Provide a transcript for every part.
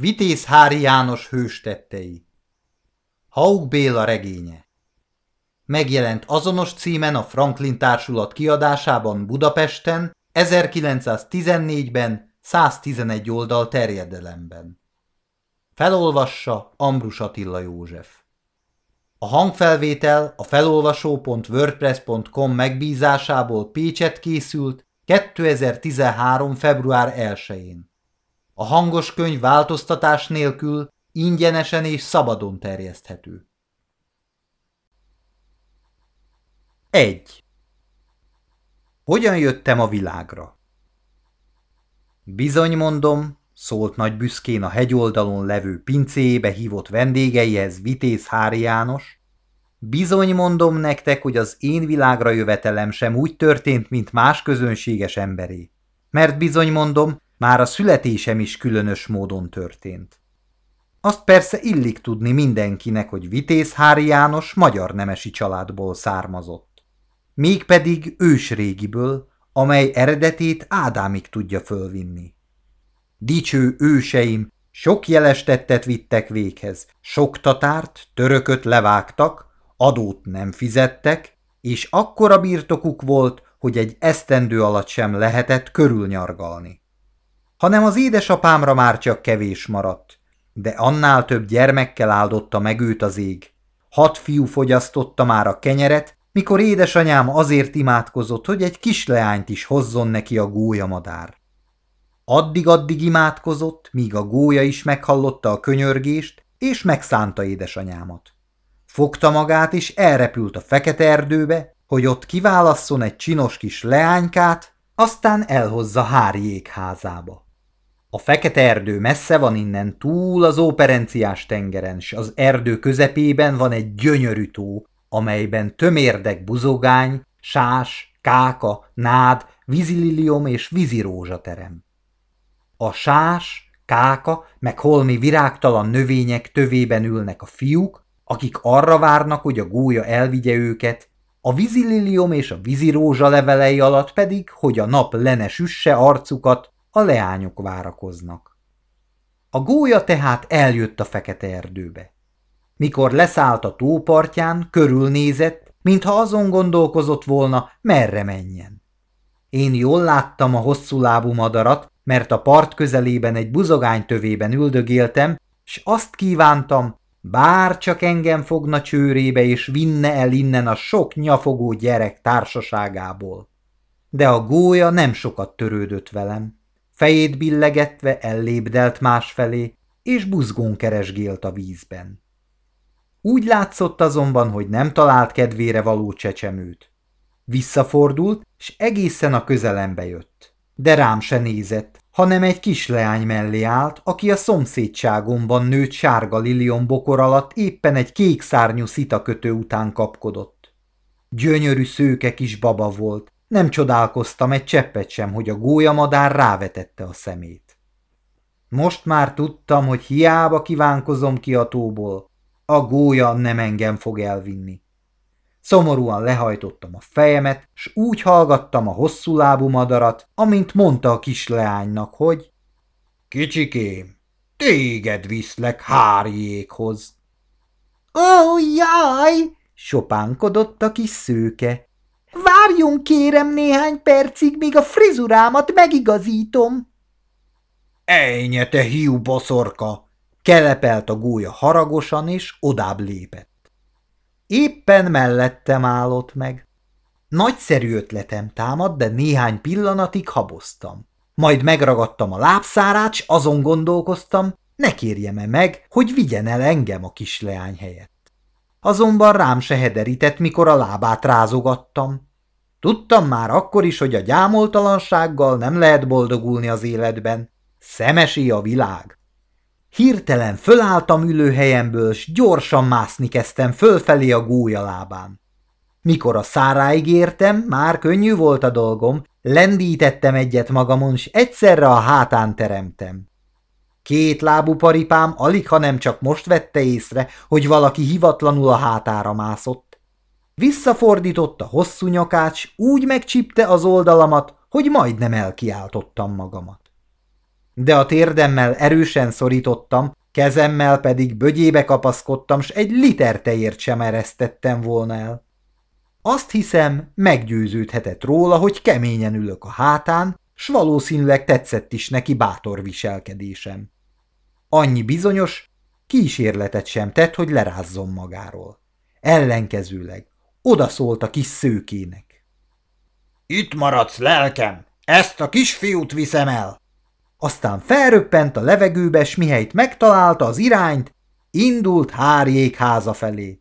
Vitéz Hári János hőstettei Haug Béla regénye Megjelent azonos címen a Franklin Társulat kiadásában Budapesten 1914-ben 111 oldal terjedelemben. Felolvassa Ambrus Attila József A hangfelvétel a felolvasó.wordpress.com megbízásából Pécset készült 2013. február 1-én. A hangos könyv változtatás nélkül ingyenesen és szabadon terjeszthető. 1. Hogyan jöttem a világra? Bizony mondom, szólt nagy büszkén a hegyoldalon levő pincébe hívott vendégeihez Vitéz Hári János. Bizony mondom nektek, hogy az én világra jövetelem sem úgy történt, mint más közönséges emberé. Mert bizony mondom, már a születésem is különös módon történt. Azt persze illik tudni mindenkinek, hogy Vitéz Hári János magyar nemesi családból származott. Mégpedig ősrégiből, amely eredetét Ádámig tudja fölvinni. Dicső őseim sok jelestettet vittek véghez, sok tatárt, törököt levágtak, adót nem fizettek, és akkora birtokuk volt, hogy egy esztendő alatt sem lehetett körülnyargalni hanem az édesapámra már csak kevés maradt, de annál több gyermekkel áldotta meg őt az ég. Hat fiú fogyasztotta már a kenyeret, mikor édesanyám azért imádkozott, hogy egy kisleányt is hozzon neki a gólyamadár. Addig-addig imádkozott, míg a gólya is meghallotta a könyörgést, és megszánta édesanyámat. Fogta magát, és elrepült a fekete erdőbe, hogy ott kiválasszon egy csinos kis leánykát, aztán elhozza Hári házába. A fekete erdő messze van innen, túl az óperenciás tengeren, s az erdő közepében van egy gyönyörű tó, amelyben tömérdek buzogány, sás, káka, nád, vízililium és vízirózsa terem. A sás, káka, meg holmi virágtalan növények tövében ülnek a fiúk, akik arra várnak, hogy a gólya elvigye őket, a vízililium és a vízirózsa levelei alatt pedig, hogy a nap lene süsse arcukat, a leányok várakoznak. A gólya tehát eljött a fekete erdőbe. Mikor leszállt a tópartján, körülnézett, mintha azon gondolkozott volna, merre menjen. Én jól láttam a hosszú lábú madarat, mert a part közelében egy buzogány tövében üldögéltem, s azt kívántam, bár csak engem fogna csőrébe és vinne el innen a sok nyafogó gyerek társaságából. De a gólya nem sokat törődött velem fejét billegetve ellépdelt másfelé, és buzgón keresgélt a vízben. Úgy látszott azonban, hogy nem talált kedvére való csecsemőt. Visszafordult, és egészen a közelembe jött. De rám se nézett, hanem egy kisleány mellé állt, aki a szomszédságomban nőtt sárga lilion bokor alatt éppen egy kék szárnyú szitakötő után kapkodott. Gyönyörű szőke kis baba volt, nem csodálkoztam egy cseppet sem, hogy a gólyamadár rávetette a szemét. Most már tudtam, hogy hiába kívánkozom ki a tóból, a gólya nem engem fog elvinni. Szomorúan lehajtottam a fejemet, s úgy hallgattam a hosszú lábú madarat, amint mondta a kisleánynak, hogy Kicsikém, téged viszlek hárjékhoz. Ó, jaj! sopánkodott a kis szőke. Várjon kérem néhány percig, míg a frizurámat megigazítom. Ejnye, te hiú boszorka! Kelepelt a gólya haragosan, és odább lépett. Éppen mellettem állott meg. Nagyszerű ötletem támad, de néhány pillanatig haboztam. Majd megragadtam a lábszárát, s azon gondolkoztam, ne kérjem-e meg, hogy vigyen el engem a kisleány helyett. Azonban rám se hederített, mikor a lábát rázogattam. Tudtam már akkor is, hogy a gyámoltalansággal nem lehet boldogulni az életben. Szemesi a világ. Hirtelen fölálltam ülőhelyemből, s gyorsan mászni kezdtem fölfelé a gólya lábán. Mikor a száráig értem, már könnyű volt a dolgom, lendítettem egyet magamon, s egyszerre a hátán teremtem. Két lábú paripám alig, ha nem csak most vette észre, hogy valaki hivatlanul a hátára mászott. Visszafordította hosszú nyakát, s úgy megcsipte az oldalamat, hogy majdnem elkiáltottam magamat. de a térdemmel erősen szorítottam, kezemmel pedig bögyébe kapaszkodtam, s egy liter tejért sem eresztettem volna el. Azt hiszem, meggyőződhetett róla, hogy keményen ülök a hátán, s valószínűleg tetszett is neki bátor viselkedésem. Annyi bizonyos, kísérletet sem tett, hogy lerázzon magáról. Ellenkezőleg odaszólt a kis szőkének. Itt maradsz, lelkem! Ezt a kisfiút viszem el! Aztán felröppent a levegőbe, s mihelyt megtalálta az irányt, indult Hárjék háza felé.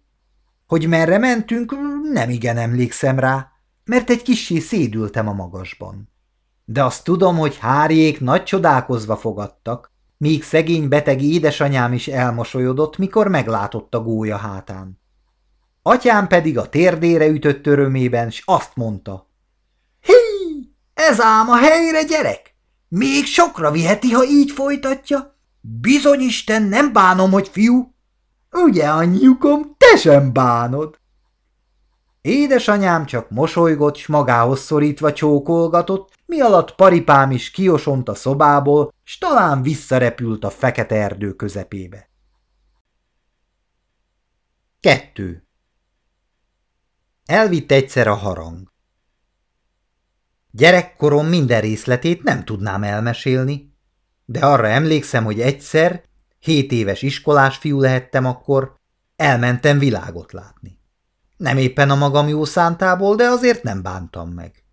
Hogy merre mentünk, nem igen emlékszem rá, mert egy kissé szédültem a magasban. De azt tudom, hogy Hárjék nagy csodálkozva fogadtak, míg szegény beteg édesanyám is elmosolyodott, mikor meglátott a gólya hátán. Atyám pedig a térdére ütött örömében, s azt mondta. Hí, ez ám a helyre, gyerek! Még sokra viheti, ha így folytatja. Bizony Isten, nem bánom, hogy fiú. Ugye, anyjukom, te sem bánod. Édesanyám csak mosolygott, s magához szorítva csókolgatott, mi alatt paripám is kiosont a szobából, s talán visszarepült a fekete erdő közepébe. Kettő. Elvitt egyszer a harang. Gyerekkorom minden részletét nem tudnám elmesélni, de arra emlékszem, hogy egyszer, hét éves iskolás fiú lehettem akkor, elmentem világot látni. Nem éppen a magam jó szántából, de azért nem bántam meg.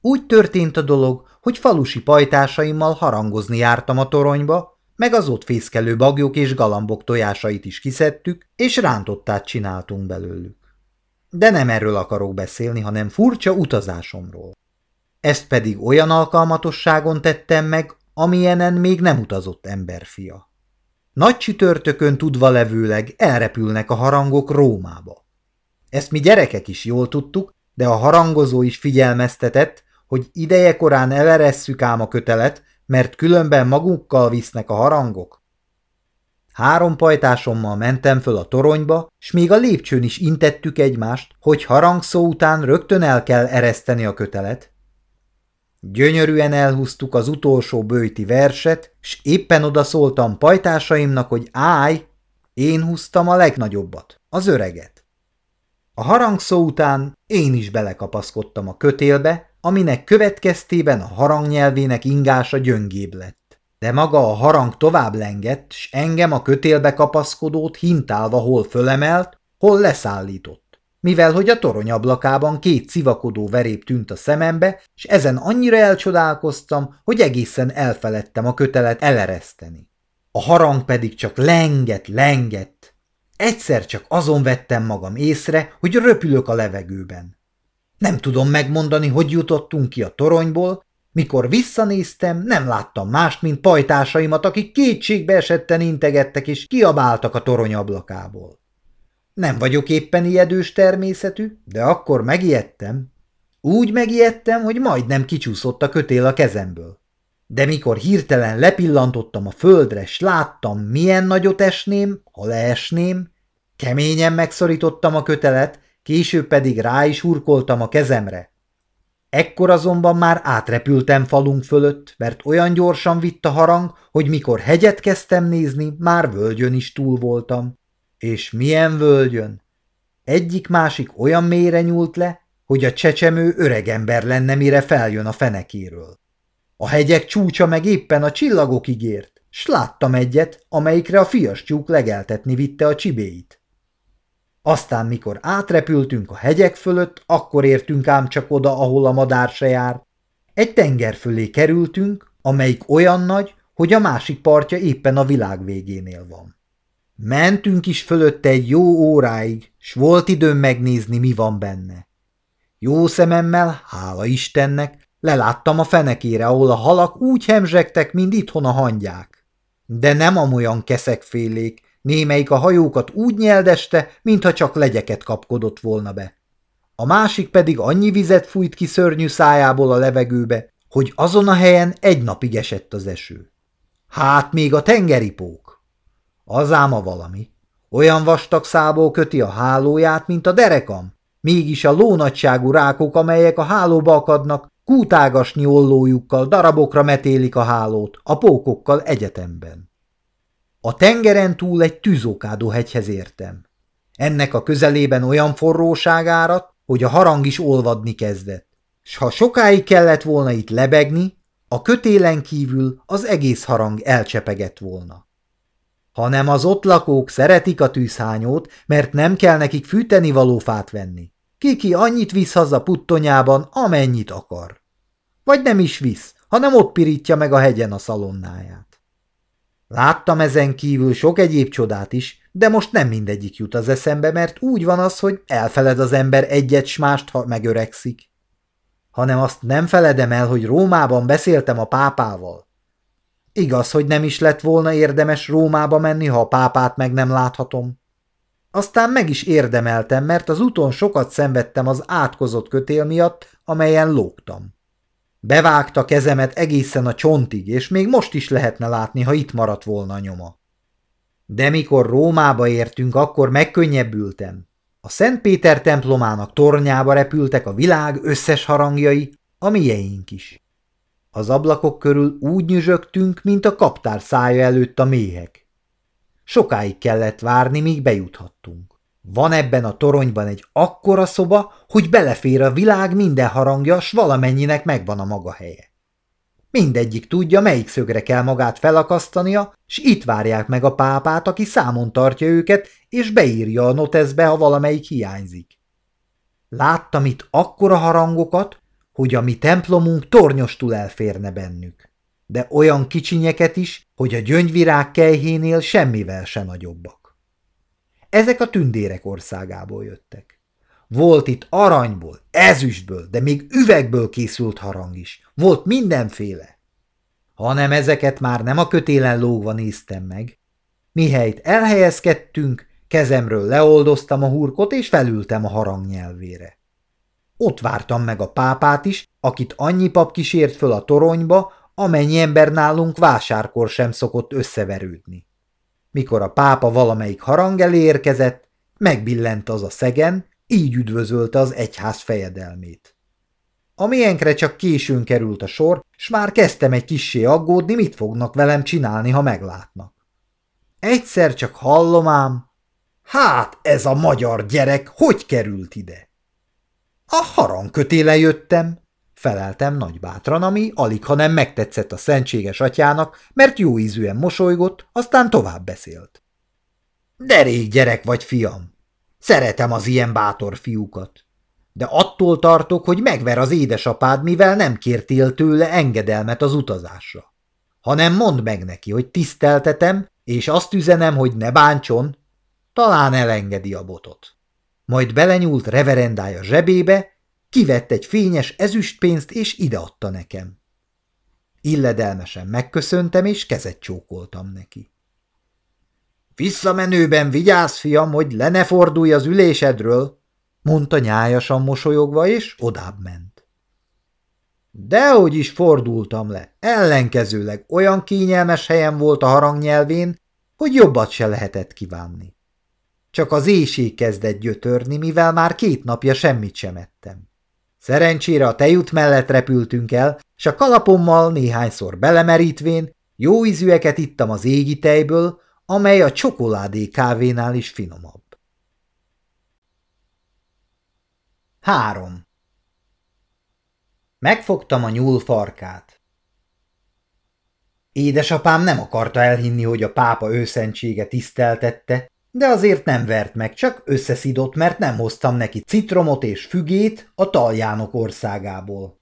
Úgy történt a dolog, hogy falusi pajtásaimmal harangozni jártam a toronyba, meg az ott fészkelő bagyok és galambok tojásait is kiszedtük, és rántottát csináltunk belőlük. De nem erről akarok beszélni, hanem furcsa utazásomról. Ezt pedig olyan alkalmatosságon tettem meg, amilyenen még nem utazott emberfia. Nagy csütörtökön tudva levőleg elrepülnek a harangok Rómába. Ezt mi gyerekek is jól tudtuk, de a harangozó is figyelmeztetett, hogy ideje korán eleresszük ám a kötelet, mert különben magukkal visznek a harangok. Három pajtásommal mentem föl a toronyba, s még a lépcsőn is intettük egymást, hogy harangszó után rögtön el kell ereszteni a kötelet. Gyönyörűen elhúztuk az utolsó bőjti verset, s éppen oda szóltam pajtásaimnak, hogy állj, én húztam a legnagyobbat, az öreget. A harangszó után én is belekapaszkodtam a kötélbe, aminek következtében a harangnyelvének ingása gyöngébb lett. De maga a harang tovább lengett, s engem a kötélbe kapaszkodót hintálva hol fölemelt, hol leszállított. Mivel hogy a torony ablakában két civakodó verép tűnt a szemembe, és ezen annyira elcsodálkoztam, hogy egészen elfeledtem a kötelet elereszteni. A harang pedig csak lengett, lengett. Egyszer csak azon vettem magam észre, hogy röpülök a levegőben. Nem tudom megmondani, hogy jutottunk ki a toronyból, mikor visszanéztem, nem láttam mást, mint pajtásaimat, akik kétségbe esetten integettek és kiabáltak a torony ablakából. Nem vagyok éppen ijedős természetű, de akkor megijedtem. Úgy megijedtem, hogy majdnem kicsúszott a kötél a kezemből. De mikor hirtelen lepillantottam a földre, s láttam, milyen nagyot esném, ha leesném, keményen megszorítottam a kötelet, később pedig rá is hurkoltam a kezemre. Ekkor azonban már átrepültem falunk fölött, mert olyan gyorsan vitt a harang, hogy mikor hegyet kezdtem nézni, már völgyön is túl voltam. És milyen völgyön? Egyik-másik olyan mélyre nyúlt le, hogy a csecsemő öregember lenne, mire feljön a fenekéről. A hegyek csúcsa meg éppen a csillagokig ért, s láttam egyet, amelyikre a fias legeltetni vitte a csibéit. Aztán, mikor átrepültünk a hegyek fölött, akkor értünk ám csak oda, ahol a madár se jár. Egy tenger fölé kerültünk, amelyik olyan nagy, hogy a másik partja éppen a világ végénél van. Mentünk is fölötte egy jó óráig, s volt időm megnézni, mi van benne. Jó szememmel, hála Istennek, leláttam a fenekére, ahol a halak úgy hemzsegtek, mint itthon a hangyák. De nem amolyan keszekfélék, Némelyik a hajókat úgy nyeldeste, mintha csak legyeket kapkodott volna be. A másik pedig annyi vizet fújt ki szörnyű szájából a levegőbe, hogy azon a helyen egy napig esett az eső. Hát még a tengeripók. Az ám a valami. Olyan vastag szából köti a hálóját, mint a derekam. Mégis a lónagyságú rákok, amelyek a hálóba akadnak, kútágasnyi ollójukkal darabokra metélik a hálót, a pókokkal egyetemben. A tengeren túl egy tűzókádó hegyhez értem. Ennek a közelében olyan forróság árat, hogy a harang is olvadni kezdett, s ha sokáig kellett volna itt lebegni, a kötélen kívül az egész harang elcsepegett volna. Hanem az ott lakók szeretik a tűzhányót, mert nem kell nekik fűteni valófát venni. Kiki annyit visz haza puttonyában, amennyit akar. Vagy nem is visz, hanem ott pirítja meg a hegyen a szalonnáját. Láttam ezen kívül sok egyéb csodát is, de most nem mindegyik jut az eszembe, mert úgy van az, hogy elfeled az ember egyet s mást, ha megöregszik. Hanem azt nem feledem el, hogy Rómában beszéltem a pápával. Igaz, hogy nem is lett volna érdemes Rómába menni, ha a pápát meg nem láthatom. Aztán meg is érdemeltem, mert az úton sokat szenvedtem az átkozott kötél miatt, amelyen lógtam. Bevágta kezemet egészen a csontig, és még most is lehetne látni, ha itt maradt volna a nyoma. De mikor Rómába értünk, akkor megkönnyebbültem. A Szent Péter templomának tornyába repültek a világ összes harangjai, a mieink is. Az ablakok körül úgy nyüzsögtünk, mint a kaptár szája előtt a méhek. Sokáig kellett várni, míg bejuthattunk. Van ebben a toronyban egy akkora szoba, hogy belefér a világ minden harangja, s valamennyinek megvan a maga helye. Mindegyik tudja, melyik szögre kell magát felakasztania, s itt várják meg a pápát, aki számon tartja őket, és beírja a noteszbe, ha valamelyik hiányzik. Láttam itt akkora harangokat, hogy a mi templomunk tornyostul elférne bennük, de olyan kicsinyeket is, hogy a gyöngyvirág kejhénél semmivel se nagyobbak. Ezek a tündérek országából jöttek. Volt itt aranyból, ezüstből, de még üvegből készült harang is. Volt mindenféle. Hanem ezeket már nem a kötélen lógva néztem meg. Mihelyt elhelyezkedtünk, kezemről leoldoztam a hurkot, és felültem a harang nyelvére. Ott vártam meg a pápát is, akit annyi pap kísért föl a toronyba, amennyi ember nálunk vásárkor sem szokott összeverődni. Mikor a pápa valamelyik harang elé érkezett, megbillent az a szegen, így üdvözölte az egyház fejedelmét. A miénkre csak későn került a sor, s már kezdtem egy kissé aggódni, mit fognak velem csinálni, ha meglátnak. Egyszer csak hallom ám, hát ez a magyar gyerek hogy került ide? A harangkötéle jöttem, feleltem nagybátran, ami alig, ha nem megtetszett a szentséges atyának, mert jó ízűen mosolygott, aztán tovább beszélt. Derék gyerek vagy, fiam, Szeretem az ilyen bátor fiúkat. De attól tartok, hogy megver az édesapád, mivel nem kértél tőle engedelmet az utazásra. Hanem mondd meg neki, hogy tiszteltetem, és azt üzenem, hogy ne bántson, talán elengedi a botot. Majd belenyúlt reverendája zsebébe, kivett egy fényes ezüstpénzt, és ideadta nekem. Illedelmesen megköszöntem, és kezet csókoltam neki. Visszamenőben vigyázz, fiam, hogy le ne fordulj az ülésedről, mondta nyájasan mosolyogva, és odább ment. Dehogy is fordultam le, ellenkezőleg olyan kényelmes helyen volt a harangnyelvén, hogy jobbat se lehetett kívánni. Csak az éjség kezdett gyötörni, mivel már két napja semmit sem ettem. Szerencsére a tejút mellett repültünk el, s a kalapommal néhányszor belemerítvén jó ízűeket ittam az égi tejből, amely a csokoládé kávénál is finomabb. 3. Megfogtam a nyúl farkát. Édesapám nem akarta elhinni, hogy a pápa őszentsége tiszteltette, de azért nem vert meg, csak összeszidott, mert nem hoztam neki citromot és fügét a taljánok országából.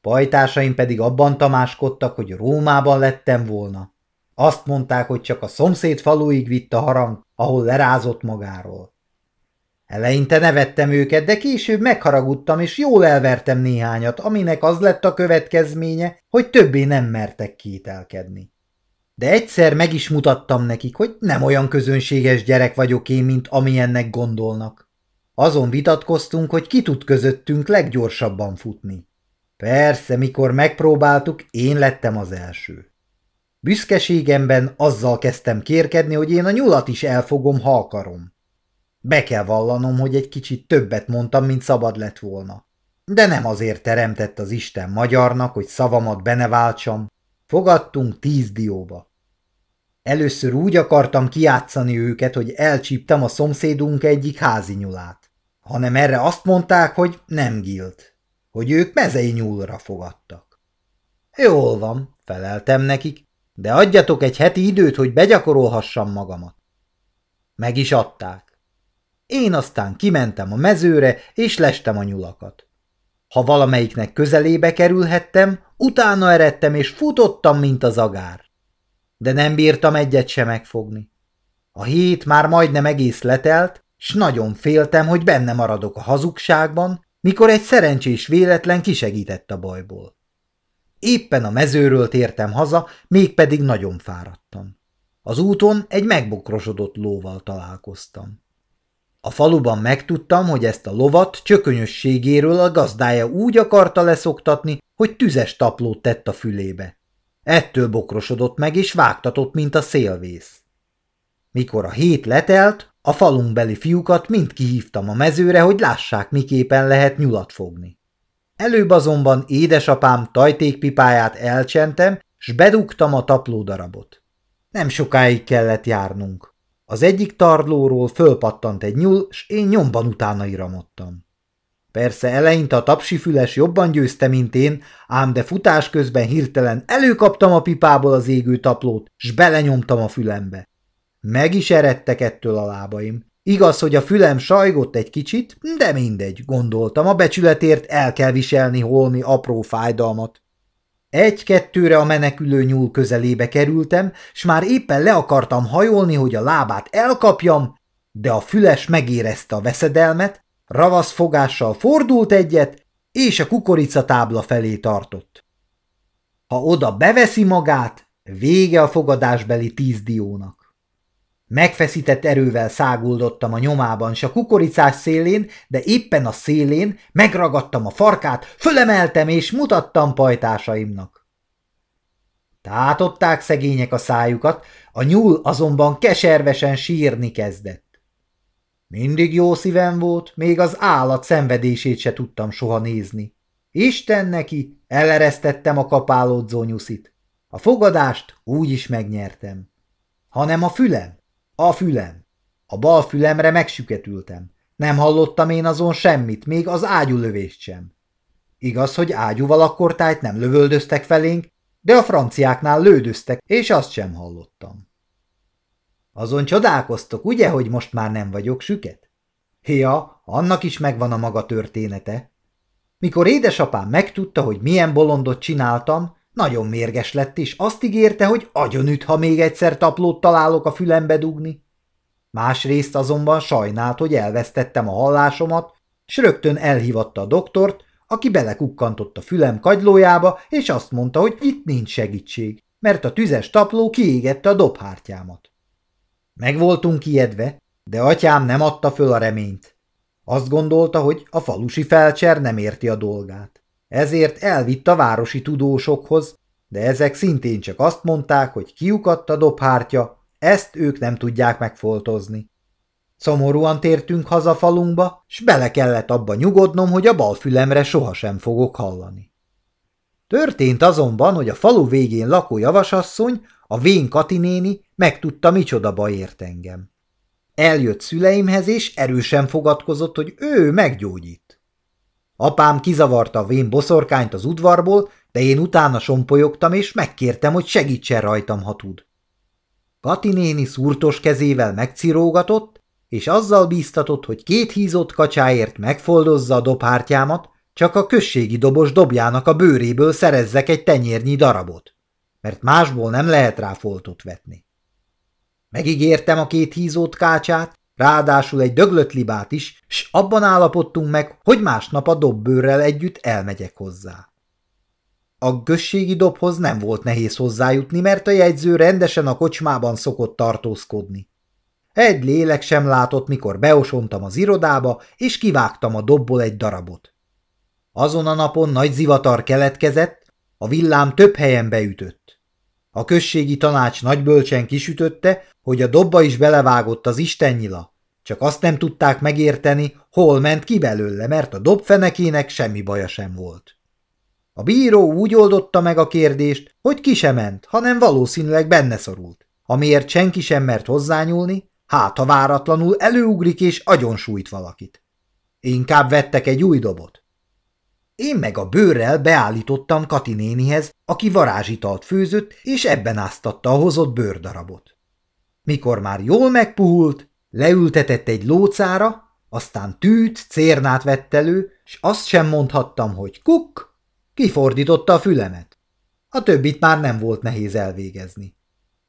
Pajtásaim pedig abban tamáskodtak, hogy Rómában lettem volna. Azt mondták, hogy csak a szomszéd faluig vitt a harang, ahol lerázott magáról. Eleinte nevettem őket, de később megharagudtam, és jól elvertem néhányat, aminek az lett a következménye, hogy többé nem mertek kételkedni. De egyszer meg is mutattam nekik, hogy nem olyan közönséges gyerek vagyok én, mint amilyennek gondolnak. Azon vitatkoztunk, hogy ki tud közöttünk leggyorsabban futni. Persze, mikor megpróbáltuk, én lettem az első. Büszkeségemben azzal kezdtem kérkedni, hogy én a nyulat is elfogom, ha akarom. Be kell vallanom, hogy egy kicsit többet mondtam, mint szabad lett volna. de nem azért teremtett az Isten magyarnak, hogy szavamat beneváltsam. Fogadtunk tíz dióba. Először úgy akartam kiátszani őket, hogy elcsíptem a szomszédunk egyik házi nyulát, hanem erre azt mondták, hogy nem gilt, hogy ők mezei nyúlra fogadtak. Jól van, feleltem nekik, de adjatok egy heti időt, hogy begyakorolhassam magamat. Meg is adták. Én aztán kimentem a mezőre, és lestem a nyulakat. Ha valamelyiknek közelébe kerülhettem, utána eredtem, és futottam, mint az agár. De nem bírtam egyet sem megfogni. A hét már majdnem egész letelt, s nagyon féltem, hogy benne maradok a hazugságban, mikor egy szerencsés véletlen kisegített a bajból. Éppen a mezőről tértem haza, mégpedig nagyon fáradtam. Az úton egy megbokrosodott lóval találkoztam. A faluban megtudtam, hogy ezt a lovat csökönyösségéről a gazdája úgy akarta leszoktatni, hogy tüzes taplót tett a fülébe. Ettől bokrosodott meg, és vágtatott, mint a szélvész. Mikor a hét letelt, a falunkbeli fiúkat mind kihívtam a mezőre, hogy lássák, miképpen lehet nyulat fogni. Előbb azonban édesapám tajtékpipáját elcsentem, s bedugtam a taplódarabot. Nem sokáig kellett járnunk. Az egyik tarlóról fölpattant egy nyúl, s én nyomban utána iramodtam. Persze eleinte a tapsifüles jobban győzte, mint én, ám de futás közben hirtelen előkaptam a pipából az égő taplót, s belenyomtam a fülembe. Meg is eredtek ettől a lábaim. Igaz, hogy a fülem sajgott egy kicsit, de mindegy, gondoltam, a becsületért el kell viselni holmi apró fájdalmat. Egy-kettőre a menekülő nyúl közelébe kerültem, s már éppen le akartam hajolni, hogy a lábát elkapjam, de a füles megérezte a veszedelmet, ravasz fogással fordult egyet, és a kukoricatábla felé tartott. Ha oda beveszi magát, vége a fogadásbeli tíz diónak. Megfeszített erővel száguldottam a nyomában, s a kukoricás szélén, de éppen a szélén megragadtam a farkát, fölemeltem és mutattam pajtásaimnak. Tátották szegények a szájukat, a nyúl azonban keservesen sírni kezdett. Mindig jó szívem volt, még az állat szenvedését se tudtam soha nézni. Isten neki, eleresztettem a kapálódzó nyuszit. A fogadást úgy is megnyertem. Hanem a fülem, a fülem. A bal fülemre megsüketültem. Nem hallottam én azon semmit, még az ágyulövést sem. Igaz, hogy ágyúval akkortájt nem lövöldöztek felénk, de a franciáknál lődöztek, és azt sem hallottam. Azon csodálkoztok, ugye, hogy most már nem vagyok süket? Ja, annak is megvan a maga története. Mikor édesapám megtudta, hogy milyen bolondot csináltam, nagyon mérges lett, és azt ígérte, hogy agyonüt, ha még egyszer taplót találok a fülembe dugni. Másrészt azonban sajnált, hogy elvesztettem a hallásomat, s rögtön elhívatta a doktort, aki belekukkantott a fülem kagylójába, és azt mondta, hogy itt nincs segítség, mert a tüzes tapló kiégette a dobhártyámat. Meg voltunk ijedve, de atyám nem adta föl a reményt. Azt gondolta, hogy a falusi felcser nem érti a dolgát. Ezért elvitt a városi tudósokhoz, de ezek szintén csak azt mondták, hogy kiukadt a dobhártya, ezt ők nem tudják megfoltozni. Szomorúan tértünk haza falunkba, s bele kellett abba nyugodnom, hogy a bal fülemre sohasem fogok hallani. Történt azonban, hogy a falu végén lakó javasasszony, a vén Katinéni megtudta, micsoda baj ért engem. Eljött szüleimhez, és erősen fogadkozott, hogy ő meggyógyít. Apám kizavarta a vén boszorkányt az udvarból, de én utána sompolyogtam, és megkértem, hogy segítsen rajtam, ha tud. Kati néni szúrtos kezével megcirógatott, és azzal bíztatott, hogy két hízott kacsáért megfoldozza a dobhártyámat, csak a községi dobos dobjának a bőréből szerezzek egy tenyérnyi darabot, mert másból nem lehet rá foltot vetni. Megígértem a két hízott kácsát, ráadásul egy döglött libát is, s abban állapodtunk meg, hogy másnap a dobbőrrel együtt elmegyek hozzá. A községi dobhoz nem volt nehéz hozzájutni, mert a jegyző rendesen a kocsmában szokott tartózkodni. Egy lélek sem látott, mikor beosontam az irodába, és kivágtam a dobból egy darabot. Azon a napon nagy zivatar keletkezett, a villám több helyen beütött. A községi tanács nagybölcsen kisütötte, hogy a dobba is belevágott az istennyila, Csak azt nem tudták megérteni, hol ment ki belőle, mert a dobfenekének semmi baja sem volt. A bíró úgy oldotta meg a kérdést, hogy ki sem ment, hanem valószínűleg benne szorult, amiért senki sem mert hozzányúlni, hát ha váratlanul előugrik és agyonsújt valakit. Inkább vettek egy új dobot. Én meg a bőrrel beállítottam Kati nénihez, aki varázsitalt főzött, és ebben áztatta a hozott bőrdarabot. Mikor már jól megpuhult, leültetett egy lócára, aztán tűt, cérnát vett elő, s azt sem mondhattam, hogy kuk, kifordította a fülemet. A többit már nem volt nehéz elvégezni.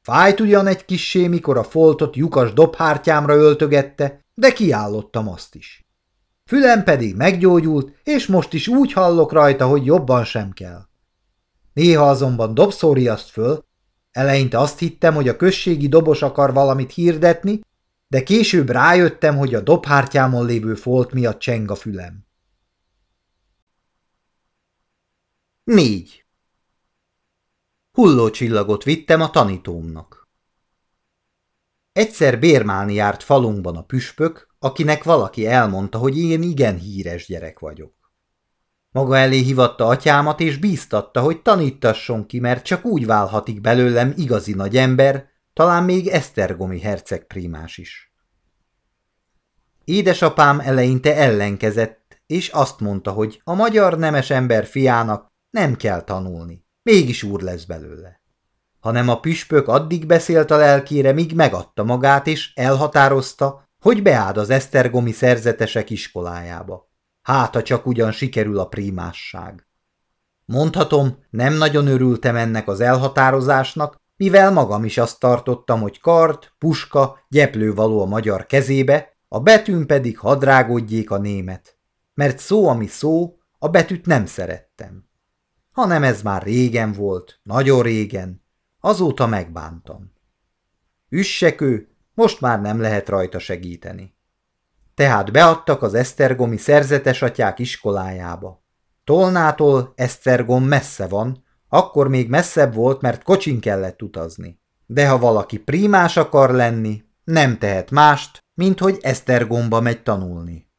Fájt ugyan egy kissé, mikor a foltot lyukas dobhártyámra öltögette, de kiállottam azt is. Fülem pedig meggyógyult, és most is úgy hallok rajta, hogy jobban sem kell. Néha azonban dobszóriaszt föl, eleinte azt hittem, hogy a községi dobos akar valamit hirdetni, de később rájöttem, hogy a dobhártyámon lévő folt miatt cseng a fülem. 4. Hullócsillagot vittem a tanítómnak. Egyszer bérmálni járt falunkban a püspök, akinek valaki elmondta, hogy én igen híres gyerek vagyok. Maga elé hivatta atyámat, és bíztatta, hogy tanítasson ki, mert csak úgy válhatik belőlem igazi nagy ember, talán még Esztergomi herceg prímás is. Édesapám eleinte ellenkezett, és azt mondta, hogy a magyar nemes ember fiának nem kell tanulni, mégis úr lesz belőle. Hanem a püspök addig beszélt a lelkére, míg megadta magát, és elhatározta, hogy beáld az esztergomi szerzetesek iskolájába. Hát, ha csak ugyan sikerül a prímásság. Mondhatom, nem nagyon örültem ennek az elhatározásnak, mivel magam is azt tartottam, hogy kart, puska, gyeplő való a magyar kezébe, a betűn pedig hadrágodjék a német. Mert szó, ami szó, a betűt nem szerettem. Hanem ez már régen volt, nagyon régen, azóta megbántam. Üssekő, most már nem lehet rajta segíteni. Tehát beadtak az Esztergomi szerzetes atyák iskolájába. Tolnától Esztergom messze van, akkor még messzebb volt, mert kocsin kellett utazni. De ha valaki prímás akar lenni, nem tehet mást, mint hogy Esztergomba megy tanulni.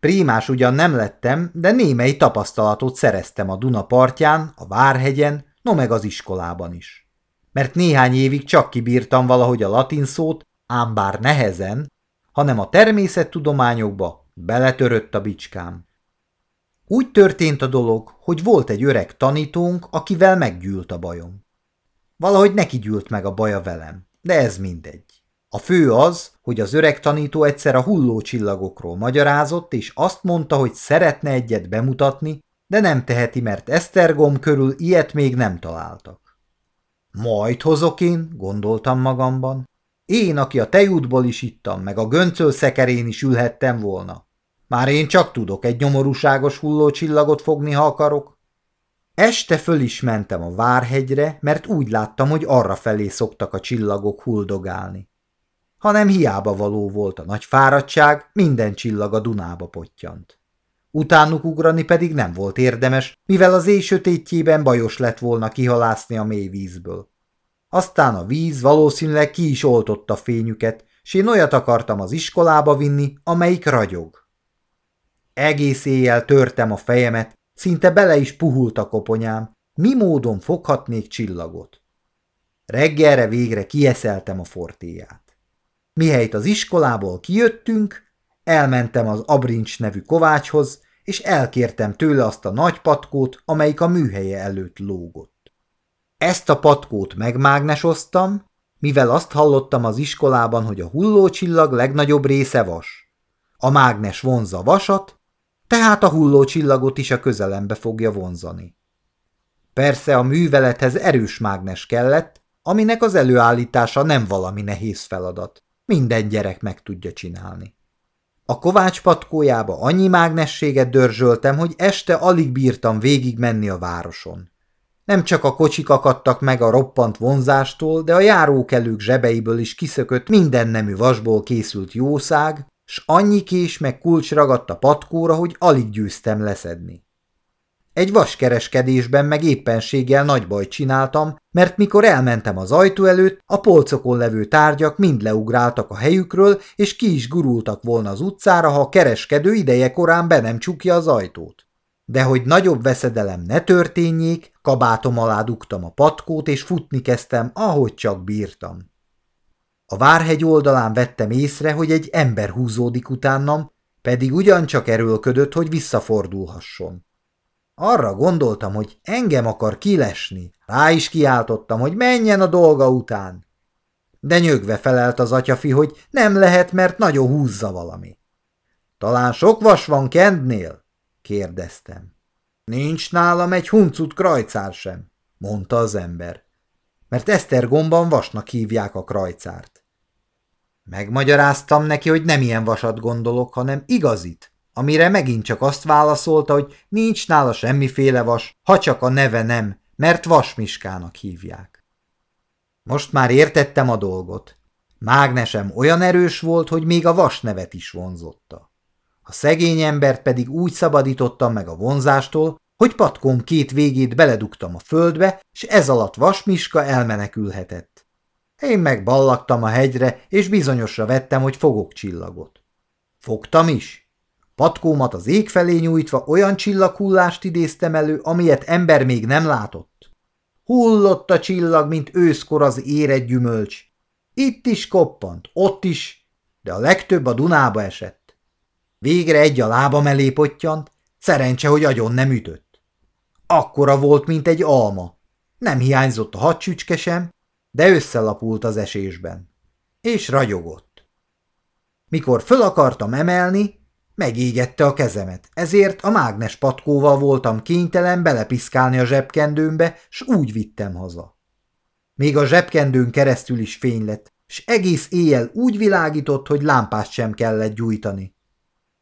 Prímás ugyan nem lettem, de némely tapasztalatot szereztem a Duna partján, a Várhegyen, no meg az iskolában is. Mert néhány évig csak kibírtam valahogy a latin szót, ám bár nehezen, hanem a természettudományokba beletörött a bicskám. Úgy történt a dolog, hogy volt egy öreg tanítónk, akivel meggyűlt a bajom. Valahogy neki gyűlt meg a baja velem, de ez mindegy. A fő az, hogy az öreg tanító egyszer a hullócsillagokról magyarázott, és azt mondta, hogy szeretne egyet bemutatni, de nem teheti, mert Esztergom körül ilyet még nem találtak. Majd hozok én, gondoltam magamban. Én, aki a tejútból is ittam, meg a göncöl szekerén is ülhettem volna. Már én csak tudok egy nyomorúságos hullócsillagot fogni, ha akarok. Este föl is mentem a Várhegyre, mert úgy láttam, hogy arra felé szoktak a csillagok huldogálni hanem hiába való volt a nagy fáradtság, minden csillag a Dunába pottyant. Utánuk ugrani pedig nem volt érdemes, mivel az éj sötétjében bajos lett volna kihalászni a mély vízből. Aztán a víz valószínűleg ki is oltotta fényüket, s én olyat akartam az iskolába vinni, amelyik ragyog. Egész éjjel törtem a fejemet, szinte bele is puhult a koponyám, mi módon foghatnék csillagot. Reggelre végre kieszeltem a fortéját. Mihelyt az iskolából kijöttünk, elmentem az Abrincs nevű kovácshoz, és elkértem tőle azt a nagy patkót, amelyik a műhelye előtt lógott. Ezt a patkót megmágnesoztam, mivel azt hallottam az iskolában, hogy a hullócsillag legnagyobb része vas. A mágnes vonza vasat, tehát a hullócsillagot is a közelembe fogja vonzani. Persze a művelethez erős mágnes kellett, aminek az előállítása nem valami nehéz feladat. Minden gyerek meg tudja csinálni. A kovács patkójába annyi mágnességet dörzsöltem, hogy este alig bírtam végig menni a városon. Nem csak a kocsik akadtak meg a roppant vonzástól, de a járókelők zsebeiből is kiszökött minden nemű vasból készült jószág, s annyi kés meg kulcs ragadt a patkóra, hogy alig győztem leszedni. Egy vaskereskedésben meg éppenséggel nagy bajt csináltam, mert mikor elmentem az ajtó előtt, a polcokon levő tárgyak mind leugráltak a helyükről, és ki is gurultak volna az utcára, ha a kereskedő ideje korán be nem csukja az ajtót. De hogy nagyobb veszedelem ne történjék, kabátom alá dugtam a patkót, és futni kezdtem, ahogy csak bírtam. A várhegy oldalán vettem észre, hogy egy ember húzódik utánam, pedig ugyancsak erőlködött, hogy visszafordulhasson. Arra gondoltam, hogy engem akar kilesni. Rá is kiáltottam, hogy menjen a dolga után. De nyögve felelt az atyafi, hogy nem lehet, mert nagyon húzza valami. Talán sok vas van Kendnél? Kérdeztem. Nincs nálam egy huncut krajcár sem, mondta az ember. Mert Esztergomban vasnak hívják a krajcárt. Megmagyaráztam neki, hogy nem ilyen vasat gondolok, hanem igazit, amire megint csak azt válaszolta, hogy nincs nála semmiféle vas, ha csak a neve nem, mert vasmiskának hívják. Most már értettem a dolgot. Mágnesem olyan erős volt, hogy még a vas nevet is vonzotta. A szegény embert pedig úgy szabadítottam meg a vonzástól, hogy patkom két végét beledugtam a földbe, és ez alatt vasmiska elmenekülhetett. Én meg ballagtam a hegyre, és bizonyosra vettem, hogy fogok csillagot. Fogtam is, Patkómat az ég felé nyújtva olyan csillaghullást idéztem elő, amilyet ember még nem látott. Hullott a csillag, mint őszkor az érett gyümölcs. Itt is koppant, ott is, de a legtöbb a Dunába esett. Végre egy a lábam elé pottyant, szerencse, hogy agyon nem ütött. Akkora volt, mint egy alma. Nem hiányzott a hadcsücske sem, de összelapult az esésben. És ragyogott. Mikor föl akartam emelni, Megégette a kezemet, ezért a mágnes patkóval voltam kénytelen belepiszkálni a zsebkendőmbe, s úgy vittem haza. Még a zsebkendőn keresztül is fény lett, s egész éjjel úgy világított, hogy lámpást sem kellett gyújtani.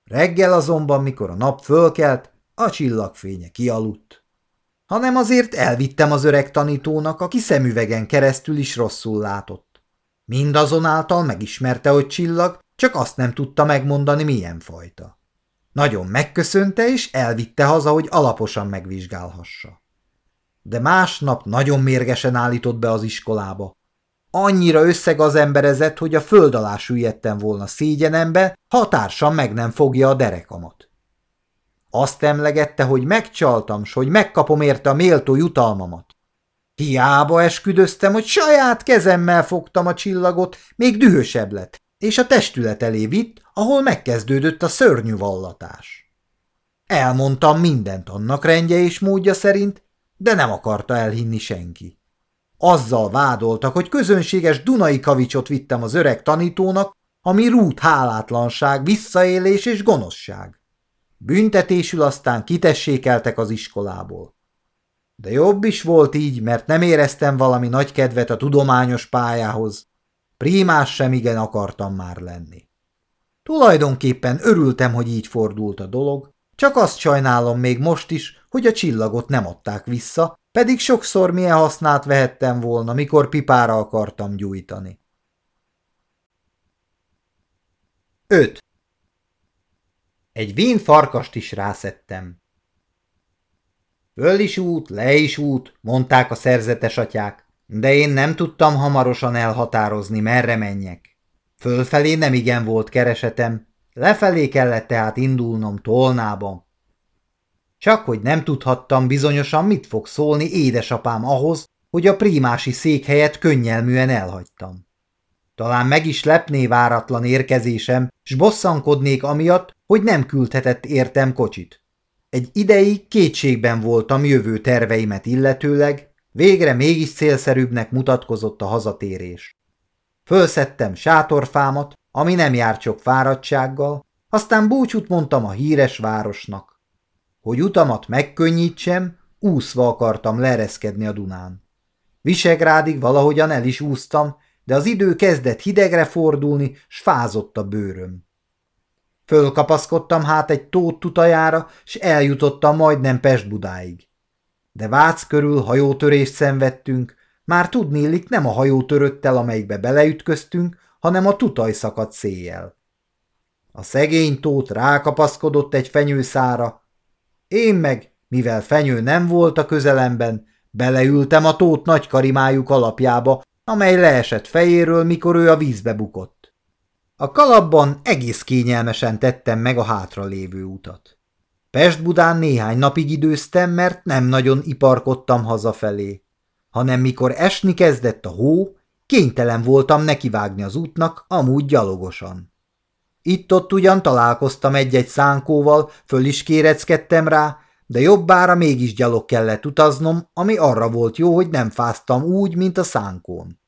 Reggel azonban, mikor a nap fölkelt, a csillagfénye kialudt. Hanem azért elvittem az öreg tanítónak, aki szemüvegen keresztül is rosszul látott. Mindazonáltal megismerte, hogy csillag, csak azt nem tudta megmondani, milyen fajta. Nagyon megköszönte, és elvitte haza, hogy alaposan megvizsgálhassa. De másnap nagyon mérgesen állított be az iskolába. Annyira összeg az emberezett, hogy a föld alá süllyedtem volna szégyenembe, ha társam meg nem fogja a derekamat. Azt emlegette, hogy megcsaltam, s hogy megkapom érte a méltó jutalmamat. Hiába esküdöztem, hogy saját kezemmel fogtam a csillagot, még dühösebb lett, és a testület elé vitt, ahol megkezdődött a szörnyű vallatás. Elmondtam mindent annak rendje és módja szerint, de nem akarta elhinni senki. Azzal vádoltak, hogy közönséges Dunai kavicsot vittem az öreg tanítónak, ami rút hálátlanság, visszaélés és gonoszság. Büntetésül aztán kitessékeltek az iskolából. De jobb is volt így, mert nem éreztem valami nagy kedvet a tudományos pályához, Prímás sem igen akartam már lenni. Tulajdonképpen örültem, hogy így fordult a dolog, csak azt sajnálom még most is, hogy a csillagot nem adták vissza, pedig sokszor milyen hasznát vehettem volna, mikor pipára akartam gyújtani. 5. Egy vén farkast is rászettem. Föl is út, le is út, mondták a szerzetes atyák de én nem tudtam hamarosan elhatározni, merre menjek. Fölfelé nem igen volt keresetem, lefelé kellett tehát indulnom tolnában. Csak hogy nem tudhattam bizonyosan, mit fog szólni édesapám ahhoz, hogy a prímási székhelyet könnyelműen elhagytam. Talán meg is lepné váratlan érkezésem, s bosszankodnék amiatt, hogy nem küldhetett értem kocsit. Egy ideig kétségben voltam jövő terveimet illetőleg, Végre mégis célszerűbbnek mutatkozott a hazatérés. Fölszedtem sátorfámat, ami nem jár csak fáradtsággal, aztán búcsút mondtam a híres városnak. Hogy utamat megkönnyítsem, úszva akartam lereszkedni a Dunán. Visegrádig valahogyan el is úsztam, de az idő kezdett hidegre fordulni, s fázott a bőröm. Fölkapaszkodtam hát egy tót tutajára, s eljutottam majdnem Pest-Budáig de Vác körül hajótörést szenvedtünk, már tudnélik nem a hajó törött el, amelyikbe beleütköztünk, hanem a tutaj szakadt széjjel. A szegény tót rákapaszkodott egy fenyőszára, én meg Mivel fenyő nem volt a közelemben, beleültem a tót nagy karimájú kalapjába, amely leesett fejéről, mikor ő a vízbe bukott. A kalapban egész kényelmesen tettem meg a hátra lévő utat. Pest-Budán néhány napig időztem, mert nem nagyon iparkodtam hazafelé, hanem mikor esni kezdett a hó, kénytelen voltam nekivágni az útnak, amúgy gyalogosan. Itt-ott ugyan találkoztam egy-egy szánkóval, föl is kéreckedtem rá, de jobbára mégis gyalog kellett utaznom, ami arra volt jó, hogy nem fáztam úgy, mint a szánkón.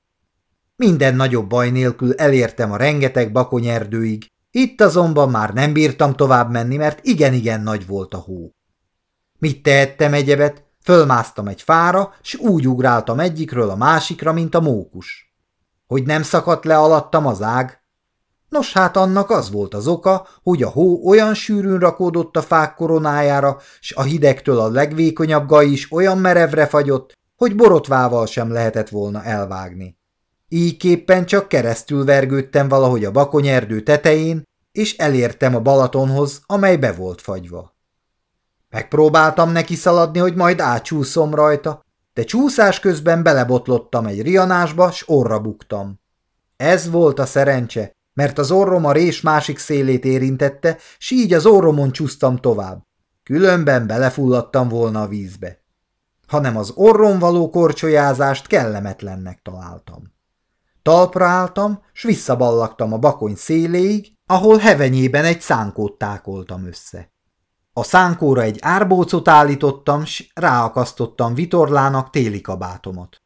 Minden nagyobb baj nélkül elértem a rengeteg bakonyerdőig, itt azonban már nem bírtam tovább menni, mert igen-igen nagy volt a hó. Mit tehettem egyebet? Fölmásztam egy fára, s úgy ugráltam egyikről a másikra, mint a mókus. Hogy nem szakadt le alattam az ág, Nos hát annak az volt az oka, hogy a hó olyan sűrűn rakódott a fák koronájára, s a hidegtől a legvékonyabb gaj is olyan merevre fagyott, hogy borotvával sem lehetett volna elvágni. Íképpen csak keresztül vergődtem valahogy a bakonyerdő tetején, és elértem a Balatonhoz, amely be volt fagyva. Megpróbáltam neki szaladni, hogy majd átsúszom rajta, de csúszás közben belebotlottam egy rianásba, s orra buktam. Ez volt a szerencse, mert az orrom a rés másik szélét érintette, s így az orromon csúsztam tovább. Különben belefulladtam volna a vízbe. Hanem az orrom való korcsolyázást kellemetlennek találtam. Talpra álltam, s visszaballagtam a bakony széléig, ahol hevenyében egy szánkót tákoltam össze. A szánkóra egy árbócot állítottam, s ráakasztottam vitorlának téli kabátomat.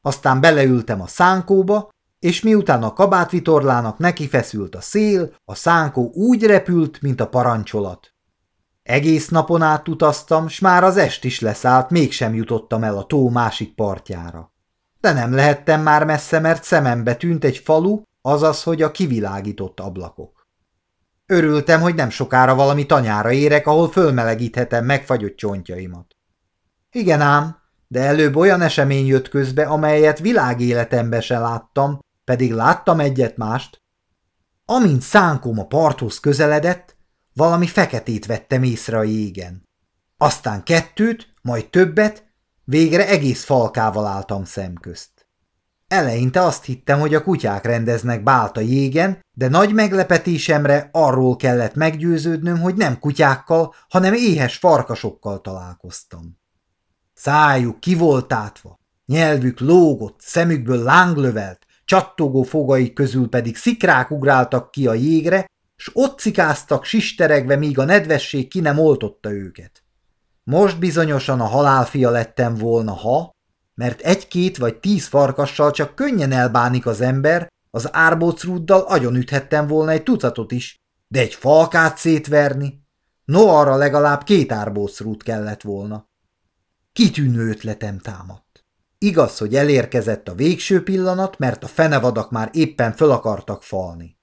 Aztán beleültem a szánkóba, és miután a kabátvitorlának neki feszült a szél, a szánkó úgy repült, mint a parancsolat. Egész napon át utaztam, s már az est is leszállt, mégsem jutottam el a tó másik partjára. De nem lehettem már messze, mert szemembe tűnt egy falu, azaz, hogy a kivilágított ablakok. Örültem, hogy nem sokára valami tanyára érek, ahol fölmelegíthetem megfagyott csontjaimat. Igen ám, de előbb olyan esemény jött közbe, amelyet világéletembe se láttam, pedig láttam egyet-mást. Amint szánkóm a parthoz közeledett, valami feketét vettem észre a jégen. Aztán kettőt, majd többet, végre egész falkával álltam szemközt. Eleinte azt hittem, hogy a kutyák rendeznek bált a jégen, de nagy meglepetésemre arról kellett meggyőződnöm, hogy nem kutyákkal, hanem éhes farkasokkal találkoztam. Szájuk ki volt átva, nyelvük lógott, szemükből lánglövelt, csattogó fogai közül pedig szikrák ugráltak ki a jégre, s ott cikáztak sisteregve, míg a nedvesség ki nem oltotta őket. Most bizonyosan a halálfia lettem volna, ha, mert egy-két vagy tíz farkassal csak könnyen elbánik az ember, az árbócrúddal agyon üthettem volna egy tucatot is, de egy falkát szétverni? No, arra legalább két árbócrút kellett volna. Kitűnő ötletem támadt. Igaz, hogy elérkezett a végső pillanat, mert a fenevadak már éppen föl akartak falni.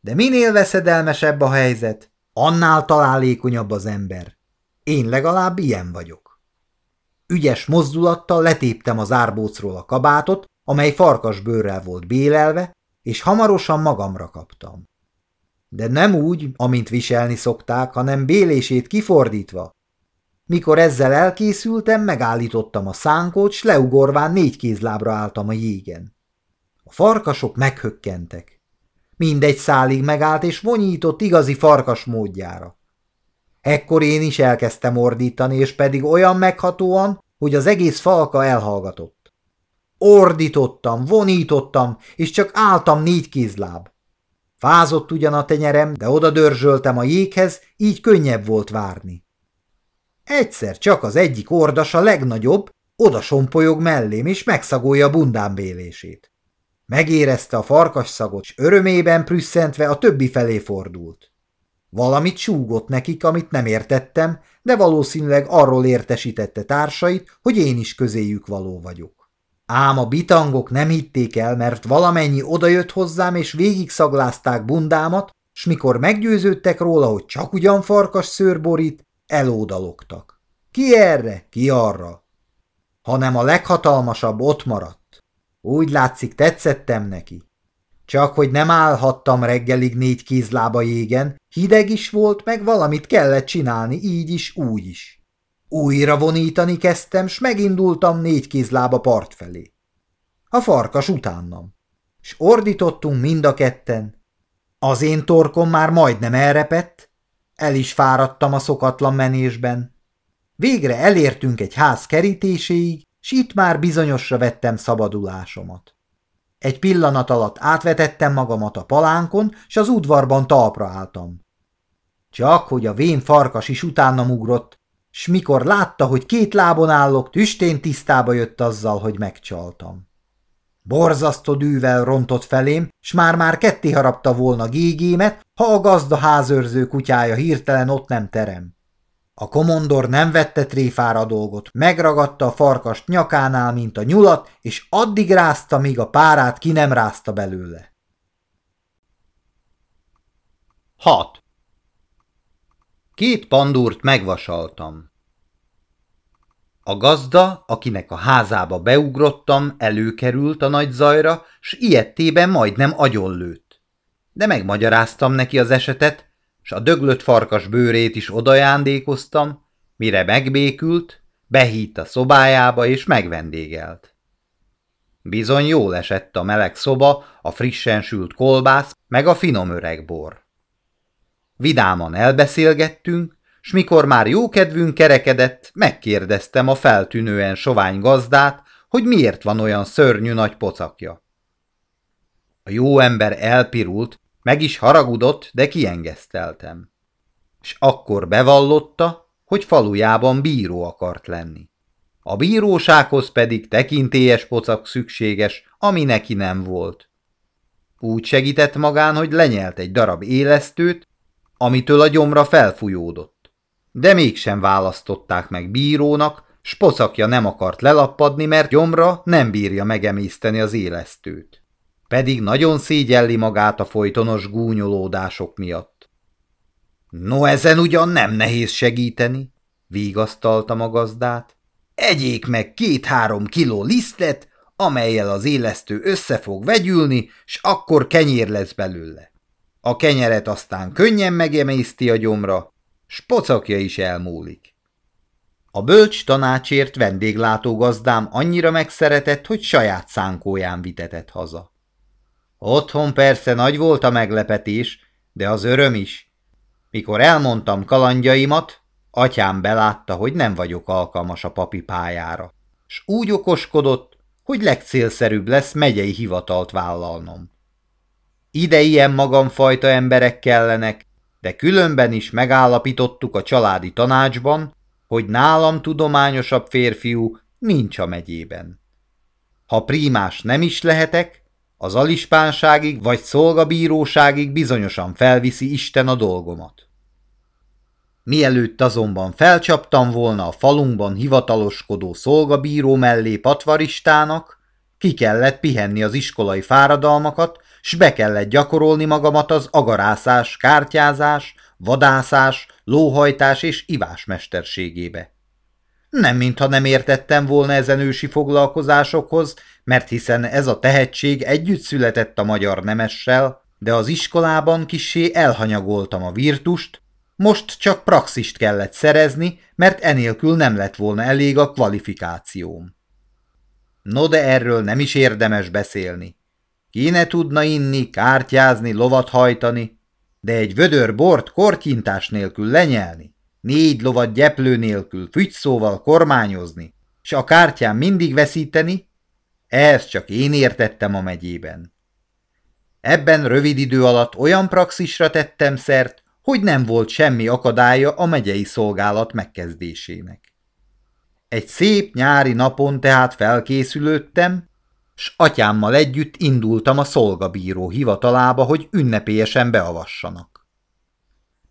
De minél veszedelmesebb a helyzet, annál találékonyabb az ember. Én legalább ilyen vagyok. Ügyes mozdulattal letéptem az árbócról a kabátot, amely farkas bőrrel volt bélelve, és hamarosan magamra kaptam. De nem úgy, amint viselni szokták, hanem bélését kifordítva, mikor ezzel elkészültem, megállítottam a szánkót, s leugorván négy kézlábra álltam a jégen. A farkasok meghökkentek. Mindegy szálig megállt, és vonyított igazi farkas módjára. Ekkor én is elkezdtem ordítani, és pedig olyan meghatóan, hogy az egész falka elhallgatott. Ordítottam, vonítottam, és csak álltam négy kézláb. Fázott ugyan a tenyerem, de oda dörzsöltem a jéghez, így könnyebb volt várni. Egyszer csak az egyik ordas a legnagyobb, oda sompolyog mellém, és megszagolja a bundám bélését. Megérezte a farkas szagot, s örömében prüsszentve a többi felé fordult. Valamit súgott nekik, amit nem értettem, de valószínűleg arról értesítette társait, hogy én is közéjük való vagyok. Ám a bitangok nem hitték el, mert valamennyi odajött hozzám, és végig szaglázták bundámat, s mikor meggyőződtek róla, hogy csak ugyan farkas szőr borít, elódalogtak. Ki erre, ki arra? Hanem a leghatalmasabb ott maradt. Úgy látszik, tetszettem neki. Csak hogy nem állhattam reggelig négy kézlába jégen, hideg is volt, meg valamit kellett csinálni, így is, úgy is. Újra vonítani kezdtem, s megindultam négy kézlába part felé. A farkas utánam, s ordítottunk mind a ketten. Az én torkom már majdnem elrepett, el is fáradtam a szokatlan menésben. Végre elértünk egy ház kerítéséig, s itt már bizonyosra vettem szabadulásomat. Egy pillanat alatt átvetettem magamat a palánkon, s az udvarban talpra álltam. Csak hogy a vén farkas is utánam ugrott, s mikor látta, hogy két lábon állok, tüstén tisztába jött azzal, hogy megcsaltam. Borzasztó dűvel rontott felém, s már-már ketté harapta volna gégémet, ha a gazda házőrző kutyája hirtelen ott nem terem. A komondor nem vette tréfára dolgot, megragadta a farkast nyakánál, mint a nyulat, és addig rázta, míg a párát ki nem rázta belőle. 6. Két pandúrt megvasaltam. A gazda, akinek a házába beugrottam, előkerült a nagy zajra, s ilyettében majdnem agyonlőtt. De megmagyaráztam neki az esetet, s a döglött farkas bőrét is odajándékoztam, mire megbékült, behítt a szobájába és megvendégelt. Bizony jól esett a meleg szoba, a frissen sült kolbász, meg a finom öreg bor. Vidáman elbeszélgettünk, s mikor már jókedvünk kerekedett, megkérdeztem a feltűnően sovány gazdát, hogy miért van olyan szörnyű nagy pocakja. A jó ember elpirult, meg is haragudott, de kiengeszteltem. S akkor bevallotta, hogy falujában bíró akart lenni. A bírósághoz pedig tekintélyes pocak szükséges, ami neki nem volt. Úgy segített magán, hogy lenyelt egy darab élesztőt, amitől a gyomra felfújódott. De mégsem választották meg bírónak, s pocakja nem akart lelappadni, mert gyomra nem bírja megemészteni az élesztőt pedig nagyon szégyelli magát a folytonos gúnyolódások miatt. No, ezen ugyan nem nehéz segíteni, vigasztaltam a gazdát. Egyék meg két-három kiló lisztet, amelyel az élesztő össze fog vegyülni, s akkor kenyér lesz belőle. A kenyeret aztán könnyen megemészti a gyomra, s pocakja is elmúlik. A bölcs tanácsért vendéglátó gazdám annyira megszeretett, hogy saját szánkóján vitetett haza. Otthon persze nagy volt a meglepetés, de az öröm is. Mikor elmondtam kalandjaimat, atyám belátta, hogy nem vagyok alkalmas a papi pályára, s úgy okoskodott, hogy legcélszerűbb lesz megyei hivatalt vállalnom. Ide ilyen magamfajta emberek kellenek, de különben is megállapítottuk a családi tanácsban, hogy nálam tudományosabb férfiú nincs a megyében. Ha prímás nem is lehetek, az alispánságig vagy szolgabíróságig bizonyosan felviszi Isten a dolgomat. Mielőtt azonban felcsaptam volna a falunkban hivataloskodó szolgabíró mellé patvaristának, ki kellett pihenni az iskolai fáradalmakat, s be kellett gyakorolni magamat az agarászás, kártyázás, vadászás, lóhajtás és ivás mesterségébe. Nem mintha nem értettem volna ezen ősi foglalkozásokhoz, mert hiszen ez a tehetség együtt született a magyar nemessel, de az iskolában kissé elhanyagoltam a virtust, most csak praxist kellett szerezni, mert enélkül nem lett volna elég a kvalifikációm. No de erről nem is érdemes beszélni. Kéne tudna inni, kártyázni, lovat hajtani, de egy vödör bort kortyintás nélkül lenyelni, négy lovat gyeplő nélkül fügyszóval kormányozni, s a kártyán mindig veszíteni, ehhez csak én értettem a megyében. Ebben rövid idő alatt olyan praxisra tettem szert, hogy nem volt semmi akadálya a megyei szolgálat megkezdésének. Egy szép nyári napon tehát felkészülődtem, s atyámmal együtt indultam a szolgabíró hivatalába, hogy ünnepélyesen beavassanak.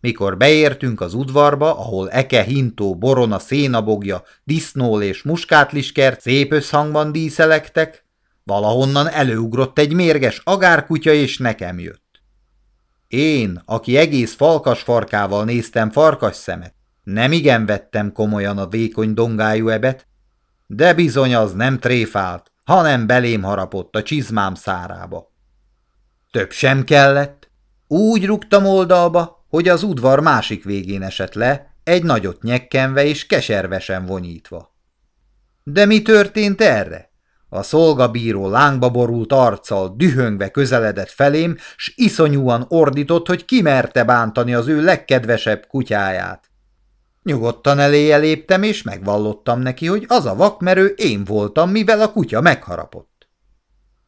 Mikor beértünk az udvarba, ahol eke, hintó, borona, szénabogja, disznól és muskátliskert szép összhangban díszelektek, valahonnan előugrott egy mérges agárkutya, és nekem jött. Én, aki egész falkas farkával néztem farkas szemet, nem igen vettem komolyan a vékony dongájú ebet, de bizony az nem tréfált, hanem belém harapott a csizmám szárába. Több sem kellett, úgy rúgtam oldalba, hogy az udvar másik végén esett le, egy nagyot nyekkenve és keservesen vonyítva. De mi történt erre? A szolgabíró lángba borult arccal dühöngve közeledett felém, s iszonyúan ordított, hogy kimerte bántani az ő legkedvesebb kutyáját. Nyugodtan eléje léptem, és megvallottam neki, hogy az a vakmerő én voltam, mivel a kutya megharapott.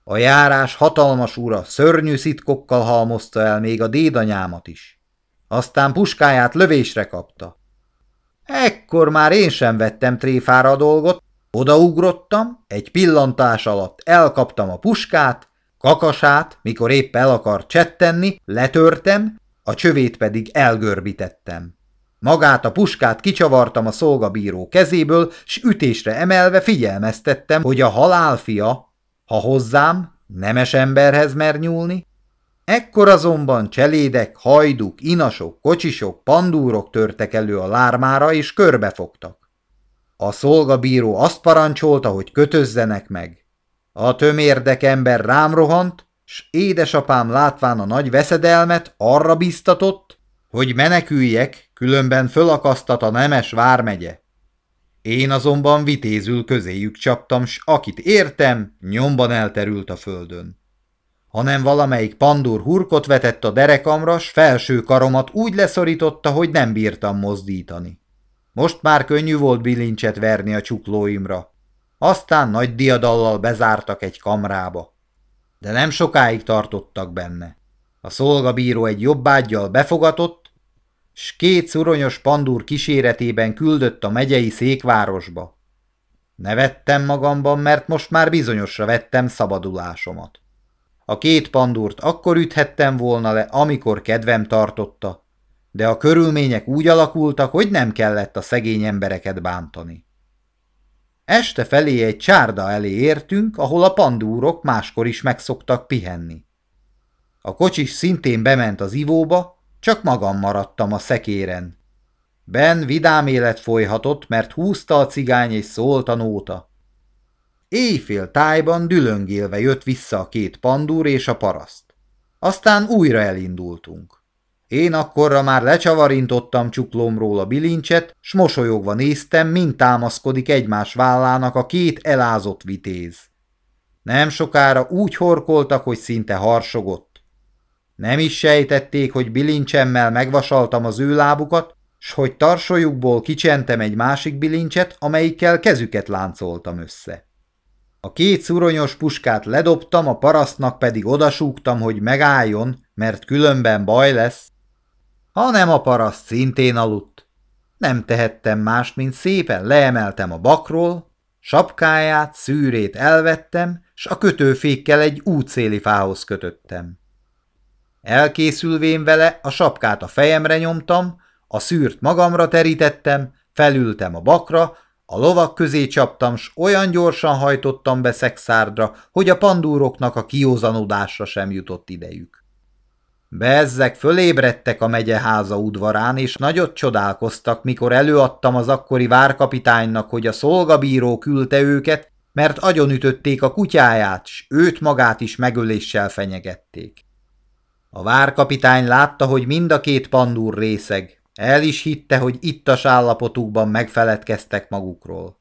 A járás hatalmas ura szörnyű szitkokkal halmozta el még a dédanyámat is. Aztán puskáját lövésre kapta. Ekkor már én sem vettem tréfára a dolgot, Odaugrottam, egy pillantás alatt elkaptam a puskát, kakasát, mikor épp el akar csettenni, letörtem, a csövét pedig elgörbítettem. Magát a puskát kicsavartam a szolgabíró kezéből, s ütésre emelve figyelmeztettem, hogy a halálfia, ha hozzám, nemes emberhez mer nyúlni. Ekkor azonban cselédek, hajduk, inasok, kocsisok, pandúrok törtek elő a lármára és körbefogtak. A szolgabíró azt parancsolta, hogy kötözzenek meg. A tömérdek ember rám rohant, s édesapám látván a nagy veszedelmet arra biztatott, hogy meneküljek, különben fölakasztat a nemes vármegye. Én azonban vitézül közéjük csaptam, s akit értem, nyomban elterült a földön. Hanem valamelyik pandúr hurkot vetett a derekamra, s felső karomat úgy leszorította, hogy nem bírtam mozdítani. Most már könnyű volt bilincset verni a csuklóimra. Aztán nagy diadallal bezártak egy kamrába. De nem sokáig tartottak benne. A szolgabíró egy jobbágyjal befogatott, s két szuronyos pandúr kíséretében küldött a megyei székvárosba. Nevettem magamban, mert most már bizonyosra vettem szabadulásomat. A két pandúrt akkor üthettem volna le, amikor kedvem tartotta, de a körülmények úgy alakultak, hogy nem kellett a szegény embereket bántani. Este felé egy csárda elé értünk, ahol a pandúrok máskor is megszoktak pihenni. A kocsis szintén bement az ivóba, csak magam maradtam a szekéren. Ben vidám élet folyhatott, mert húzta a cigány és szólt a nóta. Éjfél tájban dülöngélve jött vissza a két pandúr és a paraszt. Aztán újra elindultunk. Én akkorra már lecsavarintottam csuklómról a bilincset, s mosolyogva néztem, mint támaszkodik egymás vállának a két elázott vitéz. Nem sokára úgy horkoltak, hogy szinte harsogott. Nem is sejtették, hogy bilincsemmel megvasaltam az ő lábukat, s hogy tarsolyukból kicsentem egy másik bilincset, amelyikkel kezüket láncoltam össze. A két szuronyos puskát ledobtam, a parasztnak pedig odasúgtam, hogy megálljon, mert különben baj lesz hanem a paraszt szintén aludt. Nem tehettem mást, mint szépen leemeltem a bakról, sapkáját, szűrét elvettem, s a kötőfékkel egy útszéli fához kötöttem. Elkészülvén vele a sapkát a fejemre nyomtam, a szűrt magamra terítettem, felültem a bakra, a lovak közé csaptam, s olyan gyorsan hajtottam be szexárdra, hogy a pandúroknak a kiózanodásra sem jutott idejük. Bezzek fölébredtek a megyeháza udvarán, és nagyot csodálkoztak, mikor előadtam az akkori várkapitánynak, hogy a szolgabíró küldte őket, mert agyonütötték a kutyáját, s őt magát is megöléssel fenyegették. A várkapitány látta, hogy mind a két pandúr részeg, el is hitte, hogy ittas állapotukban megfeledkeztek magukról.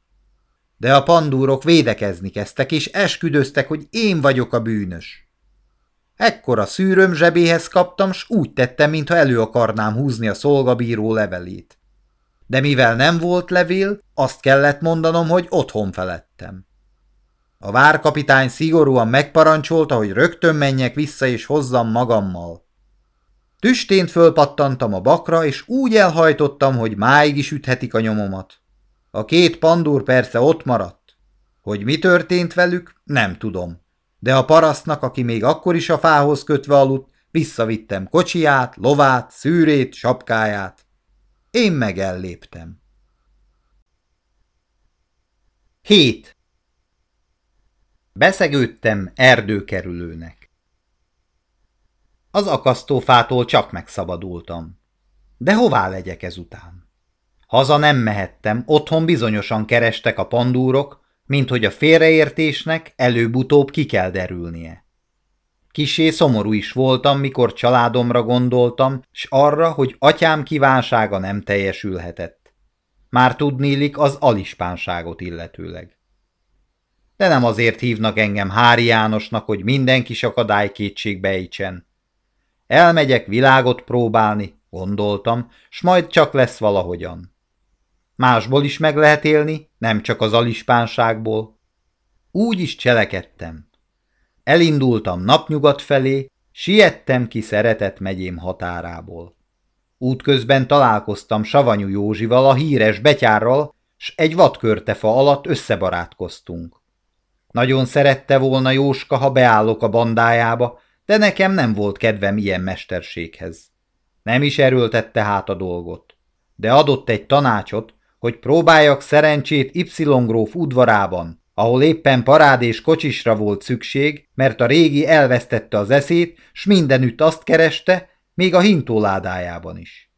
De a pandúrok védekezni kezdtek, és esküdöztek, hogy én vagyok a bűnös. Ekkor a szűröm zsebéhez kaptam, s úgy tettem, mintha elő akarnám húzni a szolgabíró levelét. De mivel nem volt levél, azt kellett mondanom, hogy otthon felettem. A várkapitány szigorúan megparancsolta, hogy rögtön menjek vissza és hozzam magammal. Tüstént fölpattantam a bakra, és úgy elhajtottam, hogy máig is üthetik a nyomomat. A két pandúr persze ott maradt. Hogy mi történt velük, nem tudom de a parasztnak, aki még akkor is a fához kötve aludt, visszavittem kocsiját, lovát, szűrét, sapkáját. Én meg elléptem. 7. Beszegődtem erdőkerülőnek. Az akasztófától csak megszabadultam. De hová legyek ezután? Haza nem mehettem, otthon bizonyosan kerestek a pandúrok, mint hogy a félreértésnek előbb-utóbb ki kell derülnie. Kisé szomorú is voltam, mikor családomra gondoltam, s arra, hogy atyám kívánsága nem teljesülhetett. Már tudnélik az alispánságot illetőleg. De nem azért hívnak engem Hári Jánosnak, hogy minden kis akadály kétségbe ejtsen. Elmegyek világot próbálni, gondoltam, s majd csak lesz valahogyan. Másból is meg lehet élni, nem csak az alispánságból. Úgy is cselekedtem. Elindultam napnyugat felé, siettem ki szeretett megyém határából. Útközben találkoztam Savanyú Józsival, a híres betyárral, s egy vadkörtefa alatt összebarátkoztunk. Nagyon szerette volna Jóska, ha beállok a bandájába, de nekem nem volt kedvem ilyen mesterséghez. Nem is erőltette hát a dolgot, de adott egy tanácsot, hogy próbáljak szerencsét Y gróf udvarában, ahol éppen parád és kocsisra volt szükség, mert a régi elvesztette az eszét, s mindenütt azt kereste, még a hintóládájában is.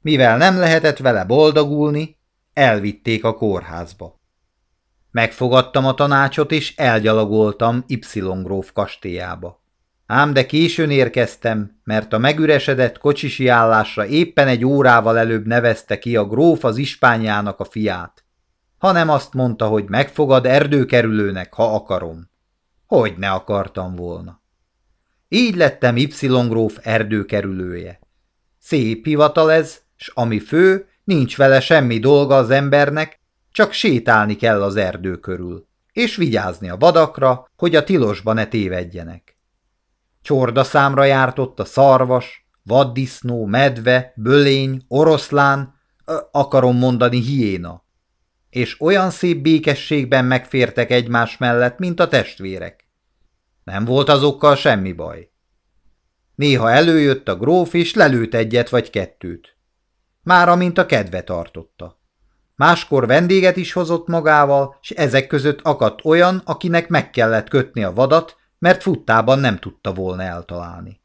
Mivel nem lehetett vele boldogulni, elvitték a kórházba. Megfogadtam a tanácsot, és elgyalogoltam Y gróf kastélyába. Ám de későn érkeztem, mert a megüresedett kocsisi állásra éppen egy órával előbb nevezte ki a gróf az ispányának a fiát, hanem azt mondta, hogy megfogad erdőkerülőnek, ha akarom. Hogy ne akartam volna. Így lettem Y gróf erdőkerülője. Szép hivatal ez, s ami fő, nincs vele semmi dolga az embernek, csak sétálni kell az erdő körül, és vigyázni a vadakra, hogy a tilosba ne tévedjenek. Csorda számra járt ott a szarvas, vaddisznó, medve, bölény, oroszlán, akarom mondani hiéna. És olyan szép békességben megfértek egymás mellett, mint a testvérek. Nem volt azokkal semmi baj. Néha előjött a gróf, és lelőtt egyet vagy kettőt. Már amint a kedve tartotta. Máskor vendéget is hozott magával, és ezek között akadt olyan, akinek meg kellett kötni a vadat, mert futtában nem tudta volna eltalálni.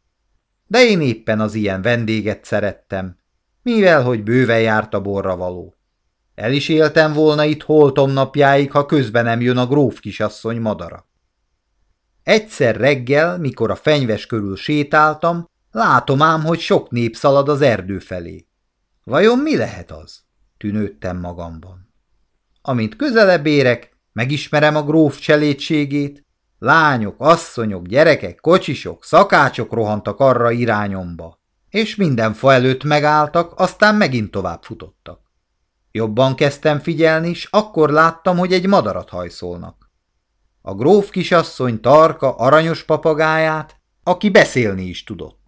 De én éppen az ilyen vendéget szerettem, mivel hogy bőven járt a borra való. El is éltem volna itt holtom napjáig, ha közben nem jön a gróf kisasszony madara. Egyszer reggel, mikor a fenyves körül sétáltam, látom ám, hogy sok nép szalad az erdő felé. Vajon mi lehet az? Tűnődtem magamban. Amint közelebb érek, megismerem a gróf cselédségét, Lányok, asszonyok, gyerekek, kocsisok, szakácsok rohantak arra irányomba, és minden fa előtt megálltak, aztán megint tovább futottak. Jobban kezdtem figyelni, és akkor láttam, hogy egy madarat hajszolnak. A gróf kisasszony tarka, aranyos papagáját, aki beszélni is tudott.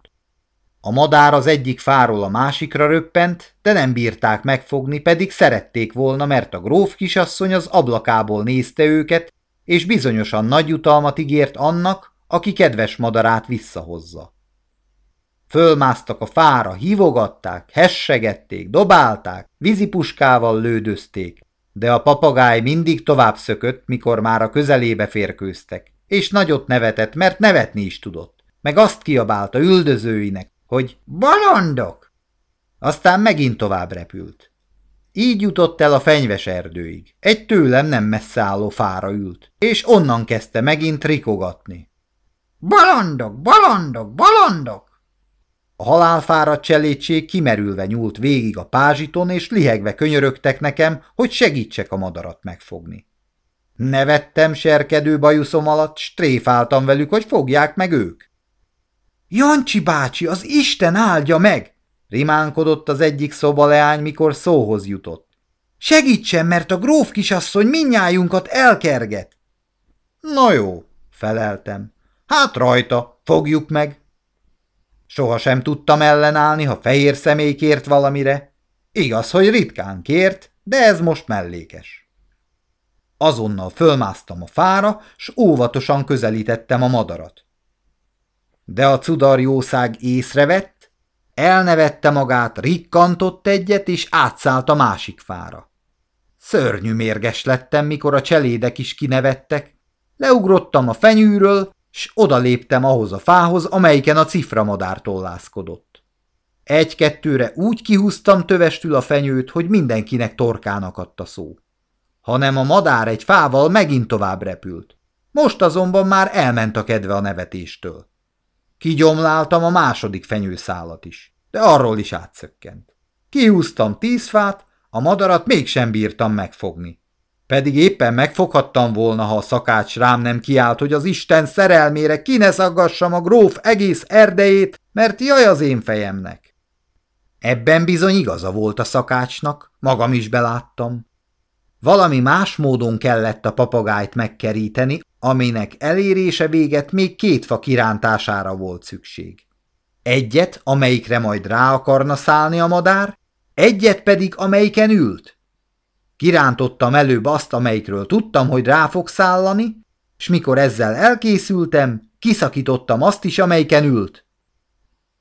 A madár az egyik fáról a másikra röppent, de nem bírták megfogni, pedig szerették volna, mert a gróf kisasszony az ablakából nézte őket, és bizonyosan nagy jutalmat ígért annak, aki kedves madarát visszahozza. Fölmásztak a fára, hívogatták, hessegették, dobálták, vízipuskával lődözték, de a papagáj mindig tovább szökött, mikor már a közelébe férkőztek, és nagyot nevetett, mert nevetni is tudott, meg azt kiabálta üldözőinek, hogy balondok! Aztán megint tovább repült. Így jutott el a fenyves erdőig. Egy tőlem nem messze álló fára ült, és onnan kezdte megint rikogatni. Balandok, balandok, balandok! A halálfáradt cselédség kimerülve nyúlt végig a pázsiton, és lihegve könyörögtek nekem, hogy segítsek a madarat megfogni. Nevettem serkedő bajuszom alatt, stréfáltam velük, hogy fogják meg ők. Jancsi bácsi, az Isten áldja meg! Rimánkodott az egyik szobaleány, mikor szóhoz jutott. Segítsen, mert a gróf kisasszony minnyájunkat elkerget. Na jó, feleltem. Hát rajta, fogjuk meg. Soha sem tudtam ellenállni, ha fehér személy kért valamire. Igaz, hogy ritkán kért, de ez most mellékes. Azonnal fölmásztam a fára, s óvatosan közelítettem a madarat. De a cudarjószág észrevett, Elnevette magát, rikkantott egyet, és átszállt a másik fára. Szörnyű mérges lettem, mikor a cselédek is kinevettek. Leugrottam a fenyűről, s odaléptem ahhoz a fához, amelyiken a ciframadár tollászkodott. Egy-kettőre úgy kihúztam tövestül a fenyőt, hogy mindenkinek torkának adta szó. Hanem a madár egy fával megint tovább repült. Most azonban már elment a kedve a nevetéstől. Kigyomláltam a második fenyőszálat is, de arról is átszökkent. Kihúztam tíz fát, a madarat mégsem bírtam megfogni. Pedig éppen megfoghattam volna, ha a szakács rám nem kiállt, hogy az Isten szerelmére ki ne a gróf egész erdejét, mert jaj az én fejemnek. Ebben bizony igaza volt a szakácsnak, magam is beláttam. Valami más módon kellett a papagájt megkeríteni, aminek elérése véget még két fa kirántására volt szükség. Egyet, amelyikre majd rá akarna szállni a madár, egyet pedig, amelyiken ült. Kirántottam előbb azt, amelyikről tudtam, hogy rá fog szállani, és mikor ezzel elkészültem, kiszakítottam azt is, amelyiken ült.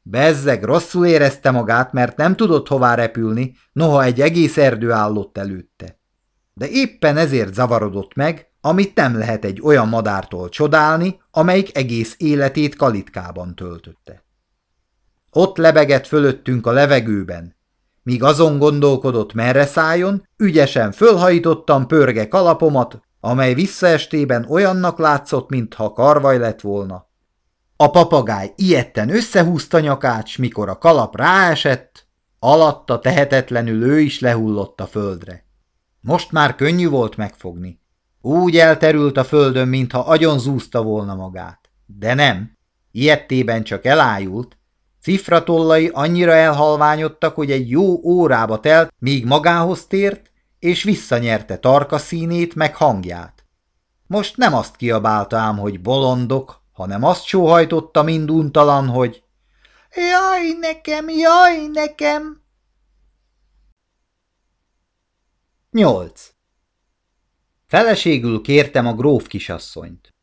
Bezzeg rosszul érezte magát, mert nem tudott hová repülni, noha egy egész erdő állott előtte. De éppen ezért zavarodott meg, amit nem lehet egy olyan madártól csodálni, amelyik egész életét kalitkában töltötte. Ott lebegett fölöttünk a levegőben. Míg azon gondolkodott, merre szálljon, ügyesen fölhajítottam pörge kalapomat, amely visszaestében olyannak látszott, mintha karvaj lett volna. A papagáj ilyetten összehúzta nyakács, mikor a kalap ráesett, alatta tehetetlenül ő is lehullott a földre. Most már könnyű volt megfogni. Úgy elterült a földön, mintha agyon zúzta volna magát. De nem. Ilyettében csak elájult. Cifratollai annyira elhalványodtak, hogy egy jó órába telt, míg magához tért, és visszanyerte tarka színét meg hangját. Most nem azt kiabálta ám, hogy bolondok, hanem azt sóhajtotta minduntalan, hogy Jaj nekem, jaj nekem! 8. Feleségül kértem a gróf kisasszonyt.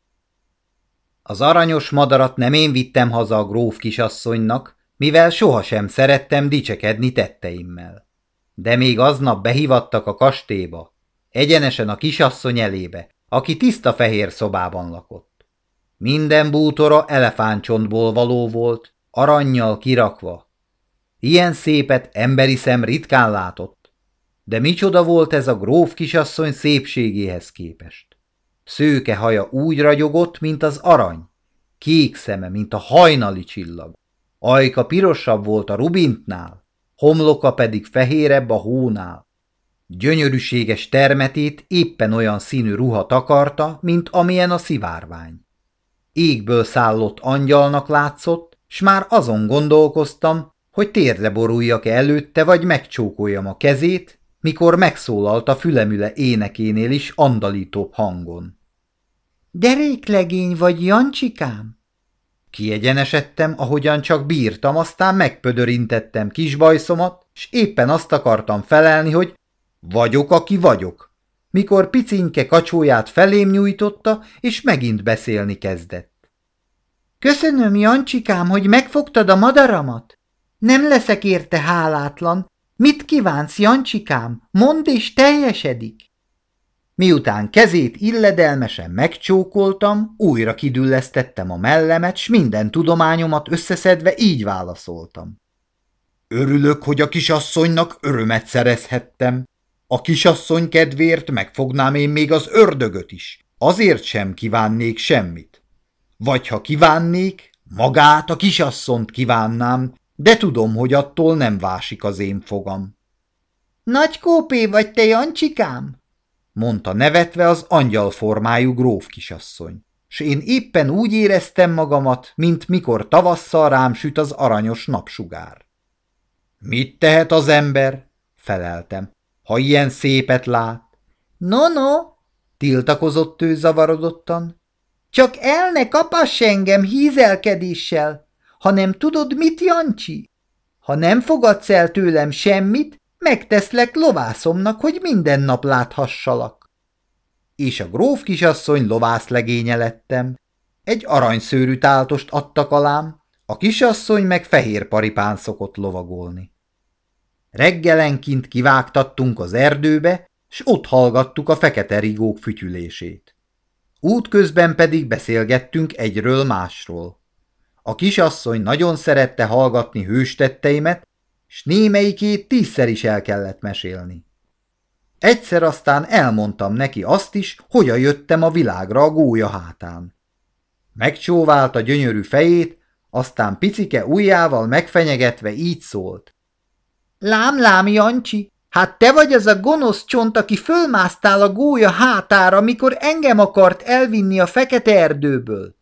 Az aranyos madarat nem én vittem haza a gróf kisasszonynak, mivel sohasem szerettem dicsekedni tetteimmel. De még aznap behívattak a kastélyba, egyenesen a kisasszony elébe, aki tiszta fehér szobában lakott. Minden bútora elefántcsontból való volt, aranyjal kirakva. Ilyen szépet emberi szem ritkán látott, de micsoda volt ez a gróf kisasszony szépségéhez képest. Szőke haja úgy ragyogott, mint az arany, kék szeme, mint a hajnali csillag. Ajka pirosabb volt a rubintnál, homloka pedig fehérebb a hónál. Gyönyörűséges termetét éppen olyan színű ruha takarta, mint amilyen a szivárvány. Égből szállott angyalnak látszott, s már azon gondolkoztam, hogy térdre boruljak -e előtte, vagy megcsókoljam a kezét, mikor megszólalt a fülemüle énekénél is andalítóbb hangon. Deréklegény vagy, Jancsikám? Kiegyenesedtem, ahogyan csak bírtam, aztán megpödörintettem kisbajszomat, s éppen azt akartam felelni, hogy vagyok, aki vagyok, mikor picinke kacsóját felém nyújtotta, és megint beszélni kezdett. Köszönöm, Jancsikám, hogy megfogtad a madaramat. Nem leszek érte hálátlan, Mit kívánsz, Jancsikám? Mondd és teljesedik! Miután kezét illedelmesen megcsókoltam, újra kidüllesztettem a mellemet, s minden tudományomat összeszedve így válaszoltam. Örülök, hogy a kisasszonynak örömet szerezhettem. A kisasszony kedvéért megfognám én még az ördögöt is. Azért sem kívánnék semmit. Vagy ha kívánnék, magát a kisasszont kívánnám, de tudom, hogy attól nem vásik az én fogam. Nagy kópé vagy te, Jancsikám? mondta nevetve az angyalformájú gróf kisasszony, s én éppen úgy éreztem magamat, mint mikor tavasszal rám süt az aranyos napsugár. Mit tehet az ember? feleltem, ha ilyen szépet lát. No, no, tiltakozott ő zavarodottan. Csak el ne kapass engem hízelkedéssel, hanem tudod mit, Jancsi? Ha nem fogadsz el tőlem semmit, megteszlek lovászomnak, hogy minden nap láthassalak. És a gróf kisasszony lovászlegénye lettem. Egy aranyszőrű táltost adtak alám, a kisasszony meg fehér paripán szokott lovagolni. Reggelenként kivágtattunk az erdőbe, s ott hallgattuk a fekete rigók fütyülését. Útközben pedig beszélgettünk egyről másról. A kisasszony nagyon szerette hallgatni hőstetteimet, s némelyikét tízszer is el kellett mesélni. Egyszer aztán elmondtam neki azt is, hogyan jöttem a világra a gólya hátán. Megcsóválta gyönyörű fejét, aztán picike ujjával megfenyegetve így szólt. Lám, lám, Jancsi, hát te vagy az a gonosz csont, aki fölmásztál a gólya hátára, mikor engem akart elvinni a fekete erdőből.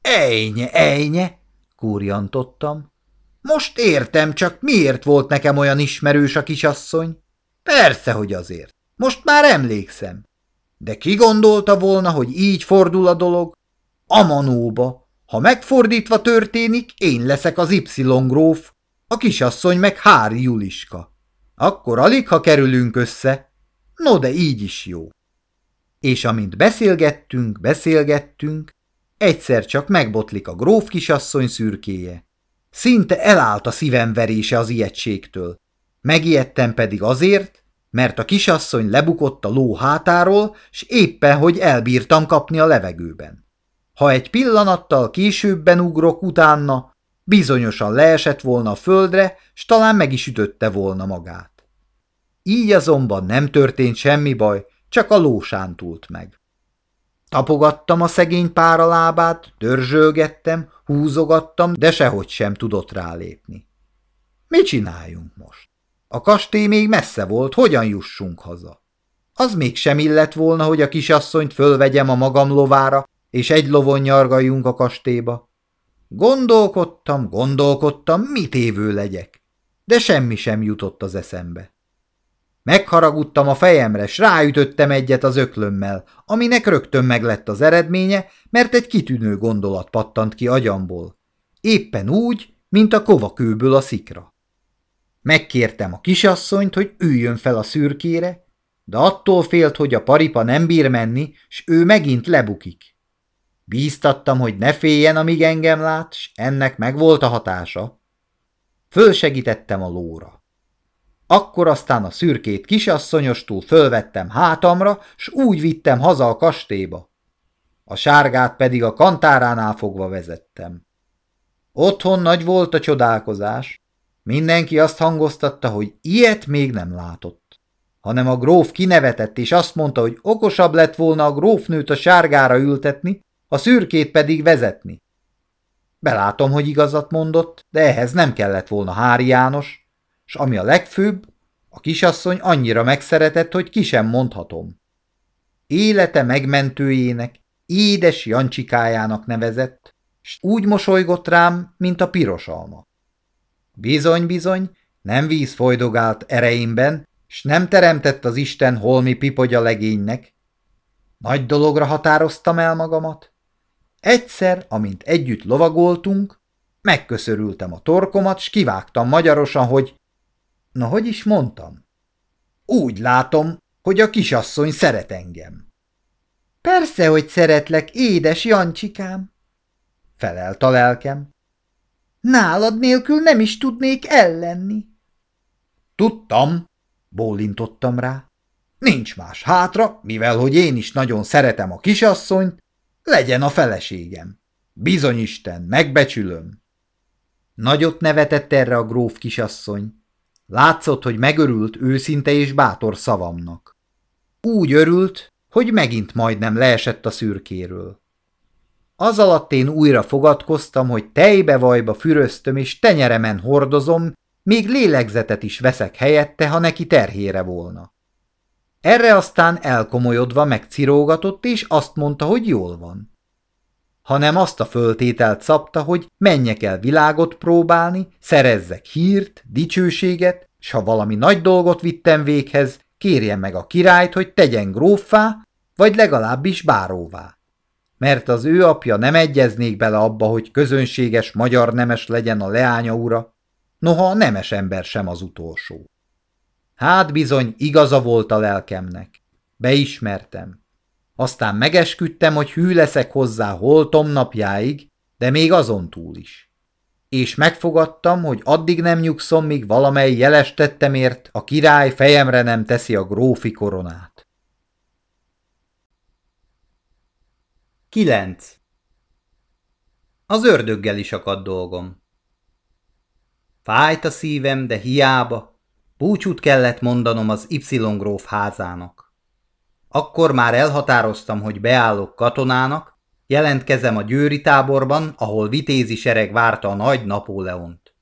Ejnye, ejnye, kúrjantottam. Most értem, csak miért volt nekem olyan ismerős a kisasszony? Persze, hogy azért. Most már emlékszem. De ki gondolta volna, hogy így fordul a dolog? Amanóba. Ha megfordítva történik, én leszek az Y-gróf, a kisasszony meg Hári Juliska. Akkor alig, ha kerülünk össze. No, de így is jó. És amint beszélgettünk, beszélgettünk, egyszer csak megbotlik a gróf kisasszony szürkéje. Szinte elállt a szívem verése az ijegységtől. Megijedtem pedig azért, mert a kisasszony lebukott a ló hátáról, s éppen, hogy elbírtam kapni a levegőben. Ha egy pillanattal későbben ugrok utána, bizonyosan leesett volna a földre, s talán meg is ütötte volna magát. Így azonban nem történt semmi baj, csak a ló sántult meg. Tapogattam a szegény pára lábát, dörzsölgettem, húzogattam, de sehogy sem tudott rálépni. Mi csináljunk most? A kastély még messze volt, hogyan jussunk haza? Az még sem illett volna, hogy a kisasszonyt fölvegyem a magam lovára, és egy lovon nyargaljunk a kastélyba. Gondolkodtam, gondolkodtam, mit évő legyek, de semmi sem jutott az eszembe. Megharagudtam a fejemre, s ráütöttem egyet az öklömmel, aminek rögtön meglett az eredménye, mert egy kitűnő gondolat pattant ki agyamból. Éppen úgy, mint a kovakőből a szikra. Megkértem a kisasszonyt, hogy üljön fel a szürkére, de attól félt, hogy a paripa nem bír menni, s ő megint lebukik. Bíztattam, hogy ne féljen, amíg engem lát, s ennek megvolt a hatása. Fölsegítettem a lóra. Akkor aztán a szürkét kisasszonyostól fölvettem hátamra, s úgy vittem haza a kastélyba. A sárgát pedig a kantáránál fogva vezettem. Otthon nagy volt a csodálkozás. Mindenki azt hangoztatta, hogy ilyet még nem látott. Hanem a gróf kinevetett, és azt mondta, hogy okosabb lett volna a grófnőt a sárgára ültetni, a szürkét pedig vezetni. Belátom, hogy igazat mondott, de ehhez nem kellett volna Hári János, s ami a legfőbb, a kisasszony annyira megszeretett, hogy ki sem mondhatom. Élete megmentőjének, édes Jancsikájának nevezett, s úgy mosolygott rám, mint a piros alma. Bizony-bizony, nem víz folydogált ereimben, s nem teremtett az Isten holmi pipogya legénynek. Nagy dologra határoztam el magamat. Egyszer, amint együtt lovagoltunk, megköszörültem a torkomat, s kivágtam magyarosan, hogy Na, hogy is mondtam? Úgy látom, hogy a kisasszony szeret engem. Persze, hogy szeretlek, édes Jancsikám, felelt a lelkem. Nálad nélkül nem is tudnék ellenni. Tudtam, bólintottam rá. Nincs más hátra, mivel hogy én is nagyon szeretem a kisasszonyt, legyen a feleségem. Bizonyisten, megbecsülöm. Nagyot nevetett erre a gróf kisasszony. Látszott, hogy megörült őszinte és bátor szavamnak. Úgy örült, hogy megint majdnem leesett a szürkéről. Az alatt én újra fogadkoztam, hogy tejbe-vajba füröztöm és tenyeremen hordozom, még lélegzetet is veszek helyette, ha neki terhére volna. Erre aztán elkomolyodva megcirógatott, és azt mondta, hogy jól van. Hanem azt a föltételt szabta, hogy menjek el világot próbálni, szerezzek hírt, dicsőséget, s ha valami nagy dolgot vittem véghez, kérjen meg a királyt, hogy tegyen gróffá, vagy legalábbis báróvá. Mert az ő apja nem egyeznék bele abba, hogy közönséges magyar nemes legyen a leánya ura, noha a nemes ember sem az utolsó. Hát bizony igaza volt a lelkemnek. Beismertem. Aztán megesküdtem, hogy hű leszek hozzá holtom napjáig, de még azon túl is. És megfogadtam, hogy addig nem nyugszom, míg valamely jeles tettemért a király fejemre nem teszi a grófi koronát. 9. Az ördöggel is akadt dolgom. Fájt a szívem, de hiába, búcsút kellett mondanom az Y-gróf házának. Akkor már elhatároztam, hogy beállok katonának, Jelentkezem a győri táborban, ahol vitézi sereg várta a nagy Napóleont.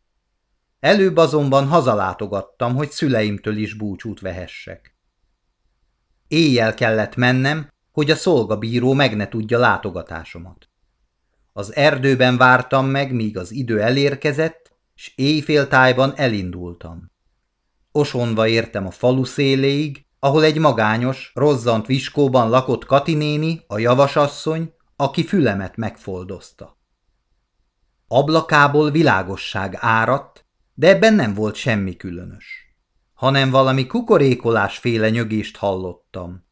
Előbb azonban hazalátogattam, hogy szüleimtől is búcsút vehessek. Éjjel kellett mennem, hogy a szolgabíró meg ne tudja látogatásomat. Az erdőben vártam meg, míg az idő elérkezett, s éjféltájban elindultam. Osonva értem a falu széléig, ahol egy magányos, rozzant viskóban lakott Katinéni, a javasasszony, aki fülemet megfoldozta. Ablakából világosság áradt, de ebben nem volt semmi különös, hanem valami kukorékolásféle nyögést hallottam.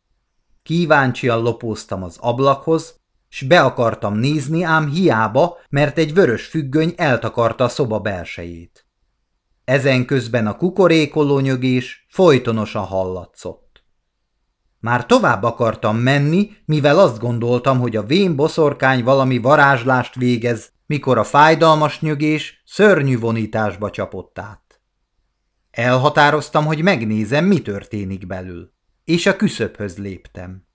Kíváncsian lopóztam az ablakhoz, s be akartam nézni, ám hiába, mert egy vörös függöny eltakarta a szoba belsejét. Ezen közben a kukorékoló nyögés folytonosan hallatszott. Már tovább akartam menni, mivel azt gondoltam, hogy a vén boszorkány valami varázslást végez, mikor a fájdalmas nyögés szörnyű vonításba csapott át. Elhatároztam, hogy megnézem, mi történik belül, és a küszöbhöz léptem.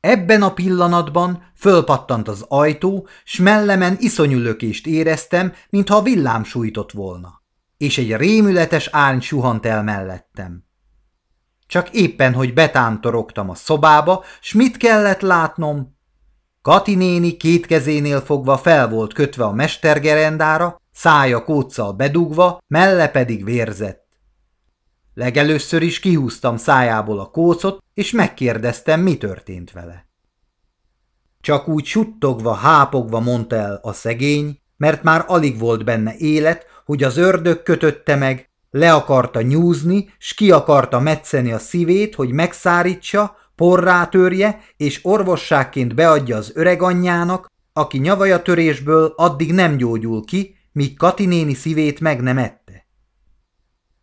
Ebben a pillanatban fölpattant az ajtó, s mellemen iszonyú lökést éreztem, mintha villám sújtott volna, és egy rémületes árny suhant el mellettem. Csak éppen, hogy betántorogtam a szobába, s mit kellett látnom? Kati néni két kezénél fogva fel volt kötve a mestergerendára, szája kóccal bedugva, melle pedig vérzett. Legelőször is kihúztam szájából a kócot, és megkérdeztem, mi történt vele. Csak úgy suttogva, hápogva mondta el a szegény, mert már alig volt benne élet, hogy az ördög kötötte meg, le akarta nyúzni, s ki akarta metszeni a szívét, hogy megszárítsa, porrá törje, és orvosságként beadja az öreg anyjának, aki nyavajatörésből addig nem gyógyul ki, míg Kati néni szívét meg nem ette.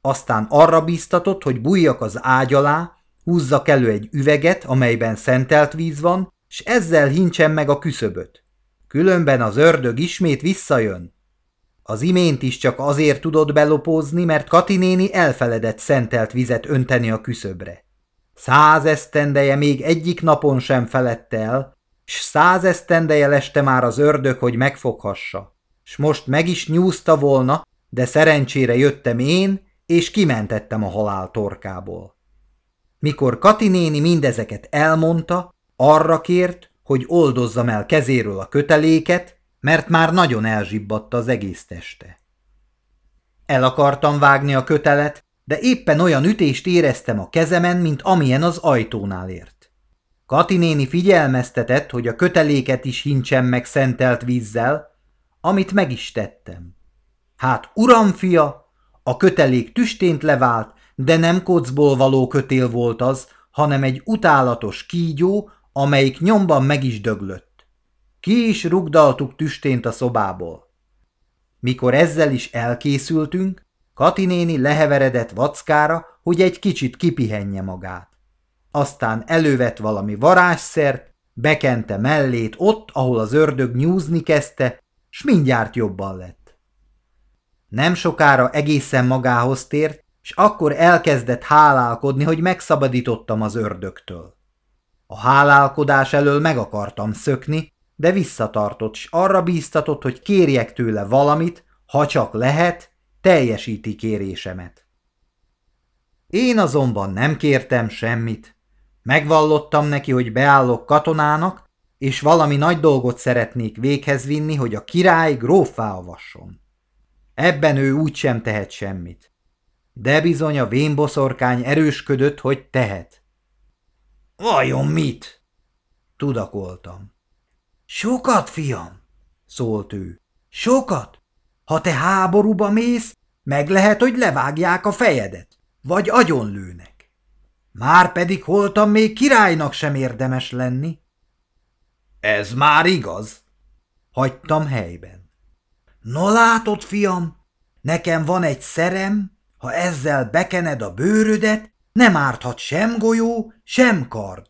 Aztán arra bíztatott, hogy bújjak az ágy alá, húzzak elő egy üveget, amelyben szentelt víz van, s ezzel hintsem meg a küszöböt. Különben az ördög ismét visszajön. Az imént is csak azért tudott belopózni, mert Kati néni elfeledett szentelt vizet önteni a küszöbre. Száz esztendeje még egyik napon sem felette el, s száz esztendeje leste már az ördög, hogy megfoghassa. S most meg is nyúzta volna, de szerencsére jöttem én, és kimentettem a halál torkából. Mikor Kati néni mindezeket elmondta, arra kért, hogy oldozzam el kezéről a köteléket, mert már nagyon elzsibbadta az egész teste. El akartam vágni a kötelet, de éppen olyan ütést éreztem a kezemen, mint amilyen az ajtónál ért. Kati néni figyelmeztetett, hogy a köteléket is hintsem meg szentelt vízzel, amit meg is tettem. Hát, uram fia, a kötelék tüstént levált, de nem kocból való kötél volt az, hanem egy utálatos kígyó, amelyik nyomban meg is döglött. Ki is rugdaltuk tüstént a szobából. Mikor ezzel is elkészültünk, Kati néni leheveredett vackára, hogy egy kicsit kipihenje magát. Aztán elővett valami varázsszert, bekente mellét ott, ahol az ördög nyúzni kezdte, s mindjárt jobban lett. Nem sokára egészen magához tért, és akkor elkezdett hálálkodni, hogy megszabadítottam az ördögtől. A hálálkodás elől meg akartam szökni, de visszatartott, s arra bíztatott, hogy kérjek tőle valamit, ha csak lehet, teljesíti kérésemet. Én azonban nem kértem semmit. Megvallottam neki, hogy beállok katonának, és valami nagy dolgot szeretnék véghez vinni, hogy a király gróffá avasson. Ebben ő úgysem tehet semmit. De bizony a vénboszorkány erősködött, hogy tehet. Vajon mit? Tudakoltam. Sokat, fiam, szólt ő. Sokat? Ha te háborúba mész, meg lehet, hogy levágják a fejedet, vagy agyonlőnek. Már pedig holtam még királynak sem érdemes lenni. Ez már igaz. Hagytam helyben. No látod, fiam, nekem van egy szerem, ha ezzel bekened a bőrödet, nem árthat sem golyó, sem kard.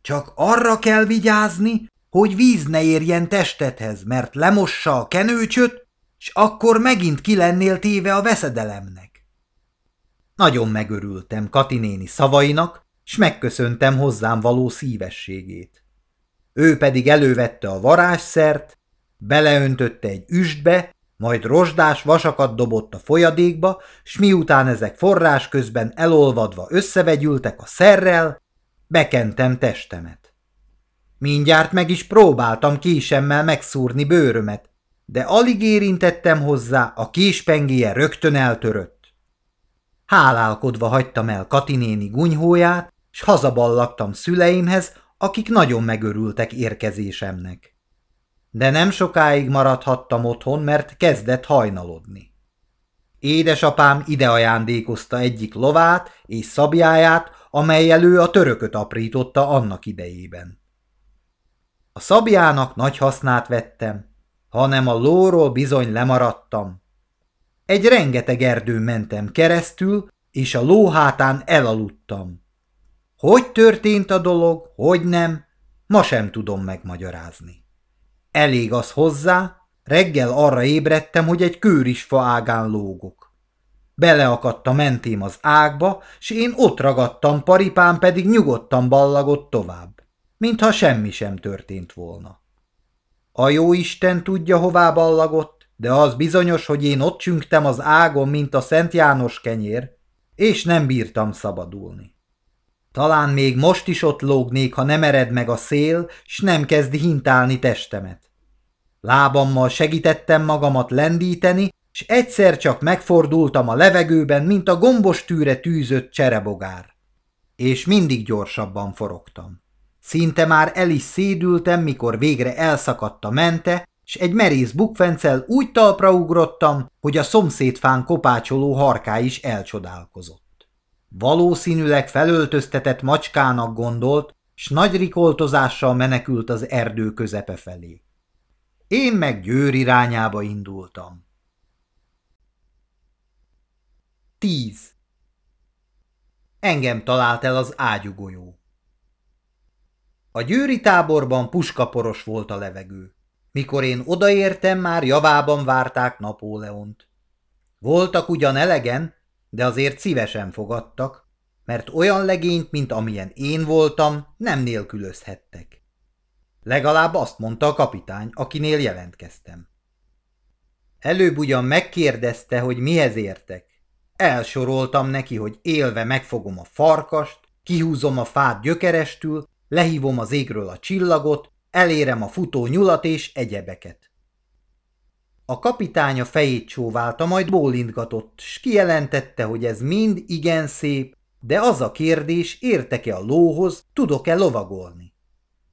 Csak arra kell vigyázni, hogy víz ne érjen testethez, mert lemossa a kenőcsöt, s akkor megint ki lennél téve a veszedelemnek. Nagyon megörültem Katinéni szavainak, s megköszöntem hozzám való szívességét. ő pedig elővette a varázsszert, beleöntötte egy üstbe, majd rozsdás vasakat dobott a folyadékba, s miután ezek forrás közben elolvadva összevegyültek a szerrel, bekentem testemet. Mindjárt meg is próbáltam késemmel megszúrni bőrömet, de alig érintettem hozzá, a késpengéje rögtön eltörött. Hálálkodva hagytam el Katinéni gunyhóját, s hazaballagtam szüleimhez, akik nagyon megörültek érkezésemnek. De nem sokáig maradhattam otthon, mert kezdett hajnalodni. Édesapám ide ajándékozta egyik lovát és szabjáját, amely elő a törököt aprította annak idejében. A szabjának nagy hasznát vettem, hanem a lóról bizony lemaradtam. Egy rengeteg erdőn mentem keresztül, és a ló hátán elaludtam. Hogy történt a dolog, hogy nem, ma sem tudom megmagyarázni. Elég az hozzá, reggel arra ébredtem, hogy egy kőrisfa ágán lógok. Beleakadt a mentém az ágba, s én ott ragadtam, paripám pedig nyugodtan ballagott tovább, mintha semmi sem történt volna. A jó Isten tudja, hová ballagott, de az bizonyos, hogy én ott csüngtem az ágon, mint a Szent János kenyér, és nem bírtam szabadulni. Talán még most is ott lógnék, ha nem ered meg a szél, s nem kezdi hintálni testemet. Lábammal segítettem magamat lendíteni, s egyszer csak megfordultam a levegőben, mint a gombos tűre tűzött cserebogár. És mindig gyorsabban forogtam. Szinte már el is szédültem, mikor végre elszakadt a mente, s egy merész bukfencel úgy talpra ugrottam, hogy a szomszédfán kopácsoló harká is elcsodálkozott. Valószínűleg felöltöztetett macskának gondolt, s nagy rikoltozással menekült az erdő közepe felé. Én meg Győr irányába indultam. 10. Engem talált el az ágyugolyó. A győri táborban puskaporos volt a levegő. Mikor én odaértem, már javában várták Napóleont. Voltak ugyan elegen, de azért szívesen fogadtak, mert olyan legényt, mint amilyen én voltam, nem nélkülözhettek. Legalább azt mondta a kapitány, akinél jelentkeztem. Előbb ugyan megkérdezte, hogy mihez értek. Elsoroltam neki, hogy élve megfogom a farkast, kihúzom a fát gyökerestül, lehívom az égről a csillagot, elérem a futó nyulat és egyebeket. A kapitány a fejét csóválta, majd bólintgatott, s kijelentette, hogy ez mind igen szép, de az a kérdés, értek-e a lóhoz, tudok-e lovagolni.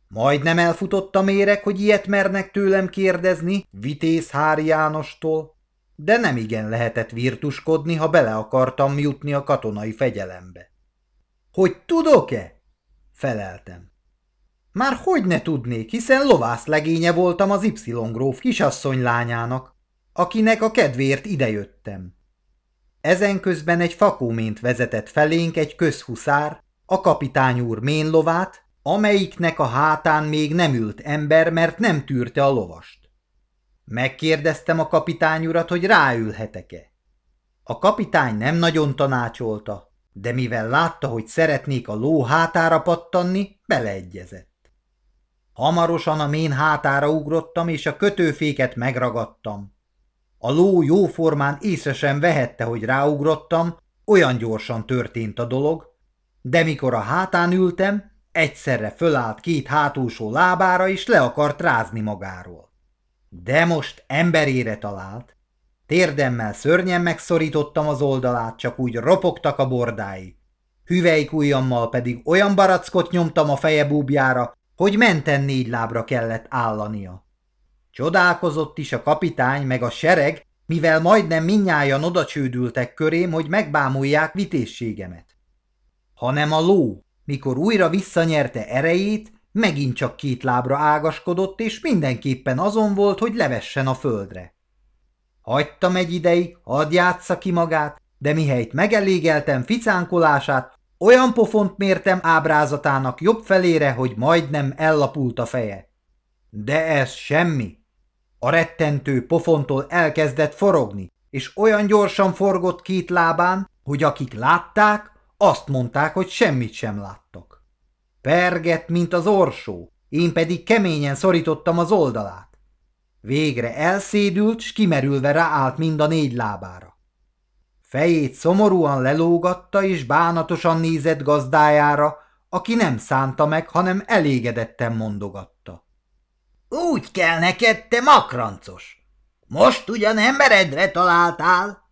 Majdnem elfutott a méreg, hogy ilyet mernek tőlem kérdezni, Vitéz Hári Jánostól, de nem igen lehetett virtuskodni, ha bele akartam jutni a katonai fegyelembe. Hogy tudok-e? Feleltem. Már hogy ne tudnék, hiszen lovász legénye voltam az Y-gróf kisasszony lányának, akinek a kedvéért idejöttem. Ezen közben egy fakómént vezetett felénk egy közhuszár, a kapitány úr ménlovát, amelyiknek a hátán még nem ült ember, mert nem tűrte a lovast. Megkérdeztem a kapitány urat, hogy ráülhetek-e. A kapitány nem nagyon tanácsolta, de mivel látta, hogy szeretnék a ló hátára pattanni, beleegyezett. Hamarosan a mén hátára ugrottam, és a kötőféket megragadtam. A ló jóformán észre sem vehette, hogy ráugrottam, olyan gyorsan történt a dolog, de mikor a hátán ültem, egyszerre fölállt két hátulsó lábára, és le akart rázni magáról. De most emberére talált. Térdemmel szörnyen megszorítottam az oldalát, csak úgy ropogtak a bordái. Hüvelyk ujjammal pedig olyan barackot nyomtam a feje búbjára, hogy menten négy lábra kellett állania. Csodálkozott is a kapitány meg a sereg, mivel majdnem minnyájan odacsődültek körém, hogy megbámulják vitézségemet. Hanem a ló, mikor újra visszanyerte erejét, megint csak két lábra ágaskodott, és mindenképpen azon volt, hogy levessen a földre. Hagytam egy ideig, hadd játsza ki magát, de mihelyt megelégeltem ficánkolását, olyan pofont mértem ábrázatának jobb felére, hogy majdnem ellapult a feje. De ez semmi. A rettentő pofontól elkezdett forogni, és olyan gyorsan forgott két lábán, hogy akik látták, azt mondták, hogy semmit sem láttak. Pergett, mint az orsó, én pedig keményen szorítottam az oldalát. Végre elszédült, s kimerülve ráállt mind a négy lábára. Fejét szomorúan lelógatta, és bánatosan nézett gazdájára, aki nem szánta meg, hanem elégedetten mondogatta. Úgy kell neked, te makrancos! Most ugyan emberedre találtál?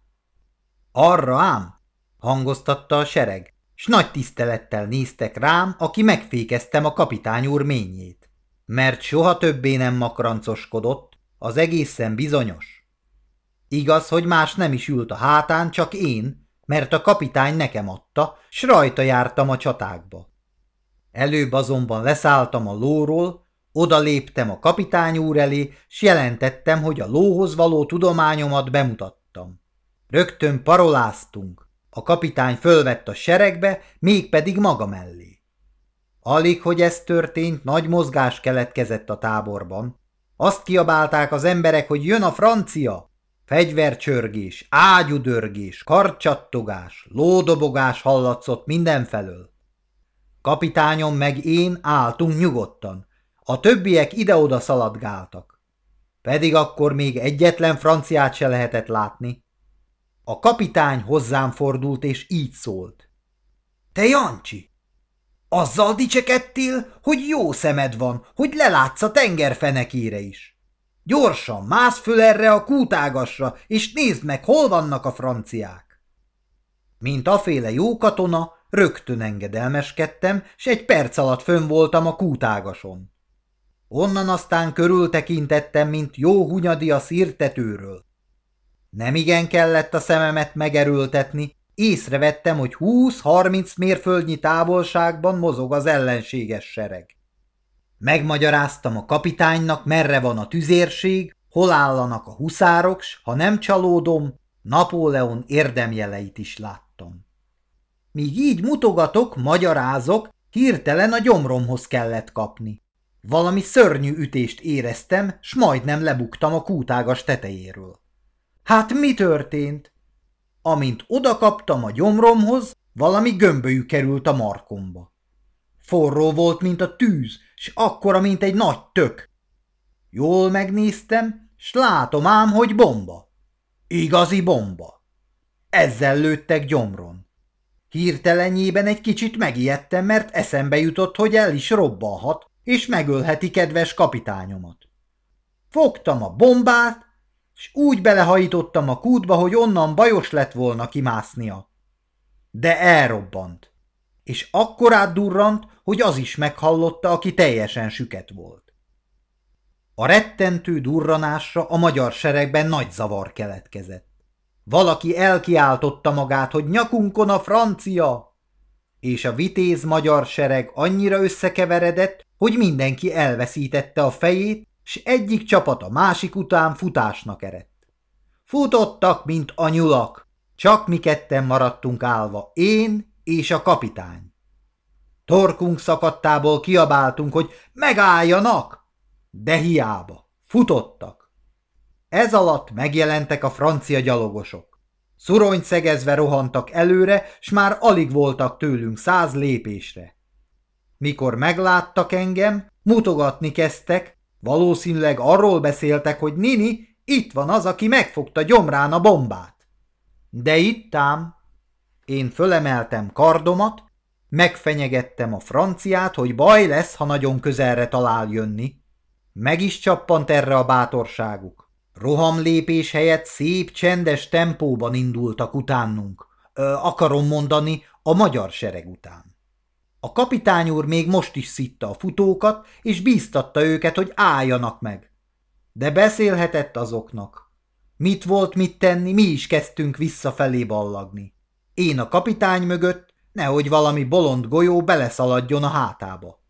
Arra ám, hangoztatta a sereg, s nagy tisztelettel néztek rám, aki megfékeztem a kapitány úr ményét. Mert soha többé nem makrancoskodott, az egészen bizonyos. Igaz, hogy más nem is ült a hátán, csak én, mert a kapitány nekem adta, s rajta jártam a csatákba. Előbb azonban leszálltam a lóról, oda léptem a kapitány úr elé, s jelentettem, hogy a lóhoz való tudományomat bemutattam. Rögtön paroláztunk. A kapitány fölvett a seregbe, mégpedig maga mellé. Alig, hogy ez történt, nagy mozgás keletkezett a táborban. Azt kiabálták az emberek, hogy jön a francia. Fegyvercsörgés, ágyudörgés, karcsattogás, lódobogás hallatszott mindenfelől. Kapitányom meg én álltunk nyugodtan. A többiek ide-oda szaladgáltak. Pedig akkor még egyetlen franciát se lehetett látni. A kapitány hozzám fordult, és így szólt. Te Jancsi, azzal dicsekedtél, hogy jó szemed van, hogy lelátsz a tengerfenekére is. Gyorsan mász föl erre a kútágasra, és nézd meg, hol vannak a franciák. Mint aféle jó katona, rögtön engedelmeskedtem, s egy perc alatt fönn voltam a kútágason. Onnan aztán körültekintettem, mint jó hunyadi a szírtetőről. Nem igen kellett a szememet megerőltetni, észrevettem, hogy 20-30 mérföldnyi távolságban mozog az ellenséges sereg. Megmagyaráztam a kapitánynak, merre van a tüzérség, hol állanak a huszárok, s ha nem csalódom, Napóleon érdemjeleit is láttam. Míg így mutogatok, magyarázok, hirtelen a gyomromhoz kellett kapni. Valami szörnyű ütést éreztem, s majdnem lebuktam a kútágas tetejéről. Hát mi történt? Amint odakaptam a gyomromhoz, valami gömbölyű került a markomba. Forró volt, mint a tűz, s akkora, mint egy nagy tök. Jól megnéztem, s látom ám, hogy bomba. Igazi bomba. Ezzel lőttek gyomron. Hirtelenjében egy kicsit megijedtem, mert eszembe jutott, hogy el is robbanhat, és megölheti kedves kapitányomat. Fogtam a bombát, és úgy belehajítottam a kútba, hogy onnan bajos lett volna kimásznia. De elrobbant, és akkorát durrant, hogy az is meghallotta, aki teljesen süket volt. A rettentő durranásra a magyar seregben nagy zavar keletkezett. Valaki elkiáltotta magát, hogy nyakunkon a francia! És a vitéz magyar sereg annyira összekeveredett, hogy mindenki elveszítette a fejét, s egyik csapat a másik után futásnak eredt. Futottak, mint a nyulak, csak mi ketten maradtunk állva, én és a kapitány. Torkunk szakadtából kiabáltunk, hogy megálljanak, de hiába, futottak. Ez alatt megjelentek a francia gyalogosok. Szurony szegezve rohantak előre, s már alig voltak tőlünk száz lépésre. Mikor megláttak engem, mutogatni kezdtek, valószínűleg arról beszéltek, hogy Nini itt van az, aki megfogta gyomrán a bombát. De itt ám, én fölemeltem kardomat, megfenyegettem a franciát, hogy baj lesz, ha nagyon közelre talál jönni. Meg is csappant erre a bátorságuk. Rohamlépés helyett szép, csendes tempóban indultak utánunk. Ö, akarom mondani, a magyar sereg után. A kapitány úr még most is szitta a futókat, és bíztatta őket, hogy álljanak meg. De beszélhetett azoknak. Mit volt mit tenni, mi is kezdtünk visszafelé ballagni. Én a kapitány mögött, nehogy valami bolond golyó beleszaladjon a hátába.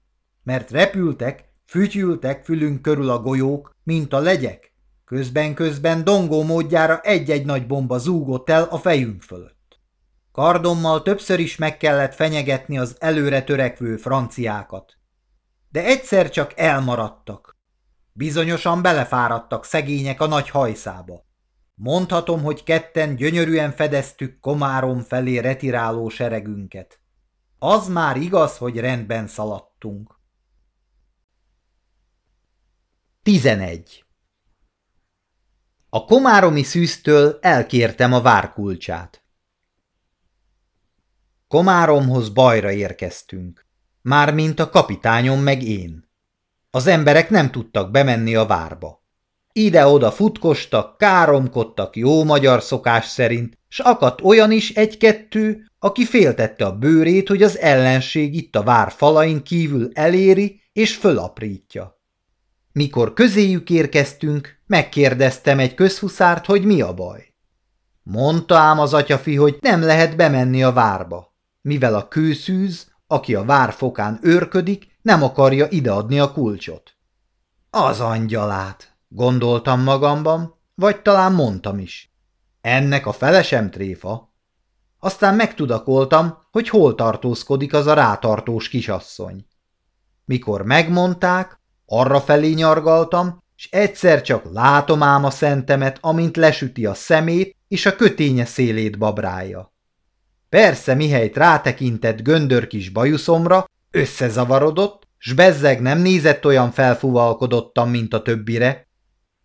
Mert repültek, fütyültek fülünk körül a golyók, mint a legyek. Közben-közben dongó módjára egy-egy nagy bomba zúgott el a fejünk fölött. Kardommal többször is meg kellett fenyegetni az előre törekvő franciákat. De egyszer csak elmaradtak. Bizonyosan belefáradtak szegények a nagy hajszába. Mondhatom, hogy ketten gyönyörűen fedeztük Komárom felé retiráló seregünket. Az már igaz, hogy rendben szaladtunk. 11. A komáromi szűztől elkértem a várkulcsát. Komáromhoz bajra érkeztünk, mármint a kapitányom meg én. Az emberek nem tudtak bemenni a várba. Ide-oda futkostak, káromkodtak jó magyar szokás szerint, s akadt olyan is egy-kettő, aki féltette a bőrét, hogy az ellenség itt a vár falain kívül eléri és fölaprítja. Mikor közéjük érkeztünk, megkérdeztem egy közhuszárt, hogy mi a baj. Mondta ám az atyafi, hogy nem lehet bemenni a várba, mivel a kőszűz, aki a vár fokán őrködik, nem akarja ideadni a kulcsot. Az angyalát, gondoltam magamban, vagy talán mondtam is. Ennek a felesem tréfa. Aztán megtudakoltam, hogy hol tartózkodik az a rátartós kisasszony. Mikor megmondták, arra felé nyargaltam, és egyszer csak látom ám a szentemet, amint lesüti a szemét, és a köténye szélét babrája. Persze, mihelyt rátekintett göndör kis bajuszomra, összezavarodott, s bezzeg nem nézett olyan felfuvalkodottan, mint a többire.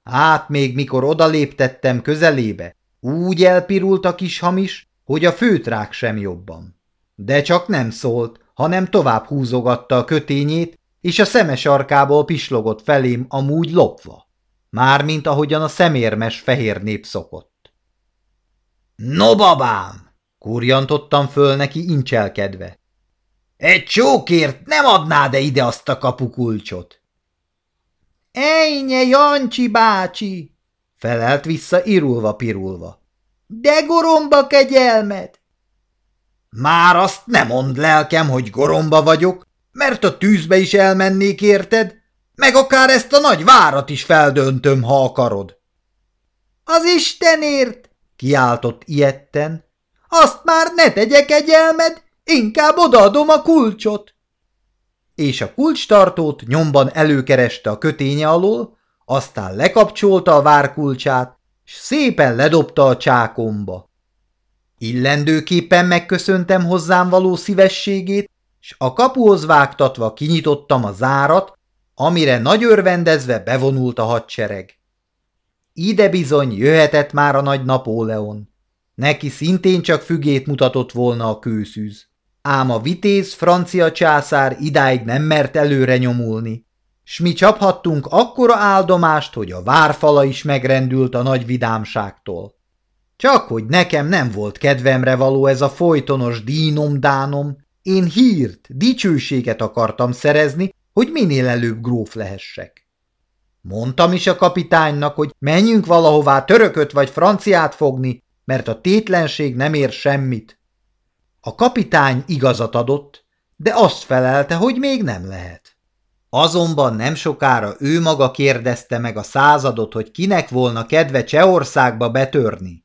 Hát még mikor odaléptettem közelébe, úgy elpirult a kis hamis, hogy a főtrák sem jobban. De csak nem szólt, hanem tovább húzogatta a kötényét, és a szemes arkából pislogott felém amúgy lopva, mármint ahogyan a szemérmes fehér nép szokott. No, babám! Kurjantottam föl neki incselkedve. Egy csókért nem adnád-e ide azt a kapukulcsot? Ejnye, Jancsi bácsi! felelt vissza irulva-pirulva. De goromba kegyelmed! Már azt nem mond lelkem, hogy goromba vagyok, mert a tűzbe is elmennék, érted? Meg akár ezt a nagy várat is feldöntöm, ha akarod. Az Istenért! kiáltott ilyetten. Azt már ne tegyek egyelmed, inkább odaadom a kulcsot. És a kulcstartót nyomban előkereste a köténye alól, aztán lekapcsolta a várkulcsát, s szépen ledobta a csákomba. Illendőképpen megköszöntem hozzám való szívességét, s a kapuhoz vágtatva kinyitottam a zárat, amire nagy örvendezve bevonult a hadsereg. Ide bizony jöhetett már a nagy Napóleon. Neki szintén csak fügét mutatott volna a kőszűz. Ám a vitéz francia császár idáig nem mert előre nyomulni, s mi csaphattunk akkora áldomást, hogy a várfala is megrendült a nagy vidámságtól. Csak hogy nekem nem volt kedvemre való ez a folytonos dínom-dánom, én hírt, dicsőséget akartam szerezni, hogy minél előbb gróf lehessek. Mondtam is a kapitánynak, hogy menjünk valahová törököt vagy franciát fogni, mert a tétlenség nem ér semmit. A kapitány igazat adott, de azt felelte, hogy még nem lehet. Azonban nem sokára ő maga kérdezte meg a századot, hogy kinek volna kedve Csehországba betörni.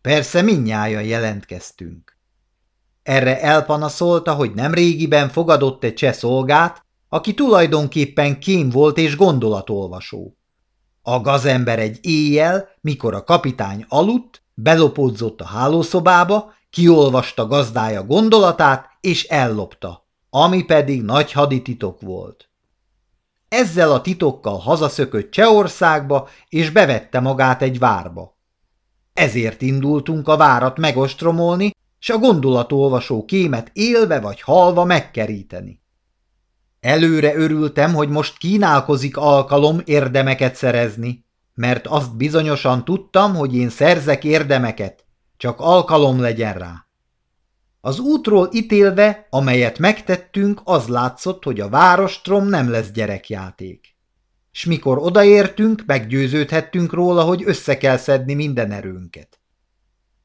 Persze minnyáján jelentkeztünk. Erre elpanaszolta, hogy nem régiben fogadott egy cseh szolgát, aki tulajdonképpen kém volt és gondolatolvasó. A gazember egy éjjel, mikor a kapitány aludt, belopódzott a hálószobába, kiolvasta gazdája gondolatát és ellopta, ami pedig nagy hadititok volt. Ezzel a titokkal hazaszökött Csehországba, és bevette magát egy várba. Ezért indultunk a várat megostromolni, s a gondolatolvasó kémet élve vagy halva megkeríteni. Előre örültem, hogy most kínálkozik alkalom érdemeket szerezni, mert azt bizonyosan tudtam, hogy én szerzek érdemeket, csak alkalom legyen rá. Az útról ítélve, amelyet megtettünk, az látszott, hogy a várostrom nem lesz gyerekjáték. S mikor odaértünk, meggyőződhettünk róla, hogy össze kell szedni minden erőnket.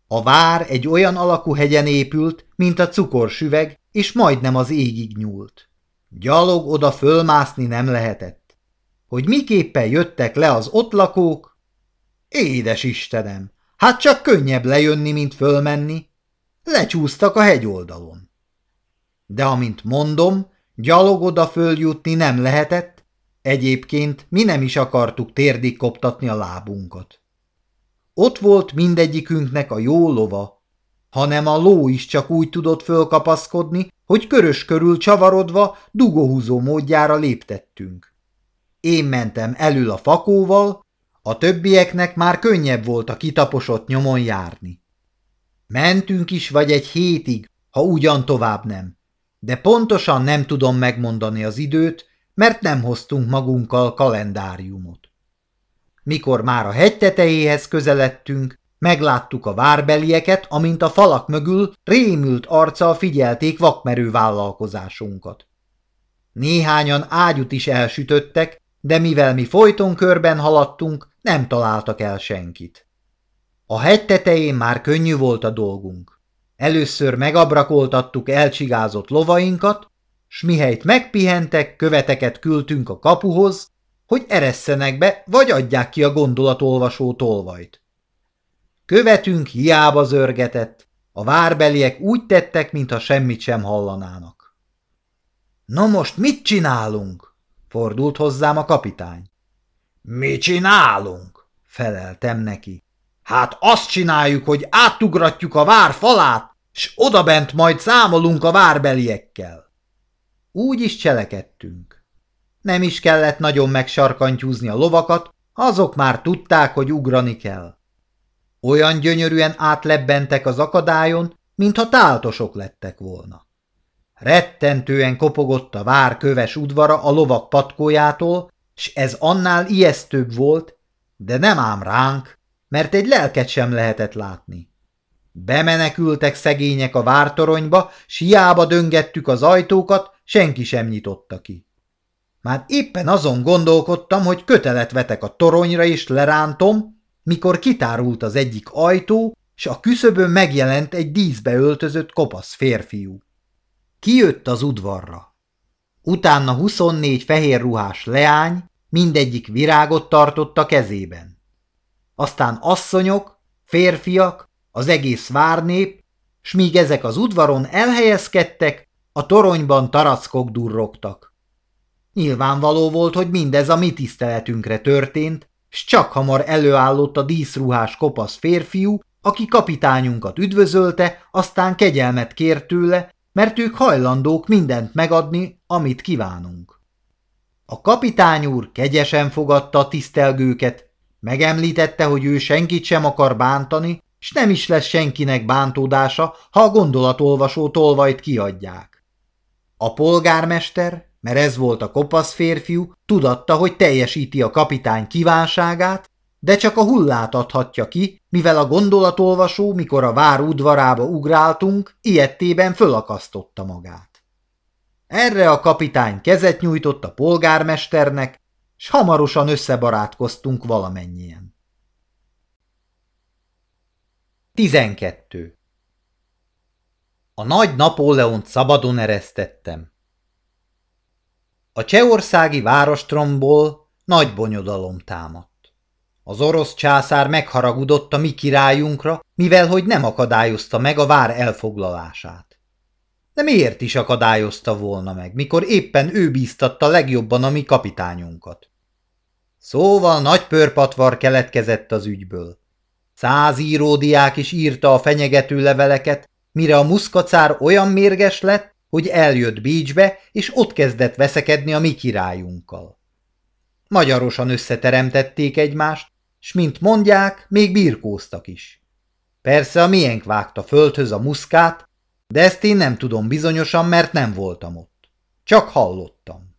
A vár egy olyan alakú hegyen épült, mint a cukorsüveg, és majdnem az égig nyúlt. Gyalog oda fölmászni nem lehetett. Hogy miképpen jöttek le az ott lakók? Édes Istenem, hát csak könnyebb lejönni, mint fölmenni. Lecsúsztak a hegyoldalon. De amint mondom, gyalog oda följutni nem lehetett, egyébként mi nem is akartuk térdig koptatni a lábunkat. Ott volt mindegyikünknek a jó lova, hanem a ló is csak úgy tudott fölkapaszkodni, hogy körös körül csavarodva dugóhúzó módjára léptettünk. Én mentem elül a fakóval, a többieknek már könnyebb volt a kitaposott nyomon járni. Mentünk is vagy egy hétig, ha ugyan tovább nem, de pontosan nem tudom megmondani az időt, mert nem hoztunk magunkkal kalendáriumot. Mikor már a hegy tetejéhez közeledtünk, megláttuk a várbelieket, amint a falak mögül rémült arccal figyelték vakmerő vállalkozásunkat. Néhányan ágyut is elsütöttek, de mivel mi folyton körben haladtunk, nem találtak el senkit. A hegy tetején már könnyű volt a dolgunk. Először megabrakoltattuk elcsigázott lovainkat, s mihelyt megpihentek, követeket küldtünk a kapuhoz, hogy eresszenek be, vagy adják ki a gondolatolvasó tolvajt. Követünk hiába zörgetett, a várbeliek úgy tettek, mintha semmit sem hallanának. Na most mit csinálunk? Fordult hozzám a kapitány. Mi csinálunk? feleltem neki. Hát azt csináljuk, hogy átugratjuk a vár falát, s odabent majd számolunk a várbeliekkel. Úgy is cselekedtünk. Nem is kellett nagyon megsarkantyúzni a lovakat, azok már tudták, hogy ugrani kell. Olyan gyönyörűen átlebbentek az akadályon, mintha táltosok lettek volna. Rettentően kopogott a vár köves udvara a lovak patkójától, s ez annál ijesztőbb volt, de nem ám ránk, mert egy lelket sem lehetett látni. Bemenekültek szegények a vártoronyba, s hiába döngettük az ajtókat, senki sem nyitotta ki. Már éppen azon gondolkodtam, hogy kötelet vetek a toronyra és lerántom, mikor kitárult az egyik ajtó, s a küszöbön megjelent egy díszbe öltözött kopasz férfiú. Kijött az udvarra. Utána 24 fehér ruhás leány, mindegyik virágot tartott a kezében. Aztán asszonyok, férfiak, az egész várnép, s míg ezek az udvaron elhelyezkedtek, a toronyban tarackok durrogtak. Nyilvánvaló volt, hogy mindez a mi tiszteletünkre történt, s csak hamar előállott a díszruhás kopasz férfiú, aki kapitányunkat üdvözölte, aztán kegyelmet kért tőle, mert ők hajlandók mindent megadni, amit kívánunk. A kapitány úr kegyesen fogadta a tisztelgőket, megemlítette, hogy ő senkit sem akar bántani, s nem is lesz senkinek bántódása, ha a gondolatolvasó tolvajt kiadják. A polgármester, mert ez volt a kopasz férfiú, tudatta, hogy teljesíti a kapitány kívánságát, de csak a hullát adhatja ki, mivel a gondolatolvasó, mikor a vár udvarába ugráltunk, ilyettében fölakasztotta magát. Erre a kapitány kezet nyújtott a polgármesternek, s hamarosan összebarátkoztunk valamennyien. 12. A nagy Napóleont szabadon eresztettem. A csehországi várostromból nagy bonyodalom támadt. Az orosz császár megharagudott a mi királyunkra, mivel hogy nem akadályozta meg a vár elfoglalását. De miért is akadályozta volna meg, mikor éppen ő bíztatta legjobban a mi kapitányunkat? Szóval nagy pörpatvar keletkezett az ügyből. Száz íródiák is írta a fenyegető leveleket, mire a muszkacár olyan mérges lett, hogy eljött Bécsbe, és ott kezdett veszekedni a mi királyunkkal. Magyarosan összeteremtették egymást, s mint mondják, még birkóztak is. Persze a miénk vágta földhöz a muszkát, de ezt én nem tudom bizonyosan, mert nem voltam ott. Csak hallottam.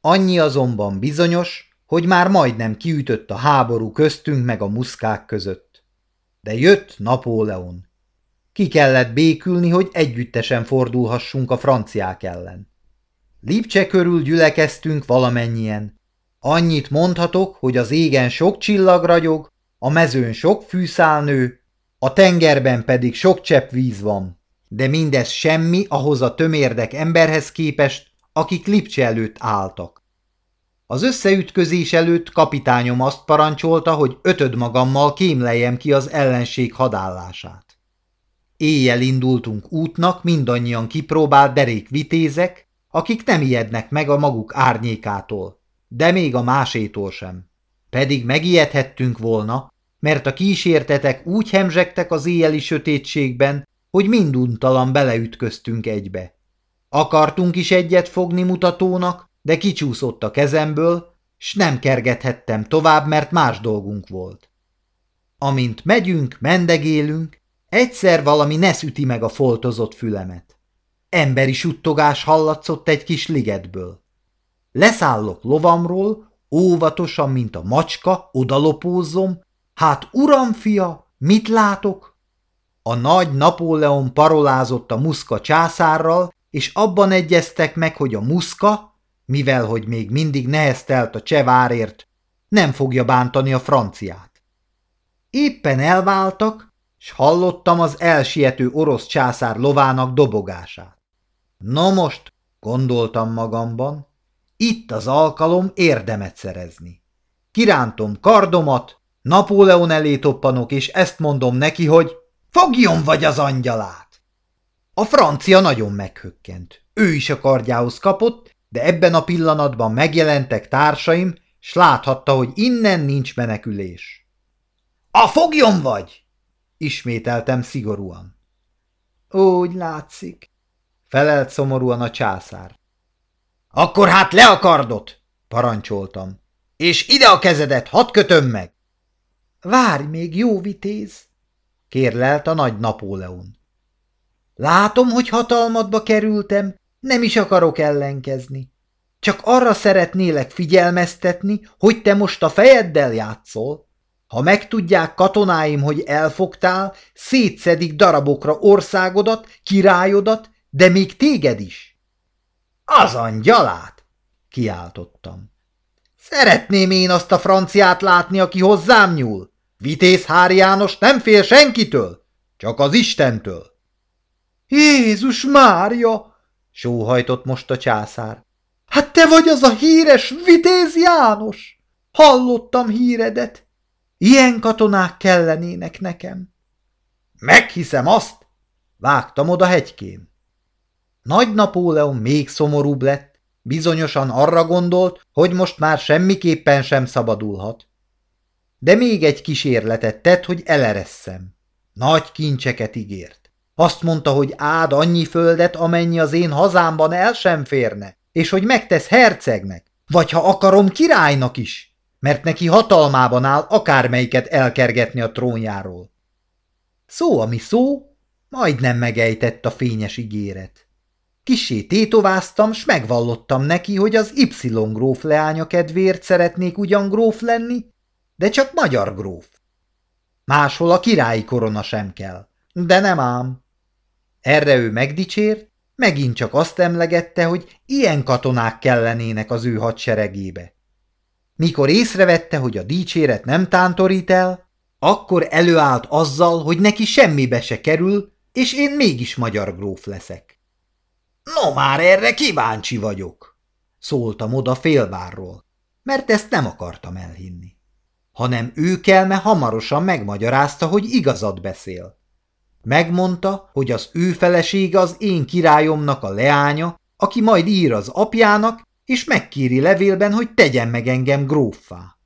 Annyi azonban bizonyos, hogy már majdnem kiütött a háború köztünk meg a muszkák között. De jött Napóleon. Ki kellett békülni, hogy együttesen fordulhassunk a franciák ellen. Lipcse körül gyülekeztünk valamennyien. Annyit mondhatok, hogy az égen sok csillag ragyog, a mezőn sok fűszálnő, a tengerben pedig sok csepp víz van. De mindez semmi ahhoz a tömérdek emberhez képest, akik Lipcse előtt álltak. Az összeütközés előtt kapitányom azt parancsolta, hogy ötöd magammal kémleljem ki az ellenség hadállását. Éjjel indultunk útnak mindannyian kipróbált derék vitézek, akik nem ijednek meg a maguk árnyékától, de még a másétól sem. Pedig megijedhettünk volna, mert a kísértetek úgy hemzsegtek az éjjeli sötétségben, hogy minduntalan beleütköztünk egybe. Akartunk is egyet fogni mutatónak, de kicsúszott a kezemből, s nem kergethettem tovább, mert más dolgunk volt. Amint megyünk, mendegélünk, egyszer valami nesz üti meg a foltozott fülemet. Emberi suttogás hallatszott egy kis ligetből. Leszállok lovamról, óvatosan, mint a macska, odalopózzom, hát uram fia, mit látok? A nagy Napóleon parolázott a muszka császárral, és abban egyeztek meg, hogy a muszka, mivel hogy még mindig neheztelt a csevárért, nem fogja bántani a franciát. Éppen elváltak, s hallottam az elsiető orosz császár lovának dobogását. No most, gondoltam magamban, itt az alkalom érdemet szerezni. Kirántom kardomat, Napóleon elé toppanok, és ezt mondom neki, hogy fogjon vagy az angyalát! A francia nagyon meghökkent. Ő is a kardjához kapott, de ebben a pillanatban megjelentek társaim, s láthatta, hogy innen nincs menekülés. A fogjon vagy! Ismételtem szigorúan. Úgy látszik, felelt szomorúan a császár. Akkor hát le a kardot, parancsoltam, és ide a kezedet, hadd kötöm meg. Várj még, jó vitéz, kérlelt a nagy Napóleon. Látom, hogy hatalmadba kerültem, nem is akarok ellenkezni. Csak arra szeretnélek figyelmeztetni, hogy te most a fejeddel játszol. Ha megtudják katonáim, hogy elfogtál, szétszedik darabokra országodat, királyodat, de még téged is. Az angyalát! kiáltottam. Szeretném én azt a franciát látni, aki hozzám nyúl. Vitéz Hári János nem fél senkitől, csak az Istentől. Jézus Mária! sóhajtott most a császár. Hát te vagy az a híres Vitéz János! Hallottam híredet. Ilyen katonák kellenének nekem. Meghiszem azt! Vágtam oda hegykén. Nagy Napóleon még szomorúbb lett, bizonyosan arra gondolt, hogy most már semmiképpen sem szabadulhat. De még egy kísérletet tett, hogy eleresszem. Nagy kincseket ígért. Azt mondta, hogy ád annyi földet, amennyi az én hazámban el sem férne, és hogy megtesz hercegnek, vagy ha akarom királynak is, mert neki hatalmában áll akármelyiket elkergetni a trónjáról. Szó, ami szó, majdnem megejtett a fényes ígéret. Kisé tétováztam, s megvallottam neki, hogy az Y gróf leánya kedvéért szeretnék ugyan gróf lenni, de csak magyar gróf. Máshol a királyi korona sem kell, de nem ám. Erre ő megdicsért, megint csak azt emlegette, hogy ilyen katonák kellenének az ő hadseregébe. Mikor észrevette, hogy a dicséret nem tántorít el, akkor előállt azzal, hogy neki semmibe se kerül, és én mégis magyar gróf leszek. No már erre kíváncsi vagyok, szóltam oda félvárról, mert ezt nem akartam elhinni. Hanem ő kelme hamarosan megmagyarázta, hogy igazat beszél. Megmondta, hogy az ő felesége az én királyomnak a leánya, aki majd ír az apjának, és megkéri levélben, hogy tegyen meg engem gróffá.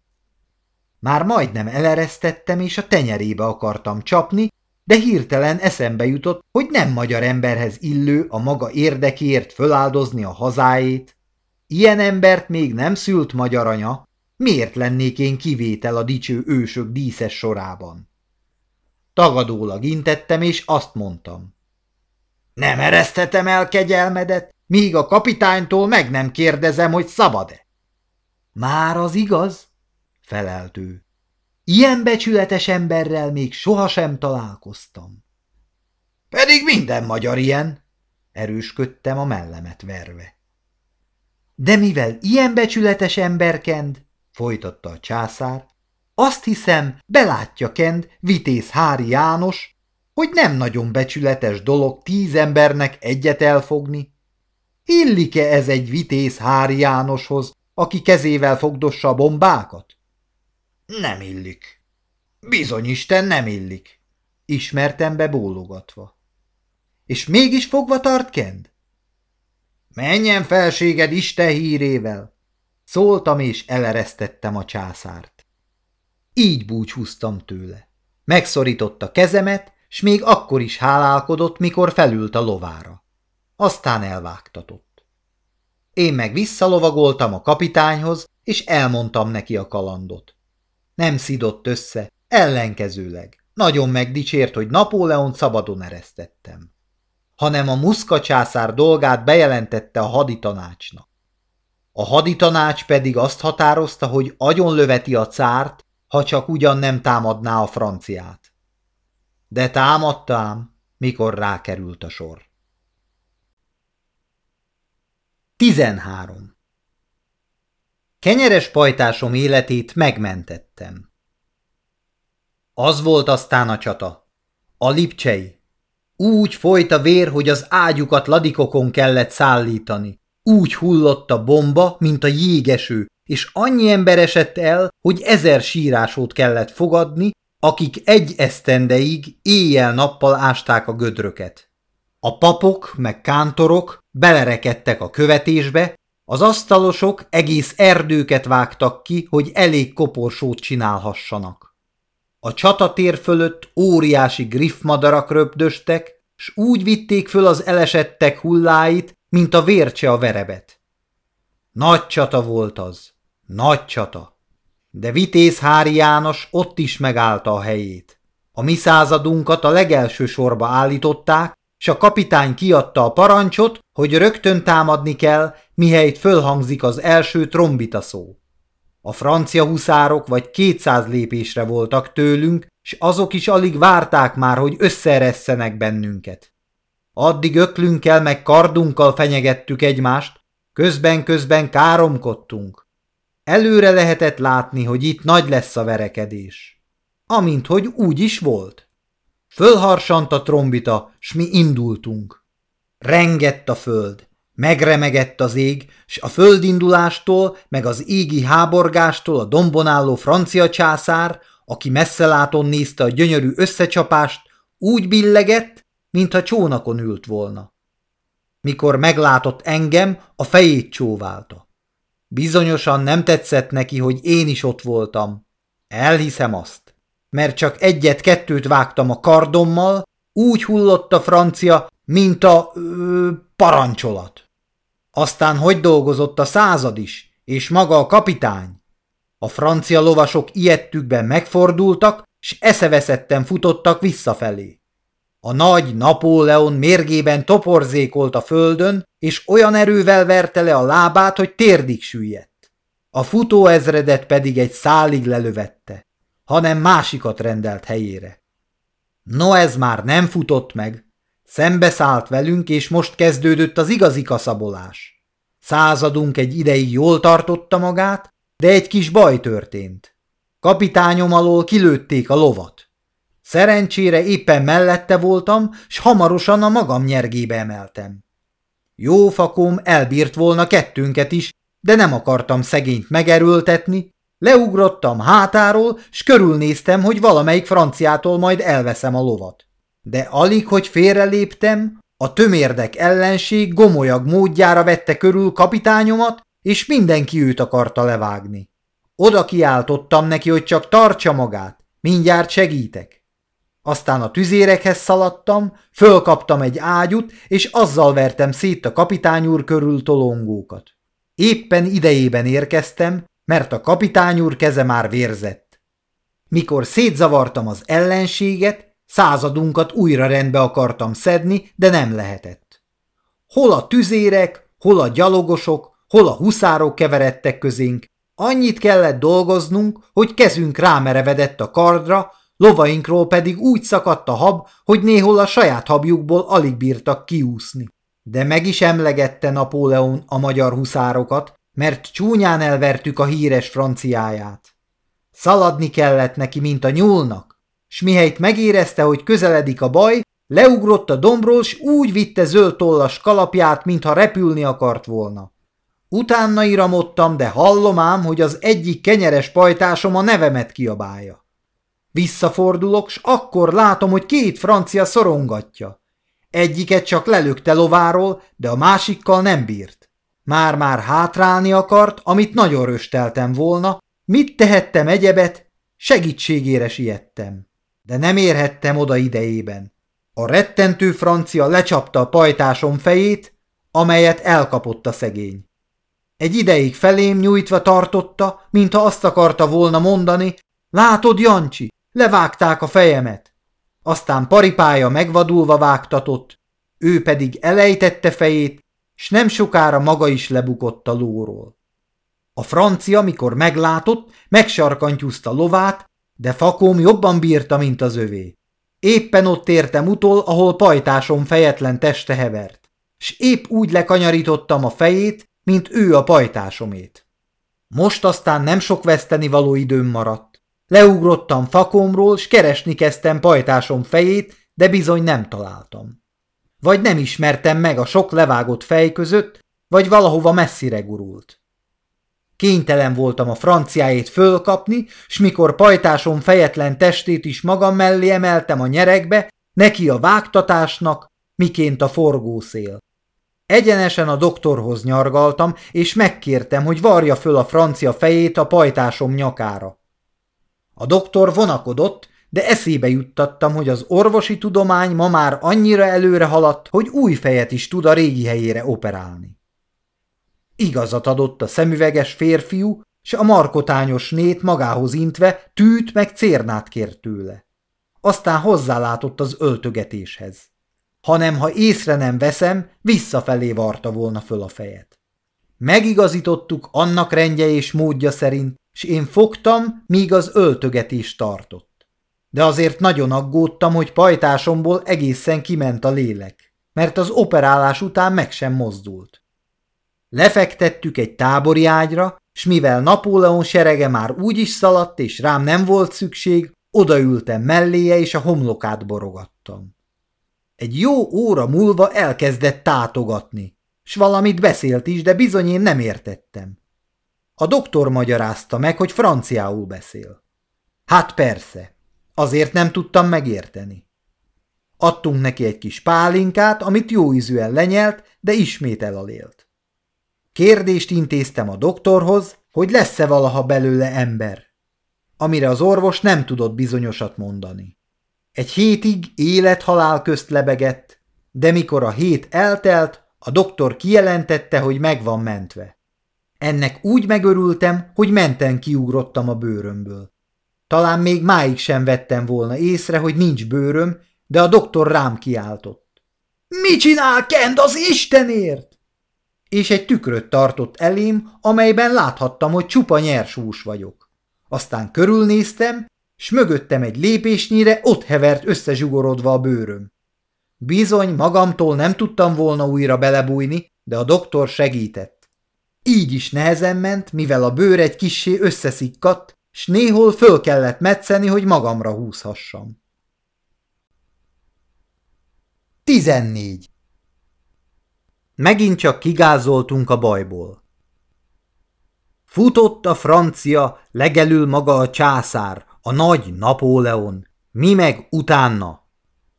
Már majdnem eleresztettem, és a tenyerébe akartam csapni, de hirtelen eszembe jutott, hogy nem magyar emberhez illő a maga érdekéért föláldozni a hazáét. Ilyen embert még nem szült magyar anya, miért lennék én kivétel a dicső ősök díszes sorában? Tagadólag intettem, és azt mondtam. Nem ereszthetem el kegyelmedet, míg a kapitánytól meg nem kérdezem, hogy szabad-e. Már az igaz, felelt ő. Ilyen becsületes emberrel még sohasem találkoztam. Pedig minden magyar ilyen, erősködtem a mellemet verve. De mivel ilyen becsületes emberkend, folytatta a császár, azt hiszem, belátja Kend, vitéz Hári János, hogy nem nagyon becsületes dolog tíz embernek egyet elfogni. Illik-e ez egy vitéz Hári Jánoshoz, aki kezével fogdossa a bombákat? Nem illik. Bizony Isten nem illik, ismertem be bólogatva. És mégis fogva tart Kend? Menjen felséged Isten hírével! Szóltam és eleresztettem a császárt. Így búcsúztam tőle. Megszorította kezemet, s még akkor is hálálkodott, mikor felült a lovára. Aztán elvágtatott. Én meg visszalovagoltam a kapitányhoz, és elmondtam neki a kalandot. Nem szidott össze, ellenkezőleg. Nagyon megdicsért, hogy Napóleon szabadon eresztettem. Hanem a muszka császár dolgát bejelentette a haditanácsnak. A haditanács pedig azt határozta, hogy agyonlöveti a cárt, ha csak ugyan nem támadná a franciát. De támadtám, mikor rákerült a sor. 13. Kenyeres pajtásom életét megmentettem. Az volt aztán a csata. A lipcsei. Úgy folyt a vér, hogy az ágyukat ladikokon kellett szállítani. Úgy hullott a bomba, mint a jégeső, és annyi ember esett el, hogy ezer sírásót kellett fogadni, akik egy esztendeig éjjel-nappal ásták a gödröket. A papok meg kántorok belerekedtek a követésbe, az asztalosok egész erdőket vágtak ki, hogy elég koporsót csinálhassanak. A csatatér fölött óriási griffmadarak röpdöstek, s úgy vitték föl az elesettek hulláit, mint a vércse a verebet. Nagy csata volt az, nagy csata. De Vitéz Hári János ott is megállta a helyét. A mi századunkat a legelső sorba állították, és a kapitány kiadta a parancsot, hogy rögtön támadni kell, mihelyt fölhangzik az első trombita szó. A francia huszárok vagy kétszáz lépésre voltak tőlünk, s azok is alig várták már, hogy összeresszenek bennünket. Addig öklünkkel meg kardunkkal fenyegettük egymást, közben-közben káromkodtunk. Előre lehetett látni, hogy itt nagy lesz a verekedés. Amint hogy úgy is volt. Fölharsant a trombita, s mi indultunk. Rengett a föld, megremegett az ég, s a földindulástól, meg az égi háborgástól a dombon álló francia császár, aki messzeláton nézte a gyönyörű összecsapást, úgy billegett, mintha csónakon ült volna. Mikor meglátott engem, a fejét csóválta. Bizonyosan nem tetszett neki, hogy én is ott voltam. Elhiszem azt, mert csak egyet-kettőt vágtam a kardommal, úgy hullott a francia, mint a ö, parancsolat. Aztán hogy dolgozott a század is, és maga a kapitány? A francia lovasok ilyettükben megfordultak, s eszeveszetten futottak visszafelé. A nagy Napóleon mérgében toporzékolt a földön, és olyan erővel verte le a lábát, hogy térdig süllyedt. A futóezredet pedig egy szálig lelövette, hanem másikat rendelt helyére. No ez már nem futott meg, Szembeszállt velünk, és most kezdődött az igazi kaszabolás. Századunk egy ideig jól tartotta magát, de egy kis baj történt. Kapitányom alól kilőtték a lovat. Szerencsére éppen mellette voltam, s hamarosan a magam nyergébe emeltem. Jó fakom elbírt volna kettőnket is, de nem akartam szegényt megerőltetni, leugrottam hátáról, s körülnéztem, hogy valamelyik franciától majd elveszem a lovat. De alig, hogy félreléptem, a tömérdek ellenség gomolyag módjára vette körül kapitányomat, és mindenki őt akarta levágni. Oda kiáltottam neki, hogy csak tartsa magát, mindjárt segítek. Aztán a tüzérekhez szaladtam, fölkaptam egy ágyút, és azzal vertem szét a kapitány úr körül tolongókat. Éppen idejében érkeztem, mert a kapitány úr keze már vérzett. Mikor szétzavartam az ellenséget, Századunkat újra rendbe akartam szedni, de nem lehetett. Hol a tüzérek, hol a gyalogosok, hol a huszárok keveredtek közénk, annyit kellett dolgoznunk, hogy kezünk rámerevedett a kardra, lovainkról pedig úgy szakadt a hab, hogy néhol a saját habjukból alig bírtak kiúszni. De meg is emlegette Napóleon a magyar huszárokat, mert csúnyán elvertük a híres franciáját. Szaladni kellett neki, mint a nyúlnak, s mihelyt megérezte, hogy közeledik a baj, leugrott a dombról, s úgy vitte zöld tollas kalapját, mintha repülni akart volna. Utána iramodtam, de hallom ám, hogy az egyik kenyeres pajtásom a nevemet kiabálja. Visszafordulok, s akkor látom, hogy két francia szorongatja. Egyiket csak lelökte lováról, de a másikkal nem bírt. Már-már hátrálni akart, amit nagyon rösteltem volna, mit tehettem egyebet, segítségére siettem de nem érhettem oda idejében. A rettentő francia lecsapta a pajtásom fejét, amelyet elkapott a szegény. Egy ideig felém nyújtva tartotta, mintha azt akarta volna mondani, látod, Jancsi, levágták a fejemet. Aztán paripája megvadulva vágtatott, ő pedig elejtette fejét, s nem sokára maga is lebukott a lóról. A francia, mikor meglátott, megsarkantyúzta lovát, de fakóm jobban bírta, mint az övé. Éppen ott értem utol, ahol pajtásom fejetlen teste hevert, s épp úgy lekanyarítottam a fejét, mint ő a pajtásomét. Most aztán nem sok veszteni való időm maradt. Leugrottam fakomról, s keresni kezdtem pajtásom fejét, de bizony nem találtam. Vagy nem ismertem meg a sok levágott fej között, vagy valahova messzire gurult. Kénytelen voltam a franciáét fölkapni, s mikor pajtásom fejetlen testét is magam mellé emeltem a nyerekbe, neki a vágtatásnak, miként a forgószél. Egyenesen a doktorhoz nyargaltam, és megkértem, hogy varja föl a francia fejét a pajtásom nyakára. A doktor vonakodott, de eszébe juttattam, hogy az orvosi tudomány ma már annyira előre haladt, hogy új fejet is tud a régi helyére operálni. Igazat adott a szemüveges férfiú, s a markotányos nét magához intve tűt meg cérnát kért tőle. Aztán hozzálátott az öltögetéshez. Hanem, ha észre nem veszem, visszafelé varta volna föl a fejet. Megigazítottuk annak rendje és módja szerint, s én fogtam, míg az öltögetés tartott. De azért nagyon aggódtam, hogy pajtásomból egészen kiment a lélek, mert az operálás után meg sem mozdult. Lefektettük egy tábori ágyra, s mivel Napóleon serege már úgy is szaladt, és rám nem volt szükség, odaültem melléje, és a homlokát borogattam. Egy jó óra múlva elkezdett tátogatni, s valamit beszélt is, de bizony én nem értettem. A doktor magyarázta meg, hogy franciául beszél. Hát persze, azért nem tudtam megérteni. Adtunk neki egy kis pálinkát, amit jó ízűen lenyelt, de ismét elalélt. Kérdést intéztem a doktorhoz, hogy lesz-e valaha belőle ember, amire az orvos nem tudott bizonyosat mondani. Egy hétig élet-halál közt lebegett, de mikor a hét eltelt, a doktor kijelentette, hogy meg van mentve. Ennek úgy megörültem, hogy menten kiugrottam a bőrömből. Talán még máig sem vettem volna észre, hogy nincs bőröm, de a doktor rám kiáltott. – Mi csinál Kend az Istenért? és egy tükröt tartott elém, amelyben láthattam, hogy csupa nyers hús vagyok. Aztán körülnéztem, s mögöttem egy lépésnyire ott hevert összezsugorodva a bőröm. Bizony, magamtól nem tudtam volna újra belebújni, de a doktor segített. Így is nehezen ment, mivel a bőr egy kissé összeszikkadt, s néhol föl kellett metszeni, hogy magamra húzhassam. 14. Megint csak kigázoltunk a bajból. Futott a francia, legelül maga a császár, a nagy Napóleon, mi meg utána.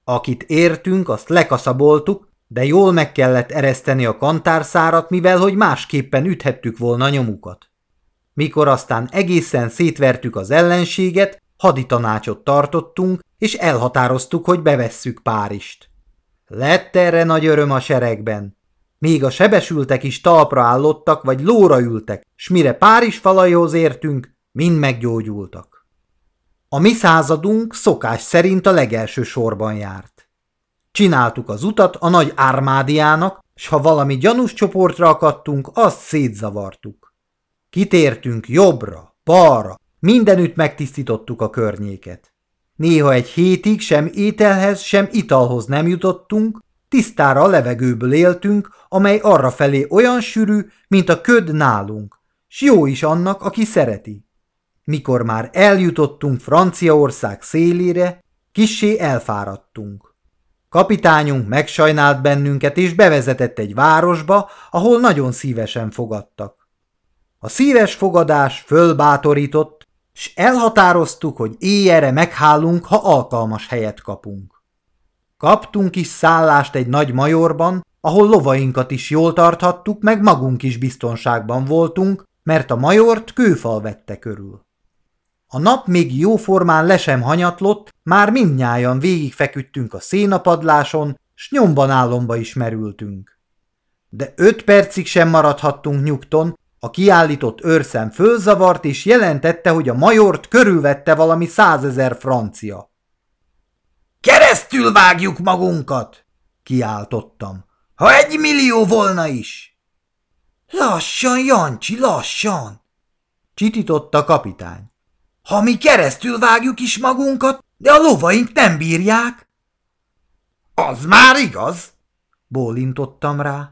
Akit értünk, azt lekaszaboltuk, de jól meg kellett ereszteni a kantárszárat, mivel hogy másképpen üthettük volna nyomukat. Mikor aztán egészen szétvertük az ellenséget, haditanácsot tartottunk, és elhatároztuk, hogy bevesszük Párist. Lett erre nagy öröm a seregben. Még a sebesültek is talpra állottak, vagy lóra ültek, s mire Párizs falaihoz értünk, mind meggyógyultak. A mi századunk szokás szerint a legelső sorban járt. Csináltuk az utat a nagy ármádiának, s ha valami gyanús csoportra akadtunk, azt szétzavartuk. Kitértünk jobbra, balra, mindenütt megtisztítottuk a környéket. Néha egy hétig sem ételhez, sem italhoz nem jutottunk, Tisztára a levegőből éltünk, amely arra felé olyan sűrű, mint a köd nálunk, s jó is annak, aki szereti. Mikor már eljutottunk Franciaország szélére, kissé elfáradtunk. Kapitányunk megsajnált bennünket, és bevezetett egy városba, ahol nagyon szívesen fogadtak. A szíves fogadás fölbátorított, s elhatároztuk, hogy éjjelre meghálunk, ha alkalmas helyet kapunk. Kaptunk is szállást egy nagy majorban, ahol lovainkat is jól tarthattuk, meg magunk is biztonságban voltunk, mert a majort kőfal vette körül. A nap még jóformán le sem hanyatlott, már mindnyájan végigfeküdtünk a szénapadláson, s nyomban álomba is merültünk. De öt percig sem maradhattunk nyugton, A kiállított őrszem fölzavart, és jelentette, hogy a majort körülvette valami százezer francia. Keresztül vágjuk magunkat! kiáltottam. Ha egy millió volna is! Lassan, Jancsi, lassan! csitította a kapitány. Ha mi keresztül vágjuk is magunkat, de a lovaink nem bírják. Az már igaz, bólintottam rá.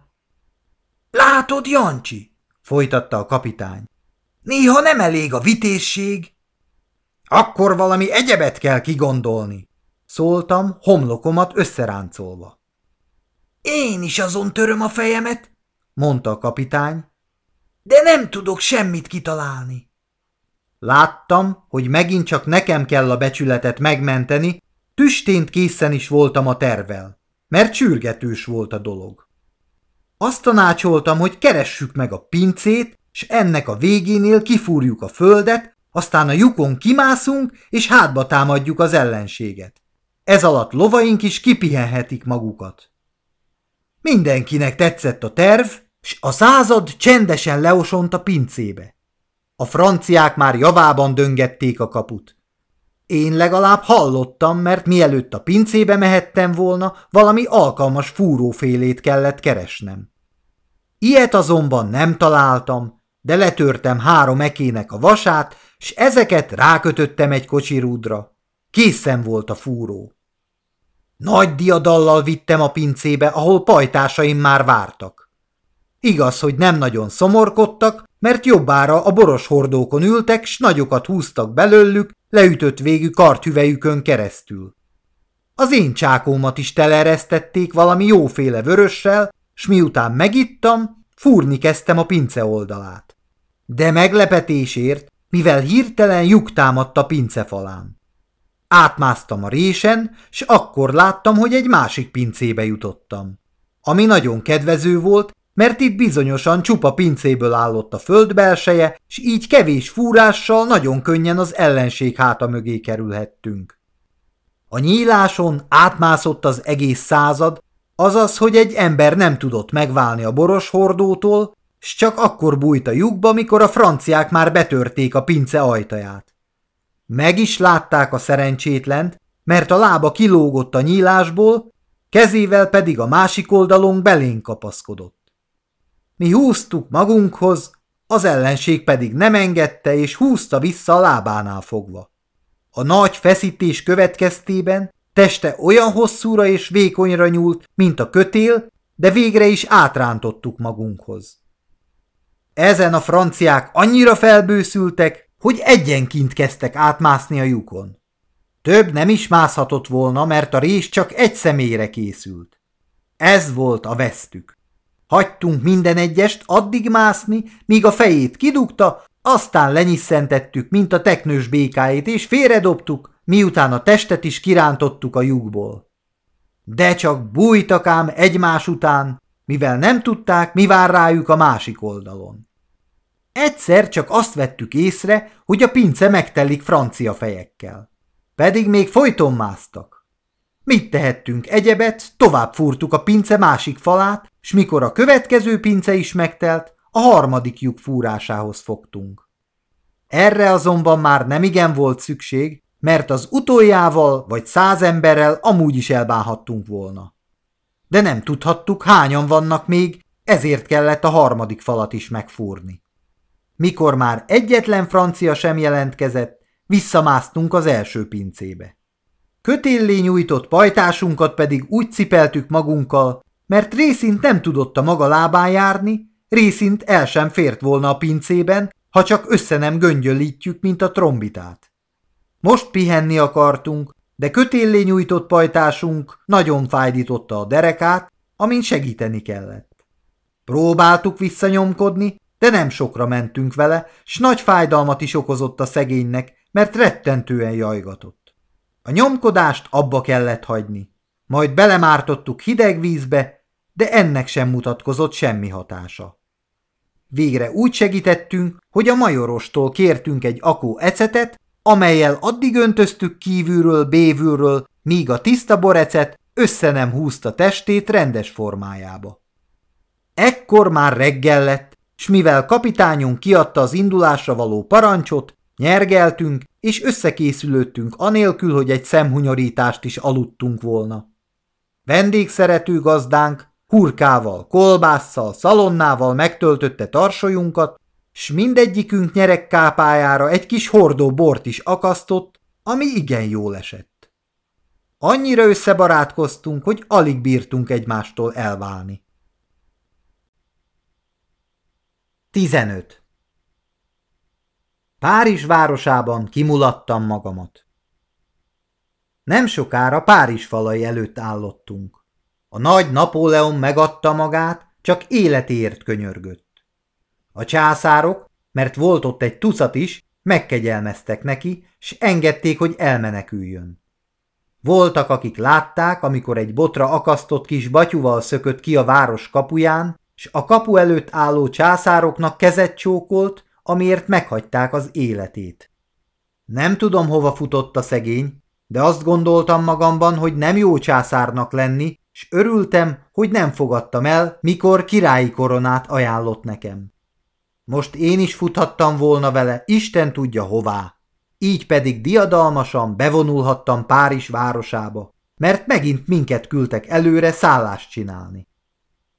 Látod, Jancsi, folytatta a kapitány. Néha nem elég a vitésség. Akkor valami egyebet kell kigondolni, szóltam, homlokomat összeráncolva. Én is azon töröm a fejemet, mondta a kapitány, de nem tudok semmit kitalálni. Láttam, hogy megint csak nekem kell a becsületet megmenteni, tüstént készen is voltam a tervel, mert csürgetős volt a dolog. Azt tanácsoltam, hogy keressük meg a pincét, és ennek a végénél kifúrjuk a földet, aztán a lyukon kimászunk, és hátba támadjuk az ellenséget. Ez alatt lovaink is kipihenhetik magukat. Mindenkinek tetszett a terv, s a század csendesen leosont a pincébe. A franciák már javában döngették a kaput. Én legalább hallottam, mert mielőtt a pincébe mehettem volna, valami alkalmas fúrófélét kellett keresnem. Ilyet azonban nem találtam, de letörtem három ekének a vasát, s ezeket rákötöttem egy kocsirúdra. Készen volt a fúró. Nagy diadallal vittem a pincébe, ahol pajtásaim már vártak. Igaz, hogy nem nagyon szomorkodtak, mert jobbára a boros hordókon ültek, s nagyokat húztak belőlük, leütött végű karthüvejükön keresztül. Az én csákómat is teleresztették valami jóféle vörössel, s miután megittam, fúrni kezdtem a pince oldalát. De meglepetésért, mivel hirtelen lyuk támadt a pince falán. Átmásztam a résen, s akkor láttam, hogy egy másik pincébe jutottam. Ami nagyon kedvező volt, mert itt bizonyosan csupa pincéből állott a föld belseje, s így kevés fúrással nagyon könnyen az ellenség háta mögé kerülhettünk. A nyíláson átmászott az egész század, azaz, hogy egy ember nem tudott megválni a boros hordótól, s csak akkor bújt a lyukba, mikor a franciák már betörték a pince ajtaját. Meg is látták a szerencsétlent, mert a lába kilógott a nyílásból, kezével pedig a másik oldalon belén kapaszkodott. Mi húztuk magunkhoz, az ellenség pedig nem engedte és húzta vissza a lábánál fogva. A nagy feszítés következtében teste olyan hosszúra és vékonyra nyúlt, mint a kötél, de végre is átrántottuk magunkhoz. Ezen a franciák annyira felbőszültek, hogy egyenként kezdtek átmászni a lyukon. Több nem is mászhatott volna, mert a rés csak egy személyre készült. Ez volt a vesztük. Hagytunk minden egyest addig mászni, míg a fejét kidugta, aztán lenyisszentettük, mint a teknős békáit, és félredobtuk, miután a testet is kirántottuk a lyukból. De csak bújtak ám egymás után, mivel nem tudták, mi vár rájuk a másik oldalon. Egyszer csak azt vettük észre, hogy a pince megtelik francia fejekkel. Pedig még folyton másztak. Mit tehettünk egyebet, tovább fúrtuk a pince másik falát, s mikor a következő pince is megtelt, a harmadik lyuk fúrásához fogtunk. Erre azonban már nem igen volt szükség, mert az utoljával vagy száz emberrel amúgy is elbánhattunk volna. De nem tudhattuk, hányan vannak még, ezért kellett a harmadik falat is megfúrni. Mikor már egyetlen francia sem jelentkezett, visszamásztunk az első pincébe. Kötéllé nyújtott pajtásunkat pedig úgy cipeltük magunkkal, mert részint nem tudott a maga lábán járni, részint el sem fért volna a pincében, ha csak össze nem göngyölítjük, mint a trombitát. Most pihenni akartunk, de kötéllé nyújtott pajtásunk nagyon fájdította a derekát, amin segíteni kellett. Próbáltuk visszanyomkodni, de nem sokra mentünk vele, s nagy fájdalmat is okozott a szegénynek, mert rettentően jajgatott. A nyomkodást abba kellett hagyni. Majd belemártottuk hideg vízbe, de ennek sem mutatkozott semmi hatása. Végre úgy segítettünk, hogy a majorostól kértünk egy akó ecetet, amelyel addig öntöztük kívülről, bévülről, míg a tiszta borecet össze nem húzta testét rendes formájába. Ekkor már reggel lett, s mivel kapitányunk kiadta az indulásra való parancsot, nyergeltünk és összekészülődtünk anélkül, hogy egy szemhunyorítást is aludtunk volna. Vendégszerető gazdánk hurkával, kolbásszal, szalonnával megtöltötte tarsolyunkat, s mindegyikünk nyerekkápájára egy kis hordó bort is akasztott, ami igen jól esett. Annyira összebarátkoztunk, hogy alig bírtunk egymástól elválni. 15. Párizs városában kimulattam magamat. Nem sokára Párizs falai előtt állottunk. A nagy Napóleon megadta magát, csak életért könyörgött. A császárok, mert volt ott egy tucat is, megkegyelmeztek neki, s engedték, hogy elmeneküljön. Voltak, akik látták, amikor egy botra akasztott kis batyuval szökött ki a város kapuján, s a kapu előtt álló császároknak kezet csókolt, amiért meghagyták az életét. Nem tudom, hova futott a szegény, de azt gondoltam magamban, hogy nem jó császárnak lenni, s örültem, hogy nem fogadtam el, mikor királyi koronát ajánlott nekem. Most én is futhattam volna vele, Isten tudja hová. Így pedig diadalmasan bevonulhattam Párizs városába, mert megint minket küldtek előre szállást csinálni.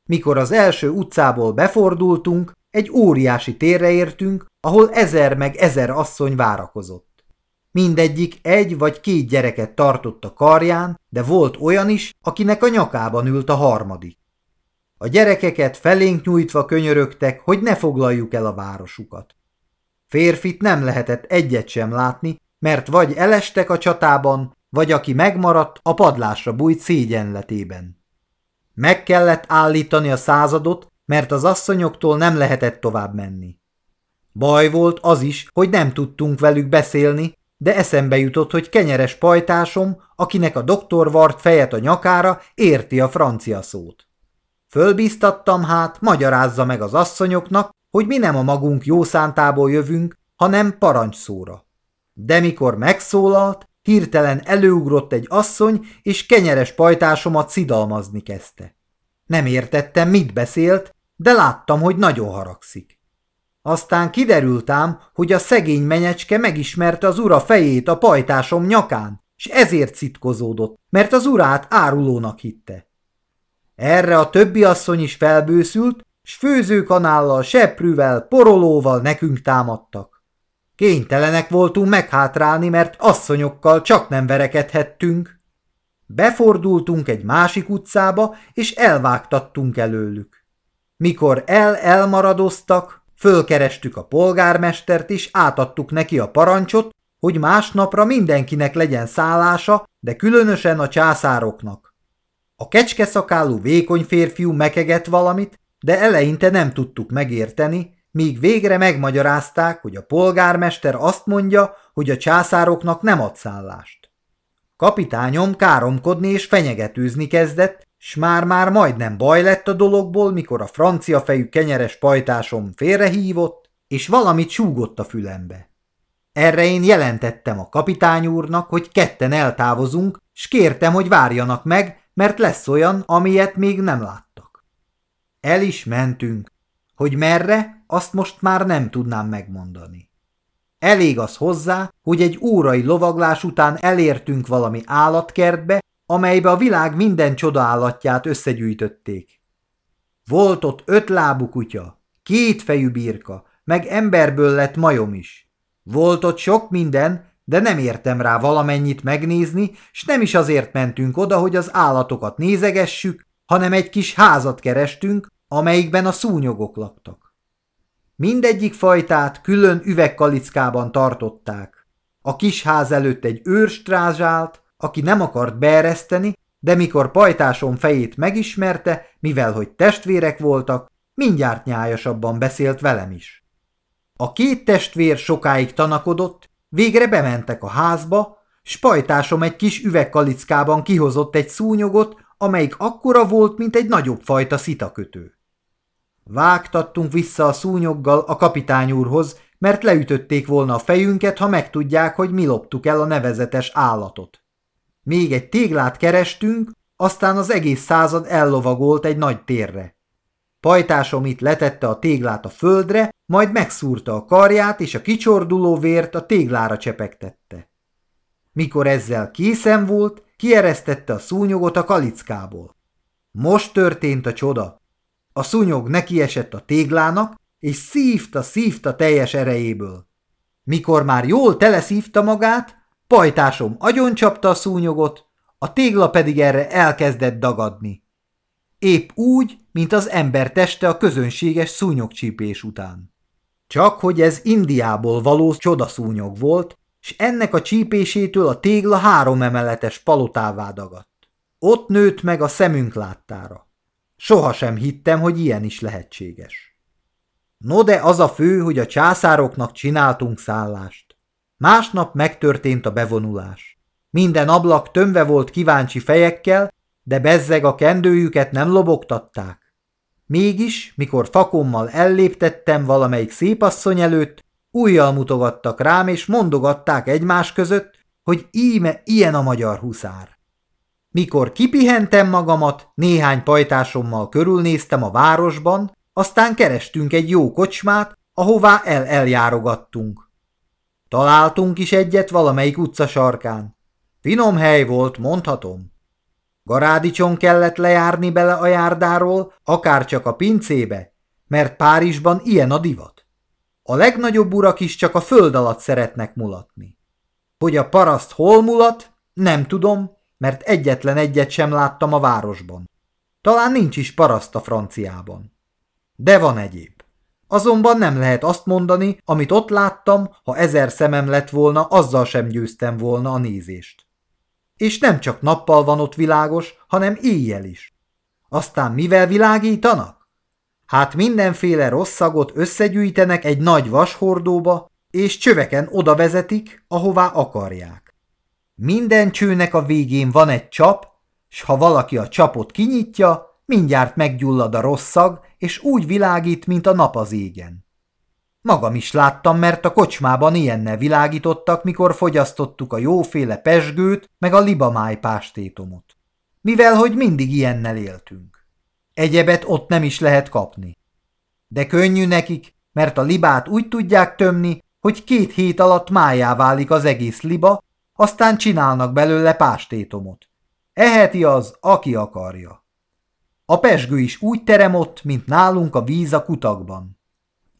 Mikor az első utcából befordultunk, egy óriási térre értünk, ahol ezer meg ezer asszony várakozott. Mindegyik egy vagy két gyereket tartott a karján, de volt olyan is, akinek a nyakában ült a harmadik. A gyerekeket felénk nyújtva könyörögtek, hogy ne foglaljuk el a városukat. Férfit nem lehetett egyet sem látni, mert vagy elestek a csatában, vagy aki megmaradt, a padlásra bújt szégyenletében. Meg kellett állítani a századot, mert az asszonyoktól nem lehetett tovább menni. Baj volt az is, hogy nem tudtunk velük beszélni, de eszembe jutott, hogy kenyeres pajtásom, akinek a doktor vart fejet a nyakára, érti a francia szót. Fölbíztattam hát, magyarázza meg az asszonyoknak, hogy mi nem a magunk jó szántából jövünk, hanem parancsszóra. De mikor megszólalt, hirtelen előugrott egy asszony, és kenyeres pajtásomat szidalmazni kezdte. Nem értettem, mit beszélt, de láttam, hogy nagyon haragszik. Aztán kiderült ám, hogy a szegény menyecske megismerte az ura fejét a pajtásom nyakán, és ezért szitkozódott, mert az urát árulónak hitte. Erre a többi asszony is felbőszült, s főzőkanállal, seprűvel, porolóval nekünk támadtak. Kénytelenek voltunk meghátrálni, mert asszonyokkal csak nem verekedhettünk. Befordultunk egy másik utcába, és elvágtattunk előlük. Mikor el-elmaradoztak, fölkerestük a polgármestert, és átadtuk neki a parancsot, hogy másnapra mindenkinek legyen szállása, de különösen a császároknak. A kecskeszakálú vékony férfiú mekegett valamit, de eleinte nem tudtuk megérteni, míg végre megmagyarázták, hogy a polgármester azt mondja, hogy a császároknak nem ad szállást. Kapitányom káromkodni és fenyegetőzni kezdett, s már-már majdnem baj lett a dologból, mikor a francia fejű kenyeres pajtásom félrehívott, és valamit súgott a fülembe. Erre én jelentettem a kapitány úrnak, hogy ketten eltávozunk, s kértem, hogy várjanak meg, mert lesz olyan, amilyet még nem láttak. El is mentünk. Hogy merre, azt most már nem tudnám megmondani. Elég az hozzá, hogy egy órai lovaglás után elértünk valami állatkertbe, amelybe a világ minden csodaállatját összegyűjtötték. Volt ott öt lábú kutya, két fejű birka, meg emberből lett majom is. Volt ott sok minden, de nem értem rá valamennyit megnézni, s nem is azért mentünk oda, hogy az állatokat nézegessük, hanem egy kis házat kerestünk, amelyikben a szúnyogok laktak. Mindegyik fajtát külön üvegkalickában tartották. A kis ház előtt egy őr strázsált, aki nem akart beereszteni, de mikor pajtásom fejét megismerte, mivel hogy testvérek voltak, mindjárt nyájasabban beszélt velem is. A két testvér sokáig tanakodott, végre bementek a házba, s pajtásom egy kis üvegkalickában kihozott egy szúnyogot, amelyik akkora volt, mint egy nagyobb fajta szitakötő. Vágtattunk vissza a szúnyoggal a kapitány úrhoz, mert leütötték volna a fejünket, ha megtudják, hogy mi loptuk el a nevezetes állatot. Még egy téglát kerestünk, aztán az egész század ellovagolt egy nagy térre. Pajtásom itt letette a téglát a földre, majd megszúrta a karját, és a kicsorduló vért a téglára csepegtette. Mikor ezzel készen volt, kieresztette a szúnyogot a kalickából. Most történt a csoda. A szúnyog nekiesett a téglának, és szívta, szívta teljes erejéből. Mikor már jól teleszívta magát, pajtásom agyoncsapta a szúnyogot, a tégla pedig erre elkezdett dagadni. Épp úgy, mint az ember teste a közönséges szúnyogcsípés után. Csak hogy ez Indiából való csodaszúnyog volt, és ennek a csípésétől a tégla három emeletes palotává dagadt. Ott nőtt meg a szemünk láttára. Sohasem hittem, hogy ilyen is lehetséges. No de az a fő, hogy a császároknak csináltunk szállást. Másnap megtörtént a bevonulás. Minden ablak tömve volt kíváncsi fejekkel, de bezzeg a kendőjüket nem lobogtatták. Mégis, mikor fakommal elléptettem valamelyik szépasszony előtt, újjal mutogattak rám, és mondogatták egymás között, hogy íme ilyen a magyar huszár. Mikor kipihentem magamat, néhány pajtásommal körülnéztem a városban, aztán kerestünk egy jó kocsmát, ahová el-eljárogattunk. Találtunk is egyet valamelyik utca sarkán. Finom hely volt, mondhatom. Garádicson kellett lejárni bele a járdáról, akár csak a pincébe, mert Párizsban ilyen a divat. A legnagyobb urak is csak a föld alatt szeretnek mulatni. Hogy a paraszt hol mulat, nem tudom, mert egyetlen egyet sem láttam a városban. Talán nincs is paraszt a franciában. De van egyéb. Azonban nem lehet azt mondani, amit ott láttam, ha ezer szemem lett volna, azzal sem győztem volna a nézést. És nem csak nappal van ott világos, hanem éjjel is. Aztán mivel világítanak? Hát mindenféle rossz szagot összegyűjtenek egy nagy vashordóba, és csöveken oda vezetik, ahová akarják. Minden csőnek a végén van egy csap, s ha valaki a csapot kinyitja, mindjárt meggyullad a rossz szag, és úgy világít, mint a nap az égen. Magam is láttam, mert a kocsmában ilyennel világítottak, mikor fogyasztottuk a jóféle pesgőt, meg a libamáj pástétomot. Mivel, hogy mindig ilyennel éltünk. Egyebet ott nem is lehet kapni. De könnyű nekik, mert a libát úgy tudják tömni, hogy két hét alatt májá válik az egész liba, aztán csinálnak belőle pástétomot. Eheti az, aki akarja. A pesgő is úgy teremott, mint nálunk a víz a kutakban.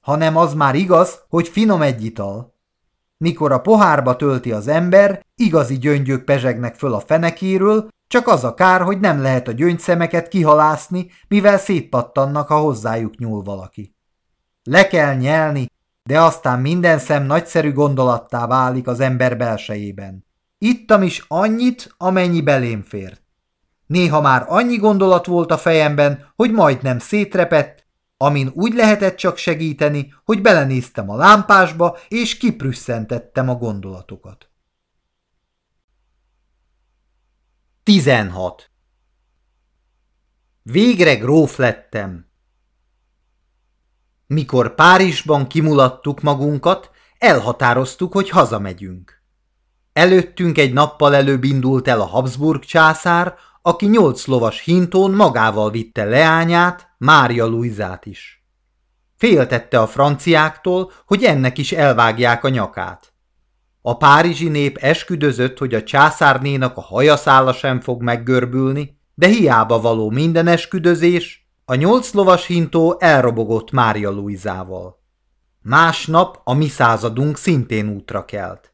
Hanem az már igaz, hogy finom egy ital. Mikor a pohárba tölti az ember, igazi gyöngyök pezsegnek föl a fenekéről, csak az a kár, hogy nem lehet a gyöngyszemeket kihalászni, mivel szétpattannak, ha hozzájuk nyúl valaki. Le kell nyelni, de aztán minden szem nagyszerű gondolattá válik az ember belsejében. Ittam is annyit, amennyi belém fért. Néha már annyi gondolat volt a fejemben, hogy majdnem szétrepett, amin úgy lehetett csak segíteni, hogy belenéztem a lámpásba, és kiprüsszentettem a gondolatokat. 16. Végre gróf lettem. Mikor Párizsban kimulattuk magunkat, elhatároztuk, hogy hazamegyünk. Előttünk egy nappal előbb indult el a Habsburg császár, aki nyolc lovas hintón magával vitte leányát, Mária Luizát is. Féltette a franciáktól, hogy ennek is elvágják a nyakát. A párizsi nép esküdözött, hogy a császárnénak a hajaszála sem fog meggörbülni, de hiába való minden esküdözés, a nyolc lovas hintó elrobogott Mária Luizával. Másnap a mi századunk szintén útra kelt.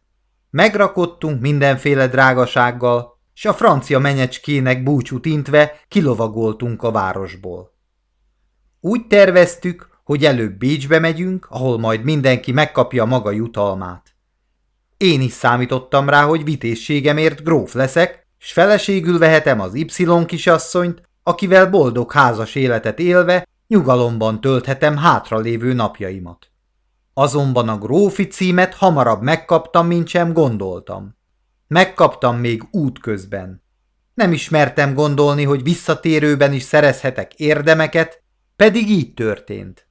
Megrakottunk mindenféle drágasággal, s a francia menyecskének búcsút intve kilovagoltunk a városból. Úgy terveztük, hogy előbb Bécsbe megyünk, ahol majd mindenki megkapja maga jutalmát. Én is számítottam rá, hogy vitézségemért gróf leszek, s feleségül vehetem az Y kisasszonyt, akivel boldog házas életet élve nyugalomban tölthetem hátralévő napjaimat. Azonban a grófi címet hamarabb megkaptam, mint sem gondoltam. Megkaptam még útközben. Nem ismertem gondolni, hogy visszatérőben is szerezhetek érdemeket, pedig így történt.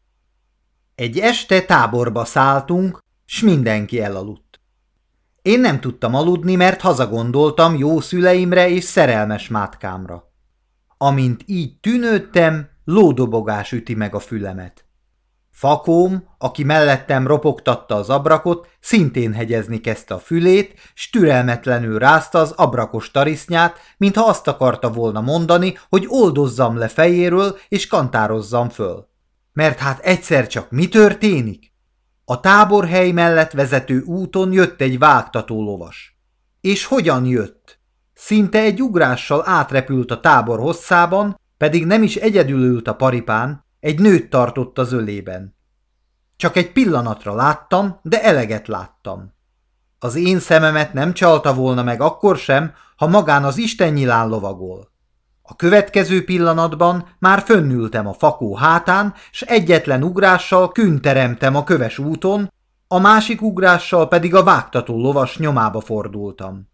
Egy este táborba szálltunk, s mindenki elaludt. Én nem tudtam aludni, mert hazagondoltam jó szüleimre és szerelmes mátkámra. Amint így tűnődtem, lódobogás üti meg a fülemet. Fakóm, aki mellettem ropogtatta az abrakot, szintén hegyezni kezdte a fülét, s türelmetlenül rázta az abrakos tarisznyát, mintha azt akarta volna mondani, hogy oldozzam le fejéről és kantározzam föl. Mert hát egyszer csak mi történik? A táborhely mellett vezető úton jött egy vágtató lovas. És hogyan jött? Szinte egy ugrással átrepült a tábor hosszában, pedig nem is egyedül ült a paripán, egy nőt tartott az ölében. Csak egy pillanatra láttam, de eleget láttam. Az én szememet nem csalta volna meg akkor sem, ha magán az Isten nyilán lovagol. A következő pillanatban már fönnültem a fakó hátán, s egyetlen ugrással künteremtem a köves úton, a másik ugrással pedig a vágtató lovas nyomába fordultam.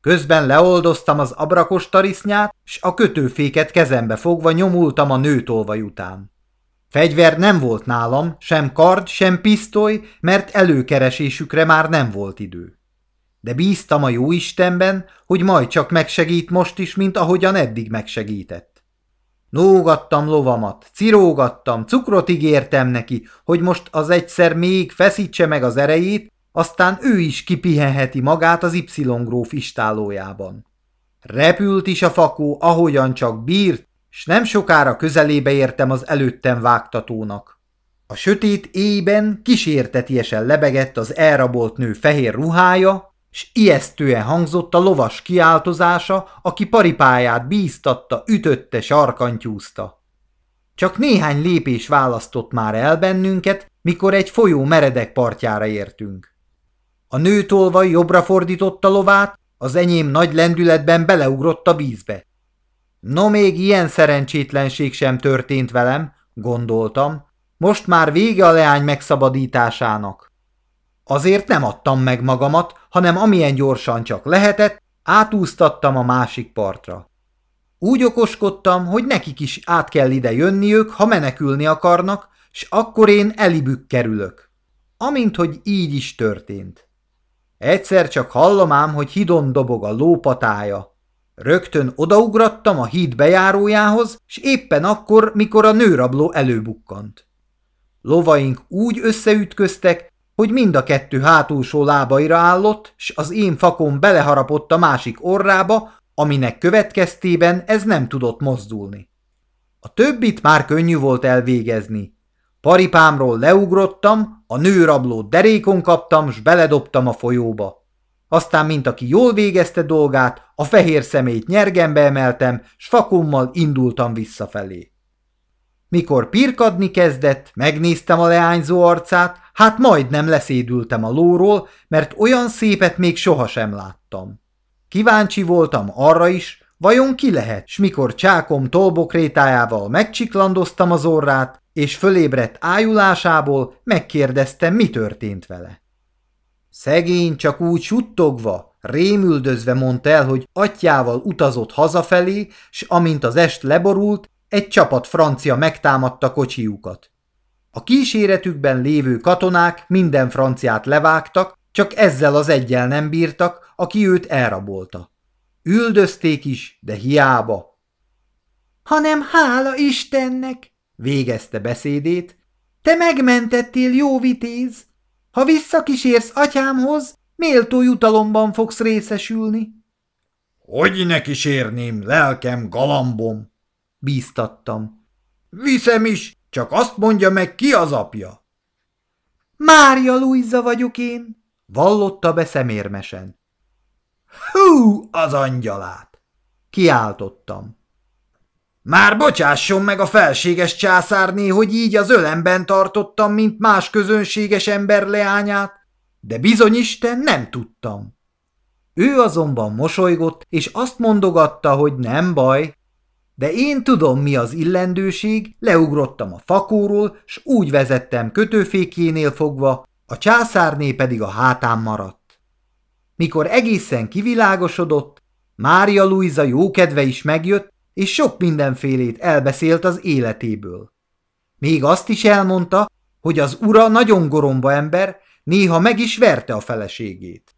Közben leoldoztam az abrakos tarisznyát, s a kötőféket kezembe fogva nyomultam a nőtolvaj után. Fegyver nem volt nálam, sem kard, sem pisztoly, mert előkeresésükre már nem volt idő. De bíztam a jó Istenben, hogy majd csak megsegít most is, mint ahogyan eddig megsegített. Nógattam lovamat, cirógattam, cukrot ígértem neki, hogy most az egyszer még feszítse meg az erejét, aztán ő is kipihenheti magát az Y-gróf istálójában. Repült is a fakó, ahogyan csak bírt, s nem sokára közelébe értem az előttem vágtatónak. A sötét éjben kísértetiesen lebegett az elrabolt nő fehér ruhája, s ijesztően hangzott a lovas kiáltozása, aki paripáját bíztatta, ütötte, sarkantyúzta. Csak néhány lépés választott már el bennünket, mikor egy folyó meredek partjára értünk. A nő tolva jobbra fordította lovát, az enyém nagy lendületben beleugrott a vízbe. No még ilyen szerencsétlenség sem történt velem, gondoltam, most már vége a leány megszabadításának. Azért nem adtam meg magamat, hanem amilyen gyorsan csak lehetett, átúztattam a másik partra. Úgy okoskodtam, hogy nekik is át kell ide jönniük, ha menekülni akarnak, s akkor én elibük kerülök. Amint hogy így is történt. Egyszer csak hallom ám, hogy hidon dobog a lópatája. Rögtön odaugrattam a híd bejárójához, és éppen akkor, mikor a nőrabló előbukkant. Lovaink úgy összeütköztek, hogy mind a kettő hátulsó lábaira állott, s az én fakon beleharapott a másik orrába, aminek következtében ez nem tudott mozdulni. A többit már könnyű volt elvégezni. Paripámról leugrottam, a nőrablót derékon kaptam, s beledobtam a folyóba. Aztán, mint aki jól végezte dolgát, a fehér szemét nyergembe emeltem, s fakummal indultam visszafelé. Mikor pirkadni kezdett, megnéztem a leányzó arcát, hát majdnem leszédültem a lóról, mert olyan szépet még sohasem láttam. Kíváncsi voltam arra is, vajon ki lehet, s mikor csákom tolbokrétájával megcsiklandoztam az orrát, és fölébredt ájulásából megkérdeztem, mi történt vele. Szegény csak úgy suttogva, rémüldözve mondta el, hogy atyával utazott hazafelé, s amint az est leborult, egy csapat francia megtámadta kocsiukat. A kíséretükben lévő katonák minden franciát levágtak, csak ezzel az egyel nem bírtak, aki őt elrabolta. Üldözték is, de hiába. Hanem hála Istennek, végezte beszédét, te megmentettél, jó vitéz! Ha visszakísérsz atyámhoz, méltó jutalomban fogsz részesülni. Hogy ne kísérném, lelkem, galambom? Bíztattam. Viszem is, csak azt mondja meg, ki az apja. Mária Luisa vagyok én, vallotta be szemérmesen. Hú, az angyalát! Kiáltottam. Már bocsásson meg a felséges császárné, hogy így az ölemben tartottam, mint más közönséges ember leányát, de bizony Isten nem tudtam. Ő azonban mosolygott, és azt mondogatta, hogy nem baj, de én tudom, mi az illendőség, leugrottam a fakóról, s úgy vezettem kötőfékjénél fogva, a császárné pedig a hátán maradt. Mikor egészen kivilágosodott, Mária Luisa jókedve is megjött, és sok mindenfélét elbeszélt az életéből. Még azt is elmondta, hogy az ura nagyon goromba ember, néha meg is verte a feleségét.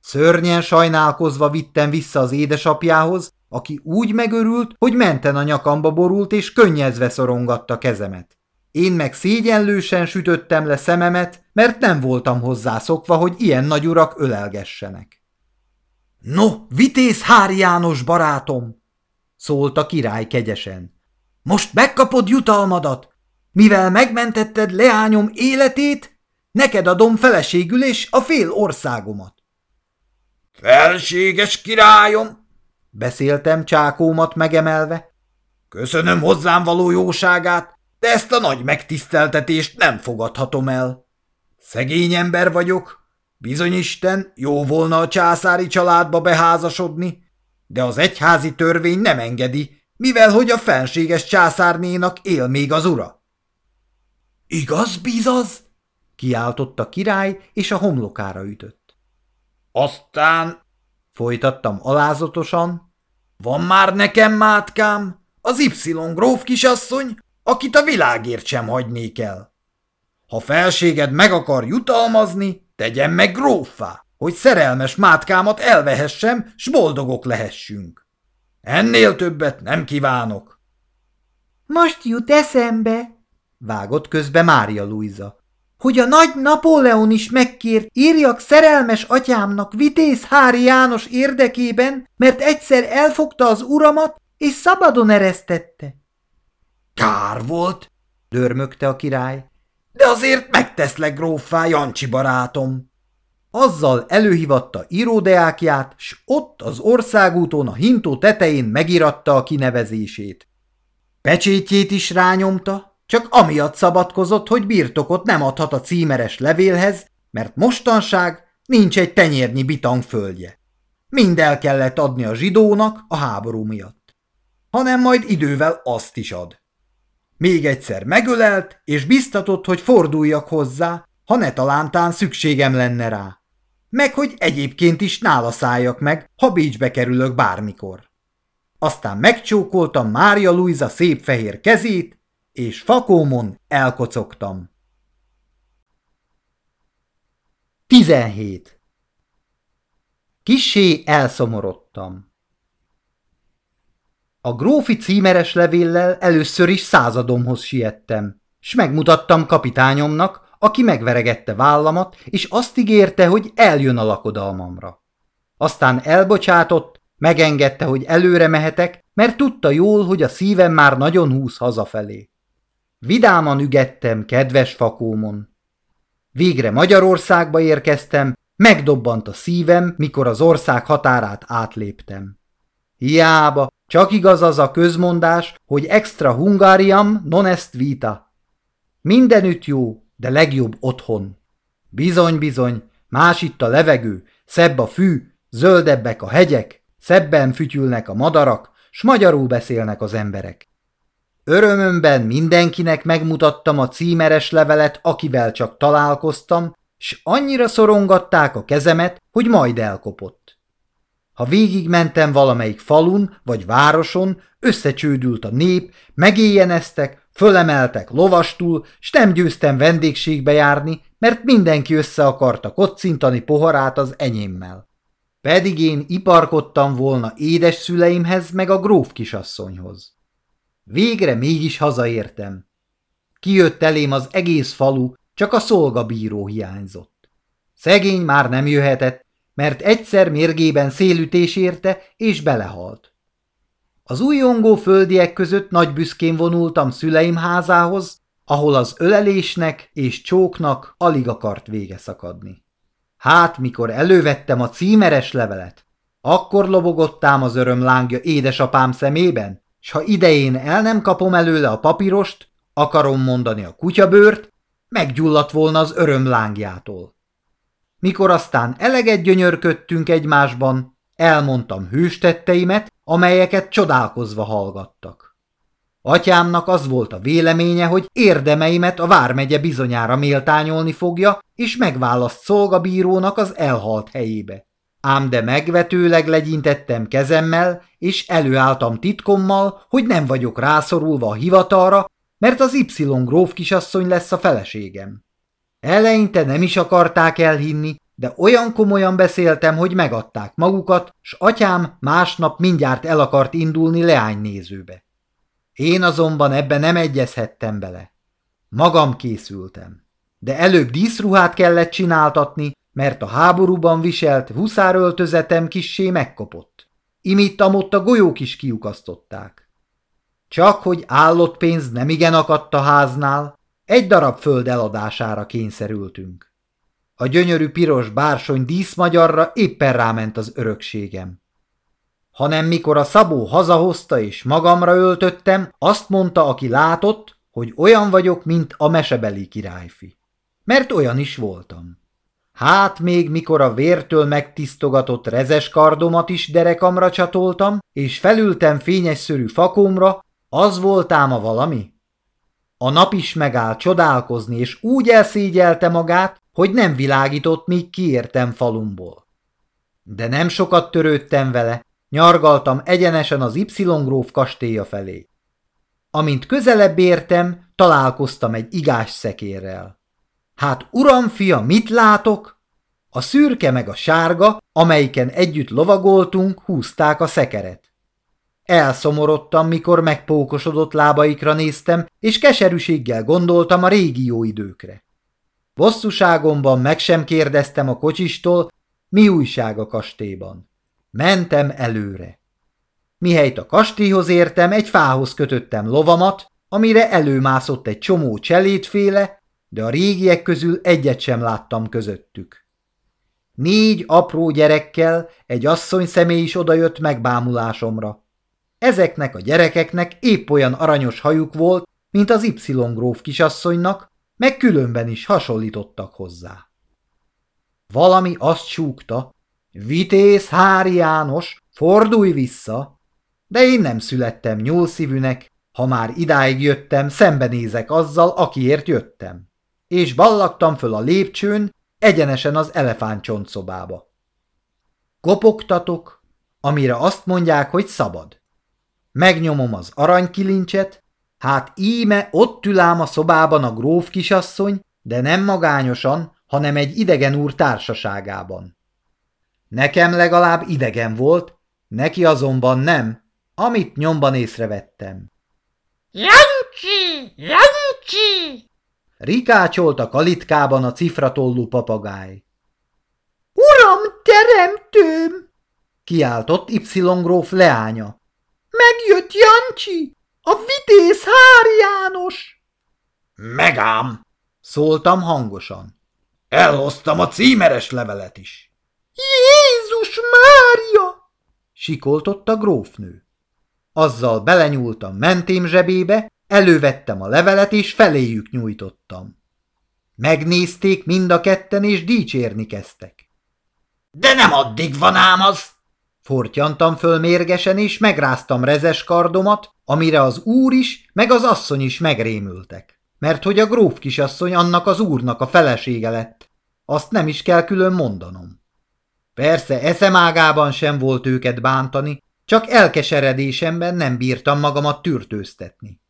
Szörnyen sajnálkozva vittem vissza az édesapjához, aki úgy megörült, hogy menten a nyakamba borult és könnyezve szorongatta kezemet. Én meg szégyenlősen sütöttem le szememet, mert nem voltam hozzászokva, hogy ilyen nagy urak ölelgessenek. No, vitéz Hár János barátom! Szólt a király kegyesen. Most megkapod jutalmadat, mivel megmentetted leányom életét, neked adom feleségül és a fél országomat. Felséges királyom, beszéltem csákómat megemelve. Köszönöm hozzám való jóságát, de ezt a nagy megtiszteltetést nem fogadhatom el. Szegény ember vagyok, bizony Isten, jó volna a császári családba beházasodni, de az egyházi törvény nem engedi, mivel hogy a fenséges császárnénak él még az ura. Igaz, bizaz? kiáltott a király, és a homlokára ütött. Aztán, folytattam alázatosan, van már nekem mátkám, az Y gróf kisasszony, akit a világért sem hagynék el. Ha felséged meg akar jutalmazni, tegyen meg gróffá, hogy szerelmes mátkámat elvehessem, s boldogok lehessünk. Ennél többet nem kívánok. Most jut eszembe, vágott közbe Mária Luisa, hogy a nagy Napóleon is megkért, írjak szerelmes atyámnak Vitéz Hári János érdekében, mert egyszer elfogta az uramat, és szabadon eresztette. Kár volt, dörmögte a király, de azért megteszlek gróffá, Jancsi barátom. Azzal előhívatta íródeákját, s ott az országúton a hintó tetején megiratta a kinevezését. Pecsétjét is rányomta, csak amiatt szabadkozott, hogy birtokot nem adhat a címeres levélhez, mert mostanság nincs egy tenyérnyi bitang földje. Mind el kellett adni a zsidónak a háború miatt. Hanem majd idővel azt is ad. Még egyszer megölelt, és biztatott, hogy forduljak hozzá, ha ne talántán szükségem lenne rá. Meg hogy egyébként is nála szálljak meg, ha Bécsbe kerülök bármikor. Aztán megcsókoltam Mária Luisa szép fehér kezét, és fakómon elkocogtam. 17. Kissé elszomorodtam. A grófi címeres levéllel először is századomhoz siettem, s megmutattam kapitányomnak, aki megveregette vállamat, és azt ígérte, hogy eljön a lakodalmamra. Aztán elbocsátott, megengedte, hogy előre mehetek, mert tudta jól, hogy a szívem már nagyon húz hazafelé. Vidáman ügettem, kedves fakómon. Végre Magyarországba érkeztem, megdobbant a szívem, mikor az ország határát átléptem. Hiába, csak igaz az a közmondás, hogy extra Hungariam non est vita. Mindenütt jó, de legjobb otthon. Bizony, bizony, más itt a levegő, szebb a fű, zöldebbek a hegyek, szebben fütyülnek a madarak, s magyarul beszélnek az emberek. Örömömben mindenkinek megmutattam a címeres levelet, akivel csak találkoztam, s annyira szorongatták a kezemet, hogy majd elkopott. Ha végigmentem valamelyik falun vagy városon, összecsődült a nép, megéjjeneztek, Fölemeltek lovastul, s nem győztem vendégségbe járni, mert mindenki össze akarta kocintani poharát az enyémmel. Pedig én iparkodtam volna édes szüleimhez meg a gróf kisasszonyhoz. Végre mégis hazaértem. Kijött elém az egész falu, csak a szolgabíró hiányzott. Szegény már nem jöhetett, mert egyszer mérgében szélütés érte, és belehalt. Az újongó földiek között nagy büszkén vonultam szüleim házához, ahol az ölelésnek és csóknak alig akart vége szakadni. Hát, mikor elővettem a címeres levelet, akkor lobogottám az öröm lángja édesapám szemében, s ha idején el nem kapom előle a papírost, akarom mondani a kutyabőrt, meggyulladt volna az öröm lángjától. Mikor aztán eleget gyönyörködtünk egymásban, elmondtam hőstetteimet, amelyeket csodálkozva hallgattak. Atyámnak az volt a véleménye, hogy érdemeimet a vármegye bizonyára méltányolni fogja, és megválaszt szolgabírónak az elhalt helyébe. Ám de megvetőleg legyintettem kezemmel, és előálltam titkommal, hogy nem vagyok rászorulva a hivatalra, mert az Y gróf kisasszony lesz a feleségem. Eleinte nem is akarták elhinni, de olyan komolyan beszéltem, hogy megadták magukat, s atyám másnap mindjárt el akart indulni leánynézőbe. Én azonban ebbe nem egyezhettem bele. Magam készültem. De előbb díszruhát kellett csináltatni, mert a háborúban viselt huszáröltözetem kissé megkopott. Imittam ott a golyók is kiukasztották. Csak hogy állott pénz nem igen akadt a háznál, egy darab föld eladására kényszerültünk. A gyönyörű piros bársony díszmagyarra éppen ráment az örökségem. Hanem mikor a Szabó hazahozta és magamra öltöttem, azt mondta, aki látott, hogy olyan vagyok, mint a mesebeli királyfi. Mert olyan is voltam. Hát még mikor a vértől megtisztogatott rezes kardomat is derekamra csatoltam, és felültem fényes szörű fakomra, az voltám a valami? A nap is megállt csodálkozni, és úgy elszégyelte magát, hogy nem világított, míg kiértem falumból. De nem sokat törődtem vele, nyargaltam egyenesen az Y-gróf kastélya felé. Amint közelebb értem, találkoztam egy igás szekérrel. Hát uram, fia, mit látok? A szürke meg a sárga, amelyiken együtt lovagoltunk, húzták a szekeret. Elszomorodtam, mikor megpókosodott lábaikra néztem, és keserűséggel gondoltam a régi jó időkre. Bosszúságomban meg sem kérdeztem a kocsistól, mi újság a kastélyban. Mentem előre. Mihelyt a kastélyhoz értem, egy fához kötöttem lovamat, amire előmászott egy csomó cselétféle, de a régiek közül egyet sem láttam közöttük. Négy apró gyerekkel egy asszony személy is odajött megbámulásomra. Ezeknek a gyerekeknek épp olyan aranyos hajuk volt, mint az Y-gróf kisasszonynak, meg különben is hasonlítottak hozzá. Valami azt súgta, Vitéz Hári János, fordulj vissza! De én nem születtem nyúlszívűnek, ha már idáig jöttem, szembenézek azzal, akiért jöttem. És ballagtam föl a lépcsőn, egyenesen az elefántcsontszobába. Kopogtatok, amire azt mondják, hogy szabad. Megnyomom az aranykilincset, hát íme ott ülám a szobában a gróf kisasszony, de nem magányosan, hanem egy idegen úr társaságában. Nekem legalább idegen volt, neki azonban nem, amit nyomban észrevettem. Jancsi! Jancsi! Rikácsolt a kalitkában a cifratollú papagáj. Uram, teremtőm! Kiáltott Y-gróf leánya. Megjött Jancsi, a vitéz Hár János! Megám! Szóltam hangosan. Elhoztam a címeres levelet is. Jézus Mária! Sikoltott a grófnő. Azzal belenyúltam mentém zsebébe, elővettem a levelet és feléjük nyújtottam. Megnézték mind a ketten és dicsérni kezdtek. De nem addig van ám az! Fortyantam föl mérgesen, és megráztam rezes kardomat, amire az úr is, meg az asszony is megrémültek. Mert hogy a gróf kisasszony annak az úrnak a felesége lett. Azt nem is kell külön mondanom. Persze eszemágában sem volt őket bántani, csak elkeseredésemben nem bírtam magamat tűrtőztetni.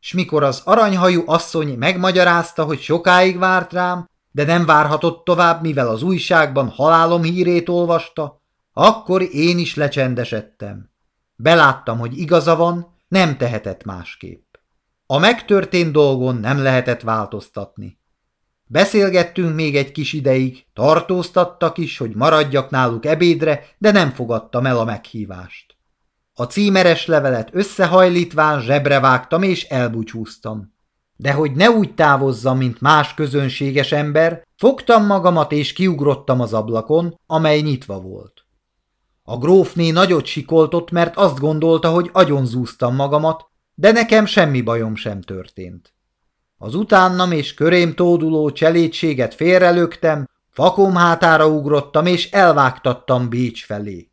S mikor az aranyhajú asszony megmagyarázta, hogy sokáig várt rám, de nem várhatott tovább, mivel az újságban halálom hírét olvasta, akkor én is lecsendesedtem. Beláttam, hogy igaza van, nem tehetett másképp. A megtörtént dolgon nem lehetett változtatni. Beszélgettünk még egy kis ideig, tartóztattak is, hogy maradjak náluk ebédre, de nem fogadtam el a meghívást. A címeres levelet összehajlítván zsebre vágtam és elbúcsúztam. De hogy ne úgy távozzam, mint más közönséges ember, fogtam magamat és kiugrottam az ablakon, amely nyitva volt. A grófné nagyot sikoltott, mert azt gondolta, hogy agyonzúztam magamat, de nekem semmi bajom sem történt. Az utánam és körém tóduló cselédséget félrelögtem, fakom hátára ugrottam és elvágtattam Bécs felé.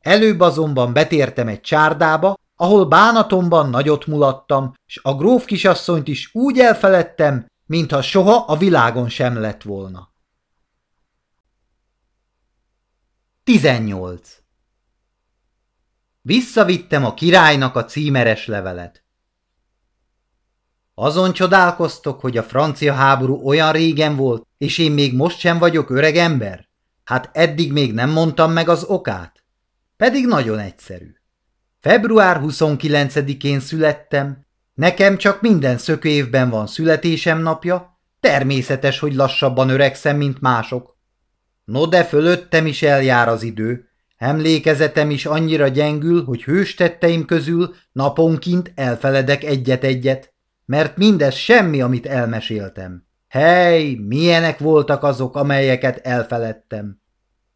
Előbb azonban betértem egy csárdába, ahol bánatomban nagyot mulattam, s a gróf kisasszonyt is úgy elfeledtem, mintha soha a világon sem lett volna. 18. Visszavittem a királynak a címeres levelet. Azon csodálkoztok, hogy a francia háború olyan régen volt, és én még most sem vagyok öreg ember? Hát eddig még nem mondtam meg az okát. Pedig nagyon egyszerű. Február 29-én születtem, nekem csak minden szökőévben van születésem napja, természetes, hogy lassabban öregszem, mint mások. No de fölöttem is eljár az idő, emlékezetem is annyira gyengül, hogy hőstetteim közül naponként elfeledek egyet-egyet, mert mindez semmi, amit elmeséltem. Hely, milyenek voltak azok, amelyeket elfeledtem.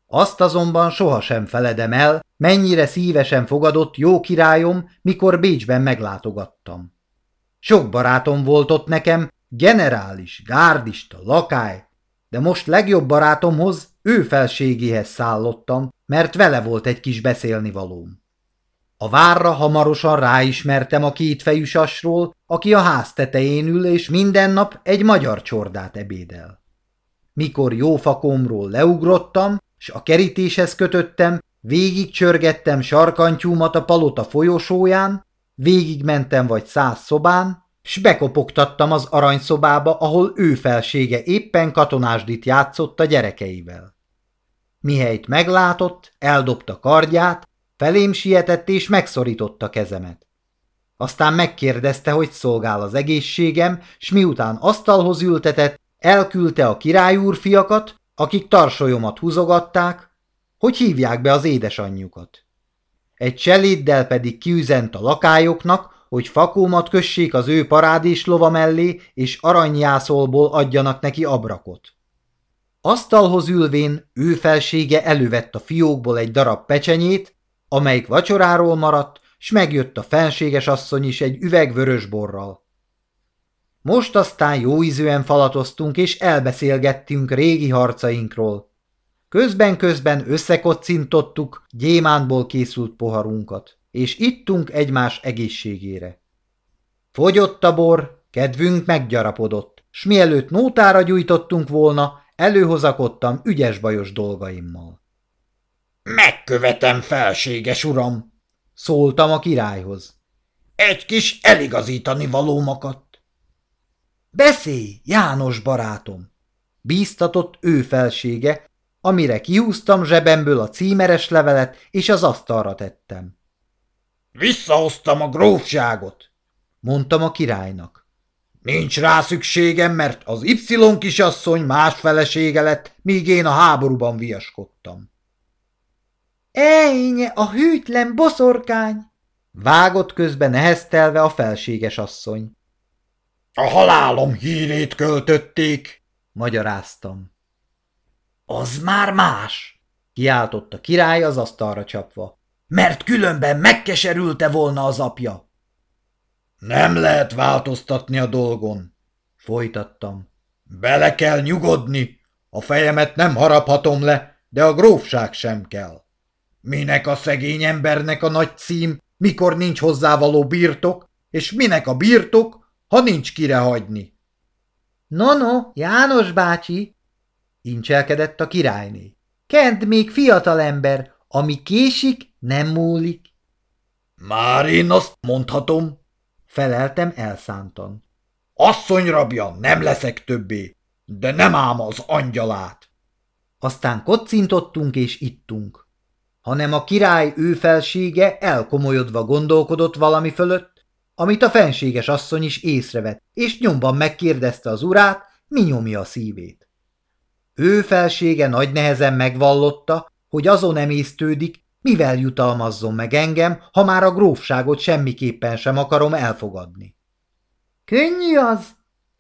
Azt azonban sohasem feledem el, mennyire szívesen fogadott jó királyom, mikor Bécsben meglátogattam. Sok barátom volt ott nekem, generális, gárdista, lakály, de most legjobb barátomhoz, ő felségéhez szállottam, mert vele volt egy kis beszélnivalóm. A várra hamarosan ráismertem a kétfejű sasról, aki a ház tetején ül, és minden nap egy magyar csordát ebédel. Mikor jófakomról leugrottam, s a kerítéshez kötöttem, végig csörgettem sarkantyúmat a palota folyosóján, végigmentem vagy száz szobán, s bekopogtattam az aranyszobába, ahol ő felsége éppen katonásdit játszott a gyerekeivel. Mihelyt meglátott, eldobta kardját, felém sietett és megszorította kezemet. Aztán megkérdezte, hogy szolgál az egészségem, s miután asztalhoz ültetett, elküldte a királyúrfiakat, akik tarsolyomat húzogatták, hogy hívják be az édesanyjukat. Egy cseléddel pedig kiüzent a lakályoknak, hogy fakómat kössék az ő parádés lova mellé, és aranyjászolból adjanak neki abrakot. Asztalhoz ülvén ő felsége elővett a fiókból egy darab pecsenyét, amelyik vacsoráról maradt, s megjött a fenséges asszony is egy üveg vörös borral. Most aztán jóízűen falatoztunk és elbeszélgettünk régi harcainkról. Közben-közben összekocintottuk gyémántból készült poharunkat, és ittunk egymás egészségére. Fogyott a bor, kedvünk meggyarapodott, s mielőtt nótára gyújtottunk volna, előhozakodtam ügyes-bajos dolgaimmal. Megkövetem, felséges uram, szóltam a királyhoz. Egy kis eligazítani valómakat. Beszélj, János barátom! Bíztatott ő felsége, amire kihúztam zsebemből a címeres levelet, és az asztalra tettem. Visszahoztam a grófságot, mondtam a királynak. Nincs rá szükségem, mert az Y kisasszony más felesége lett, míg én a háborúban viaskodtam. Ejnye, a hűtlen boszorkány! Vágott közben neheztelve a felséges asszony. A halálom hírét költötték, magyaráztam. Az már más, kiáltott a király az asztalra csapva, mert különben megkeserülte volna az apja. Nem lehet változtatni a dolgon, folytattam. Bele kell nyugodni, a fejemet nem haraphatom le, de a grófság sem kell. Minek a szegény embernek a nagy cím, mikor nincs hozzávaló birtok, és minek a birtok, ha nincs kire hagyni. No, no, János bácsi, incselkedett a királyné. Kent még fiatal ember, ami késik, nem múlik. Már én azt mondhatom, feleltem elszántan. Asszonyrabja, nem leszek többé, de nem ám az angyalát. Aztán kocintottunk és ittunk. Hanem a király ő felsége elkomolyodva gondolkodott valami fölött, amit a fenséges asszony is észrevett, és nyomban megkérdezte az urát, mi nyomja a szívét. Ő felsége nagy nehezen megvallotta, hogy azon emésztődik, mivel jutalmazzon meg engem, ha már a grófságot semmiképpen sem akarom elfogadni. Könnyű az,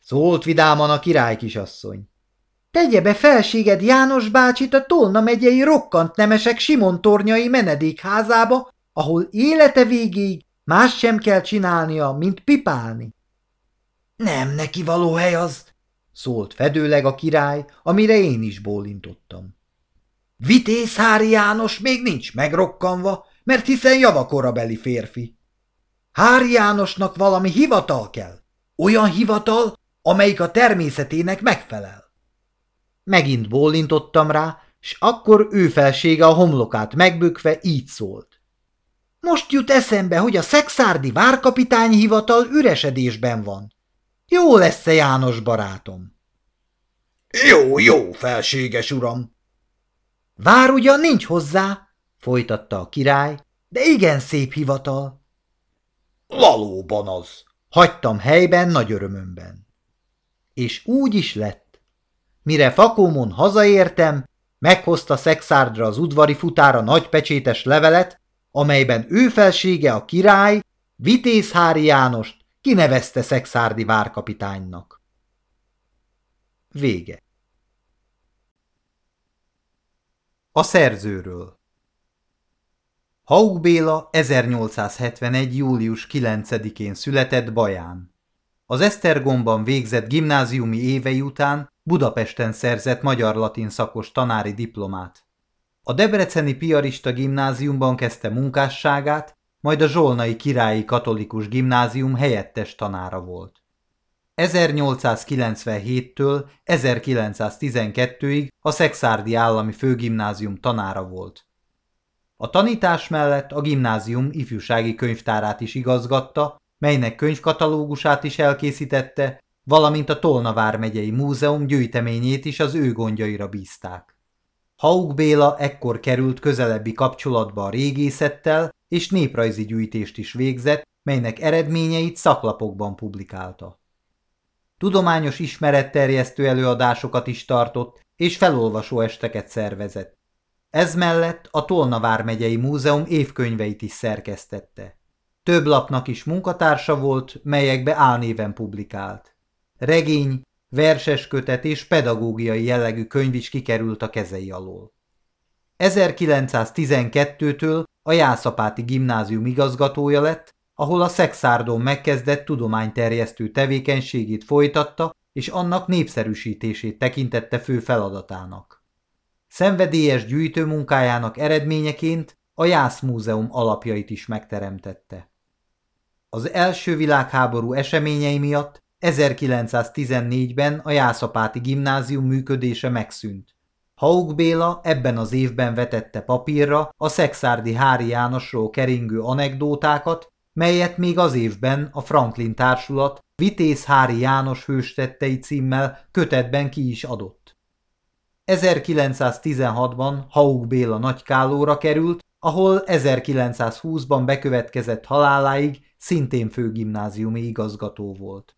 szólt vidáman a király kisasszony. Tegye be felséged János bácsit a Tolna megyei rokkant nemesek Simon tornyai menedékházába, ahol élete végéig Más sem kell csinálnia, mint pipálni. Nem neki való hely az, szólt fedőleg a király, amire én is bólintottam. Vitézhári János még nincs megrokkanva, mert hiszen javakorabeli férfi. Hári Jánosnak valami hivatal kell, olyan hivatal, amelyik a természetének megfelel. Megint bólintottam rá, s akkor ő felsége a homlokát megbökve így szólt. Most jut eszembe, hogy a szexárdi várkapitány hivatal üresedésben van. Jó lesz-e János barátom? Jó, jó, felséges uram! Vár ugyan nincs hozzá, folytatta a király, de igen szép hivatal. Valóban az. Hagytam helyben nagy örömömben. És úgy is lett. Mire Fakómon hazaértem, meghozta Szexárdra az udvari futára nagy pecsétes levelet, amelyben ő felsége a király, Vitézhári Jánost kinevezte Szexárdi várkapitánynak. Vége. A szerzőről Haug Béla 1871. július 9-én született Baján. Az Esztergomban végzett gimnáziumi évei után Budapesten szerzett magyar-latin szakos tanári diplomát. A Debreceni Piarista gimnáziumban kezdte munkásságát, majd a Zsolnai Királyi Katolikus Gimnázium helyettes tanára volt. 1897-től 1912-ig a Szexárdi Állami Főgimnázium tanára volt. A tanítás mellett a gimnázium ifjúsági könyvtárát is igazgatta, melynek könyvkatalógusát is elkészítette, valamint a Tolna vármegyei múzeum gyűjteményét is az ő gondjaira bízták. Haug Béla ekkor került közelebbi kapcsolatba a régészettel, és néprajzi gyűjtést is végzett, melynek eredményeit szaklapokban publikálta. Tudományos ismeretterjesztő előadásokat is tartott, és felolvasó esteket szervezett. Ez mellett a Tolna vármegyei múzeum évkönyveit is szerkesztette. Több lapnak is munkatársa volt, melyekbe álnéven publikált. Regény, verseskötet és pedagógiai jellegű könyv is kikerült a kezei alól. 1912-től a Jászapáti gimnázium igazgatója lett, ahol a Szexárdon megkezdett tudományterjesztő tevékenységét folytatta, és annak népszerűsítését tekintette fő feladatának. Szenvedélyes gyűjtőmunkájának eredményeként a Jász Múzeum alapjait is megteremtette. Az első világháború eseményei miatt 1914-ben a Jászapáti gimnázium működése megszűnt. Haug Béla ebben az évben vetette papírra a Szexárdi Hári Jánosról keringő anekdótákat, melyet még az évben a Franklin Társulat Vitéz Hári János hőstettei címmel kötetben ki is adott. 1916-ban Haug Béla Nagykálóra került, ahol 1920-ban bekövetkezett haláláig szintén főgimnáziumi igazgató volt.